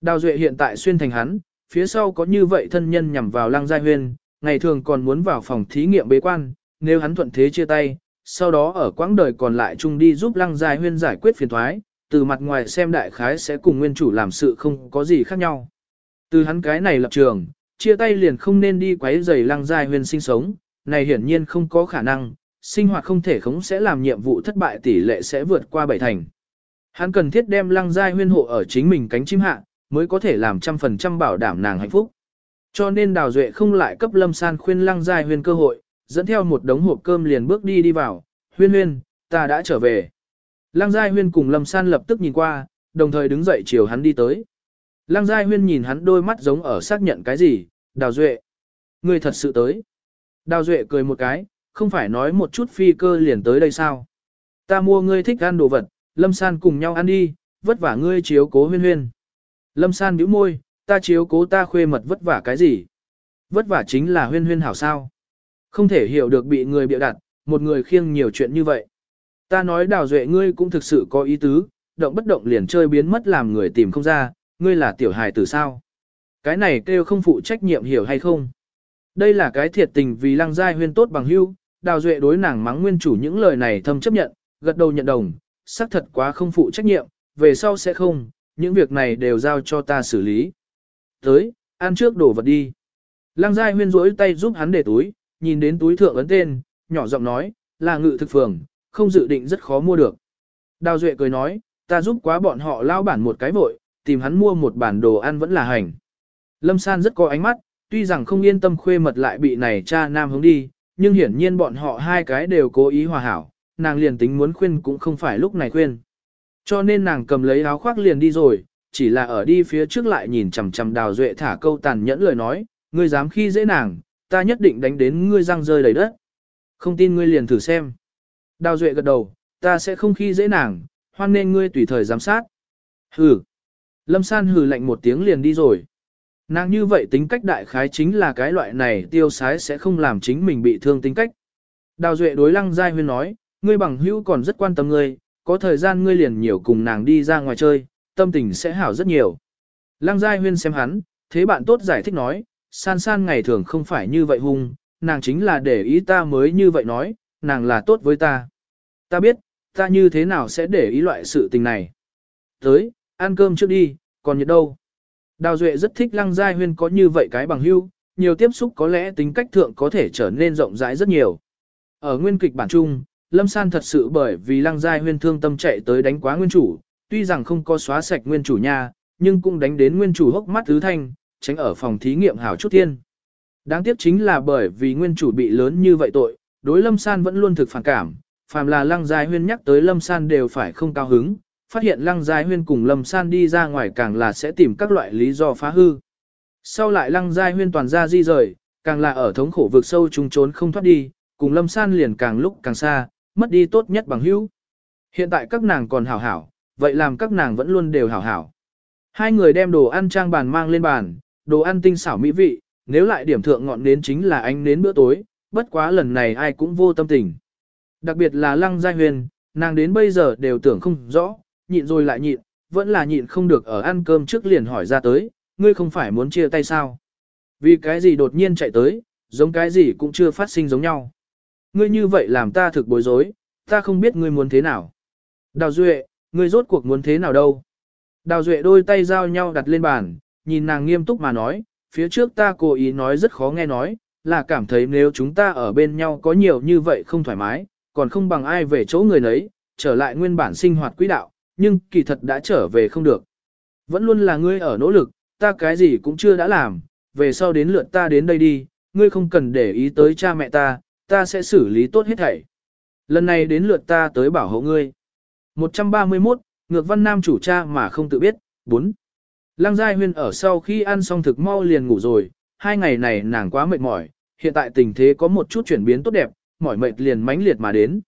S1: Đào Duệ hiện tại xuyên thành hắn, phía sau có như vậy thân nhân nhằm vào Lăng Gia Huyên, ngày thường còn muốn vào phòng thí nghiệm bế quan, nếu hắn thuận thế chia tay, sau đó ở quãng đời còn lại chung đi giúp Lăng Giai Huyên giải quyết phiền thoái, từ mặt ngoài xem đại khái sẽ cùng nguyên chủ làm sự không có gì khác nhau. Từ hắn cái này lập trường, chia tay liền không nên đi quấy rầy Lăng Giai Huyên sinh sống, này hiển nhiên không có khả năng, sinh hoạt không thể khống sẽ làm nhiệm vụ thất bại tỷ lệ sẽ vượt qua bảy thành. Hắn cần thiết đem Lăng Giai Huyên hộ ở chính mình cánh chim hạ, mới có thể làm trăm phần trăm bảo đảm nàng hạnh phúc. Cho nên Đào Duệ không lại cấp Lâm San khuyên Lăng Giai Huyên cơ hội, dẫn theo một đống hộp cơm liền bước đi đi vào, huyên huyên, ta đã trở về. Lăng Giai Huyên cùng Lâm San lập tức nhìn qua, đồng thời đứng dậy chiều hắn đi tới. Lăng Giai Huyên nhìn hắn đôi mắt giống ở xác nhận cái gì, Đào Duệ. người thật sự tới. Đào Duệ cười một cái, không phải nói một chút phi cơ liền tới đây sao. Ta mua ngươi thích ăn đồ vật, Lâm San cùng nhau ăn đi, vất vả ngươi chiếu cố huyên huyên. Lâm San bĩu môi, ta chiếu cố ta khuê mật vất vả cái gì? Vất vả chính là huyên huyên hảo sao. Không thể hiểu được bị người bịa đặt, một người khiêng nhiều chuyện như vậy. Ta nói đào duệ ngươi cũng thực sự có ý tứ, động bất động liền chơi biến mất làm người tìm không ra, ngươi là tiểu hài tử sao? Cái này kêu không phụ trách nhiệm hiểu hay không? Đây là cái thiệt tình vì lăng giai huyên tốt bằng hưu, đào duệ đối nàng mắng nguyên chủ những lời này thâm chấp nhận, gật đầu nhận đồng, xác thật quá không phụ trách nhiệm, về sau sẽ không, những việc này đều giao cho ta xử lý. Tới, ăn trước đổ vật đi. Lăng Giai Huyên rỗi tay giúp hắn để túi, nhìn đến túi thượng ấn tên, nhỏ giọng nói, là ngự thực phường, không dự định rất khó mua được. Đào Duệ cười nói, ta giúp quá bọn họ lao bản một cái vội, tìm hắn mua một bản đồ ăn vẫn là hành. Lâm San rất có ánh mắt, tuy rằng không yên tâm khuê mật lại bị này cha nam hướng đi, nhưng hiển nhiên bọn họ hai cái đều cố ý hòa hảo, nàng liền tính muốn khuyên cũng không phải lúc này khuyên. Cho nên nàng cầm lấy áo khoác liền đi rồi, chỉ là ở đi phía trước lại nhìn chằm chằm đào duệ thả câu tàn nhẫn lời nói, ngươi dám khi dễ nàng, ta nhất định đánh đến ngươi răng rơi đầy đất. Không tin ngươi liền thử xem. Đào duệ gật đầu, ta sẽ không khi dễ nàng, hoan nên ngươi tùy thời giám sát. Hừ. Lâm san hừ lạnh một tiếng liền đi rồi. Nàng như vậy tính cách đại khái chính là cái loại này tiêu sái sẽ không làm chính mình bị thương tính cách. Đào duệ đối lăng giai huyên nói, ngươi bằng hữu còn rất quan tâm ngươi, có thời gian ngươi liền nhiều cùng nàng đi ra ngoài chơi, tâm tình sẽ hảo rất nhiều. Lăng Giai Huyên xem hắn, thế bạn tốt giải thích nói, san san ngày thường không phải như vậy hung, nàng chính là để ý ta mới như vậy nói, nàng là tốt với ta. Ta biết, ta như thế nào sẽ để ý loại sự tình này. Tới, ăn cơm trước đi, còn nhiệt đâu. Đào Duệ rất thích Lăng Giai Huyên có như vậy cái bằng hưu, nhiều tiếp xúc có lẽ tính cách thượng có thể trở nên rộng rãi rất nhiều. Ở nguyên kịch bản chung, Lâm San thật sự bởi vì lăng giai huyên thương tâm chạy tới đánh quá nguyên chủ, tuy rằng không có xóa sạch nguyên chủ nha, nhưng cũng đánh đến nguyên chủ hốc mắt thứ thanh, tránh ở phòng thí nghiệm hảo chút thiên. Đáng tiếc chính là bởi vì nguyên chủ bị lớn như vậy tội, đối Lâm San vẫn luôn thực phản cảm, phàm là Lăng Giai Huyên nhắc tới Lâm San đều phải không cao hứng, phát hiện Lăng Giai Huyên cùng Lâm San đi ra ngoài càng là sẽ tìm các loại lý do phá hư. Sau lại Lăng Giai Huyên toàn ra di rời, càng là ở thống khổ vực sâu trùng trốn không thoát đi, cùng Lâm San liền càng lúc càng xa, mất đi tốt nhất bằng hữu. Hiện tại các nàng còn hảo hảo, vậy làm các nàng vẫn luôn đều hảo hảo. Hai người đem đồ ăn trang bàn mang lên bàn, đồ ăn tinh xảo mỹ vị, nếu lại điểm thượng ngọn nến chính là ánh nến bữa tối, bất quá lần này ai cũng vô tâm tình. Đặc biệt là Lăng Giai Huyền, nàng đến bây giờ đều tưởng không rõ, nhịn rồi lại nhịn, vẫn là nhịn không được ở ăn cơm trước liền hỏi ra tới, ngươi không phải muốn chia tay sao? Vì cái gì đột nhiên chạy tới, giống cái gì cũng chưa phát sinh giống nhau. Ngươi như vậy làm ta thực bối rối, ta không biết ngươi muốn thế nào. Đào Duệ, ngươi rốt cuộc muốn thế nào đâu? Đào Duệ đôi tay giao nhau đặt lên bàn, nhìn nàng nghiêm túc mà nói, phía trước ta cố ý nói rất khó nghe nói, là cảm thấy nếu chúng ta ở bên nhau có nhiều như vậy không thoải mái, còn không bằng ai về chỗ người nấy, trở lại nguyên bản sinh hoạt quỹ đạo, nhưng kỳ thật đã trở về không được. Vẫn luôn là ngươi ở nỗ lực, ta cái gì cũng chưa đã làm, về sau đến lượt ta đến đây đi, ngươi không cần để ý tới cha mẹ ta, ta sẽ xử lý tốt hết thảy. Lần này đến lượt ta tới bảo hộ ngươi. 131, Ngược Văn Nam chủ cha mà không tự biết, 4. Lăng Giai Huyên ở sau khi ăn xong thực mau liền ngủ rồi, hai ngày này nàng quá mệt mỏi, hiện tại tình thế có một chút chuyển biến tốt đẹp, mỏi mệt liền mãnh liệt mà đến.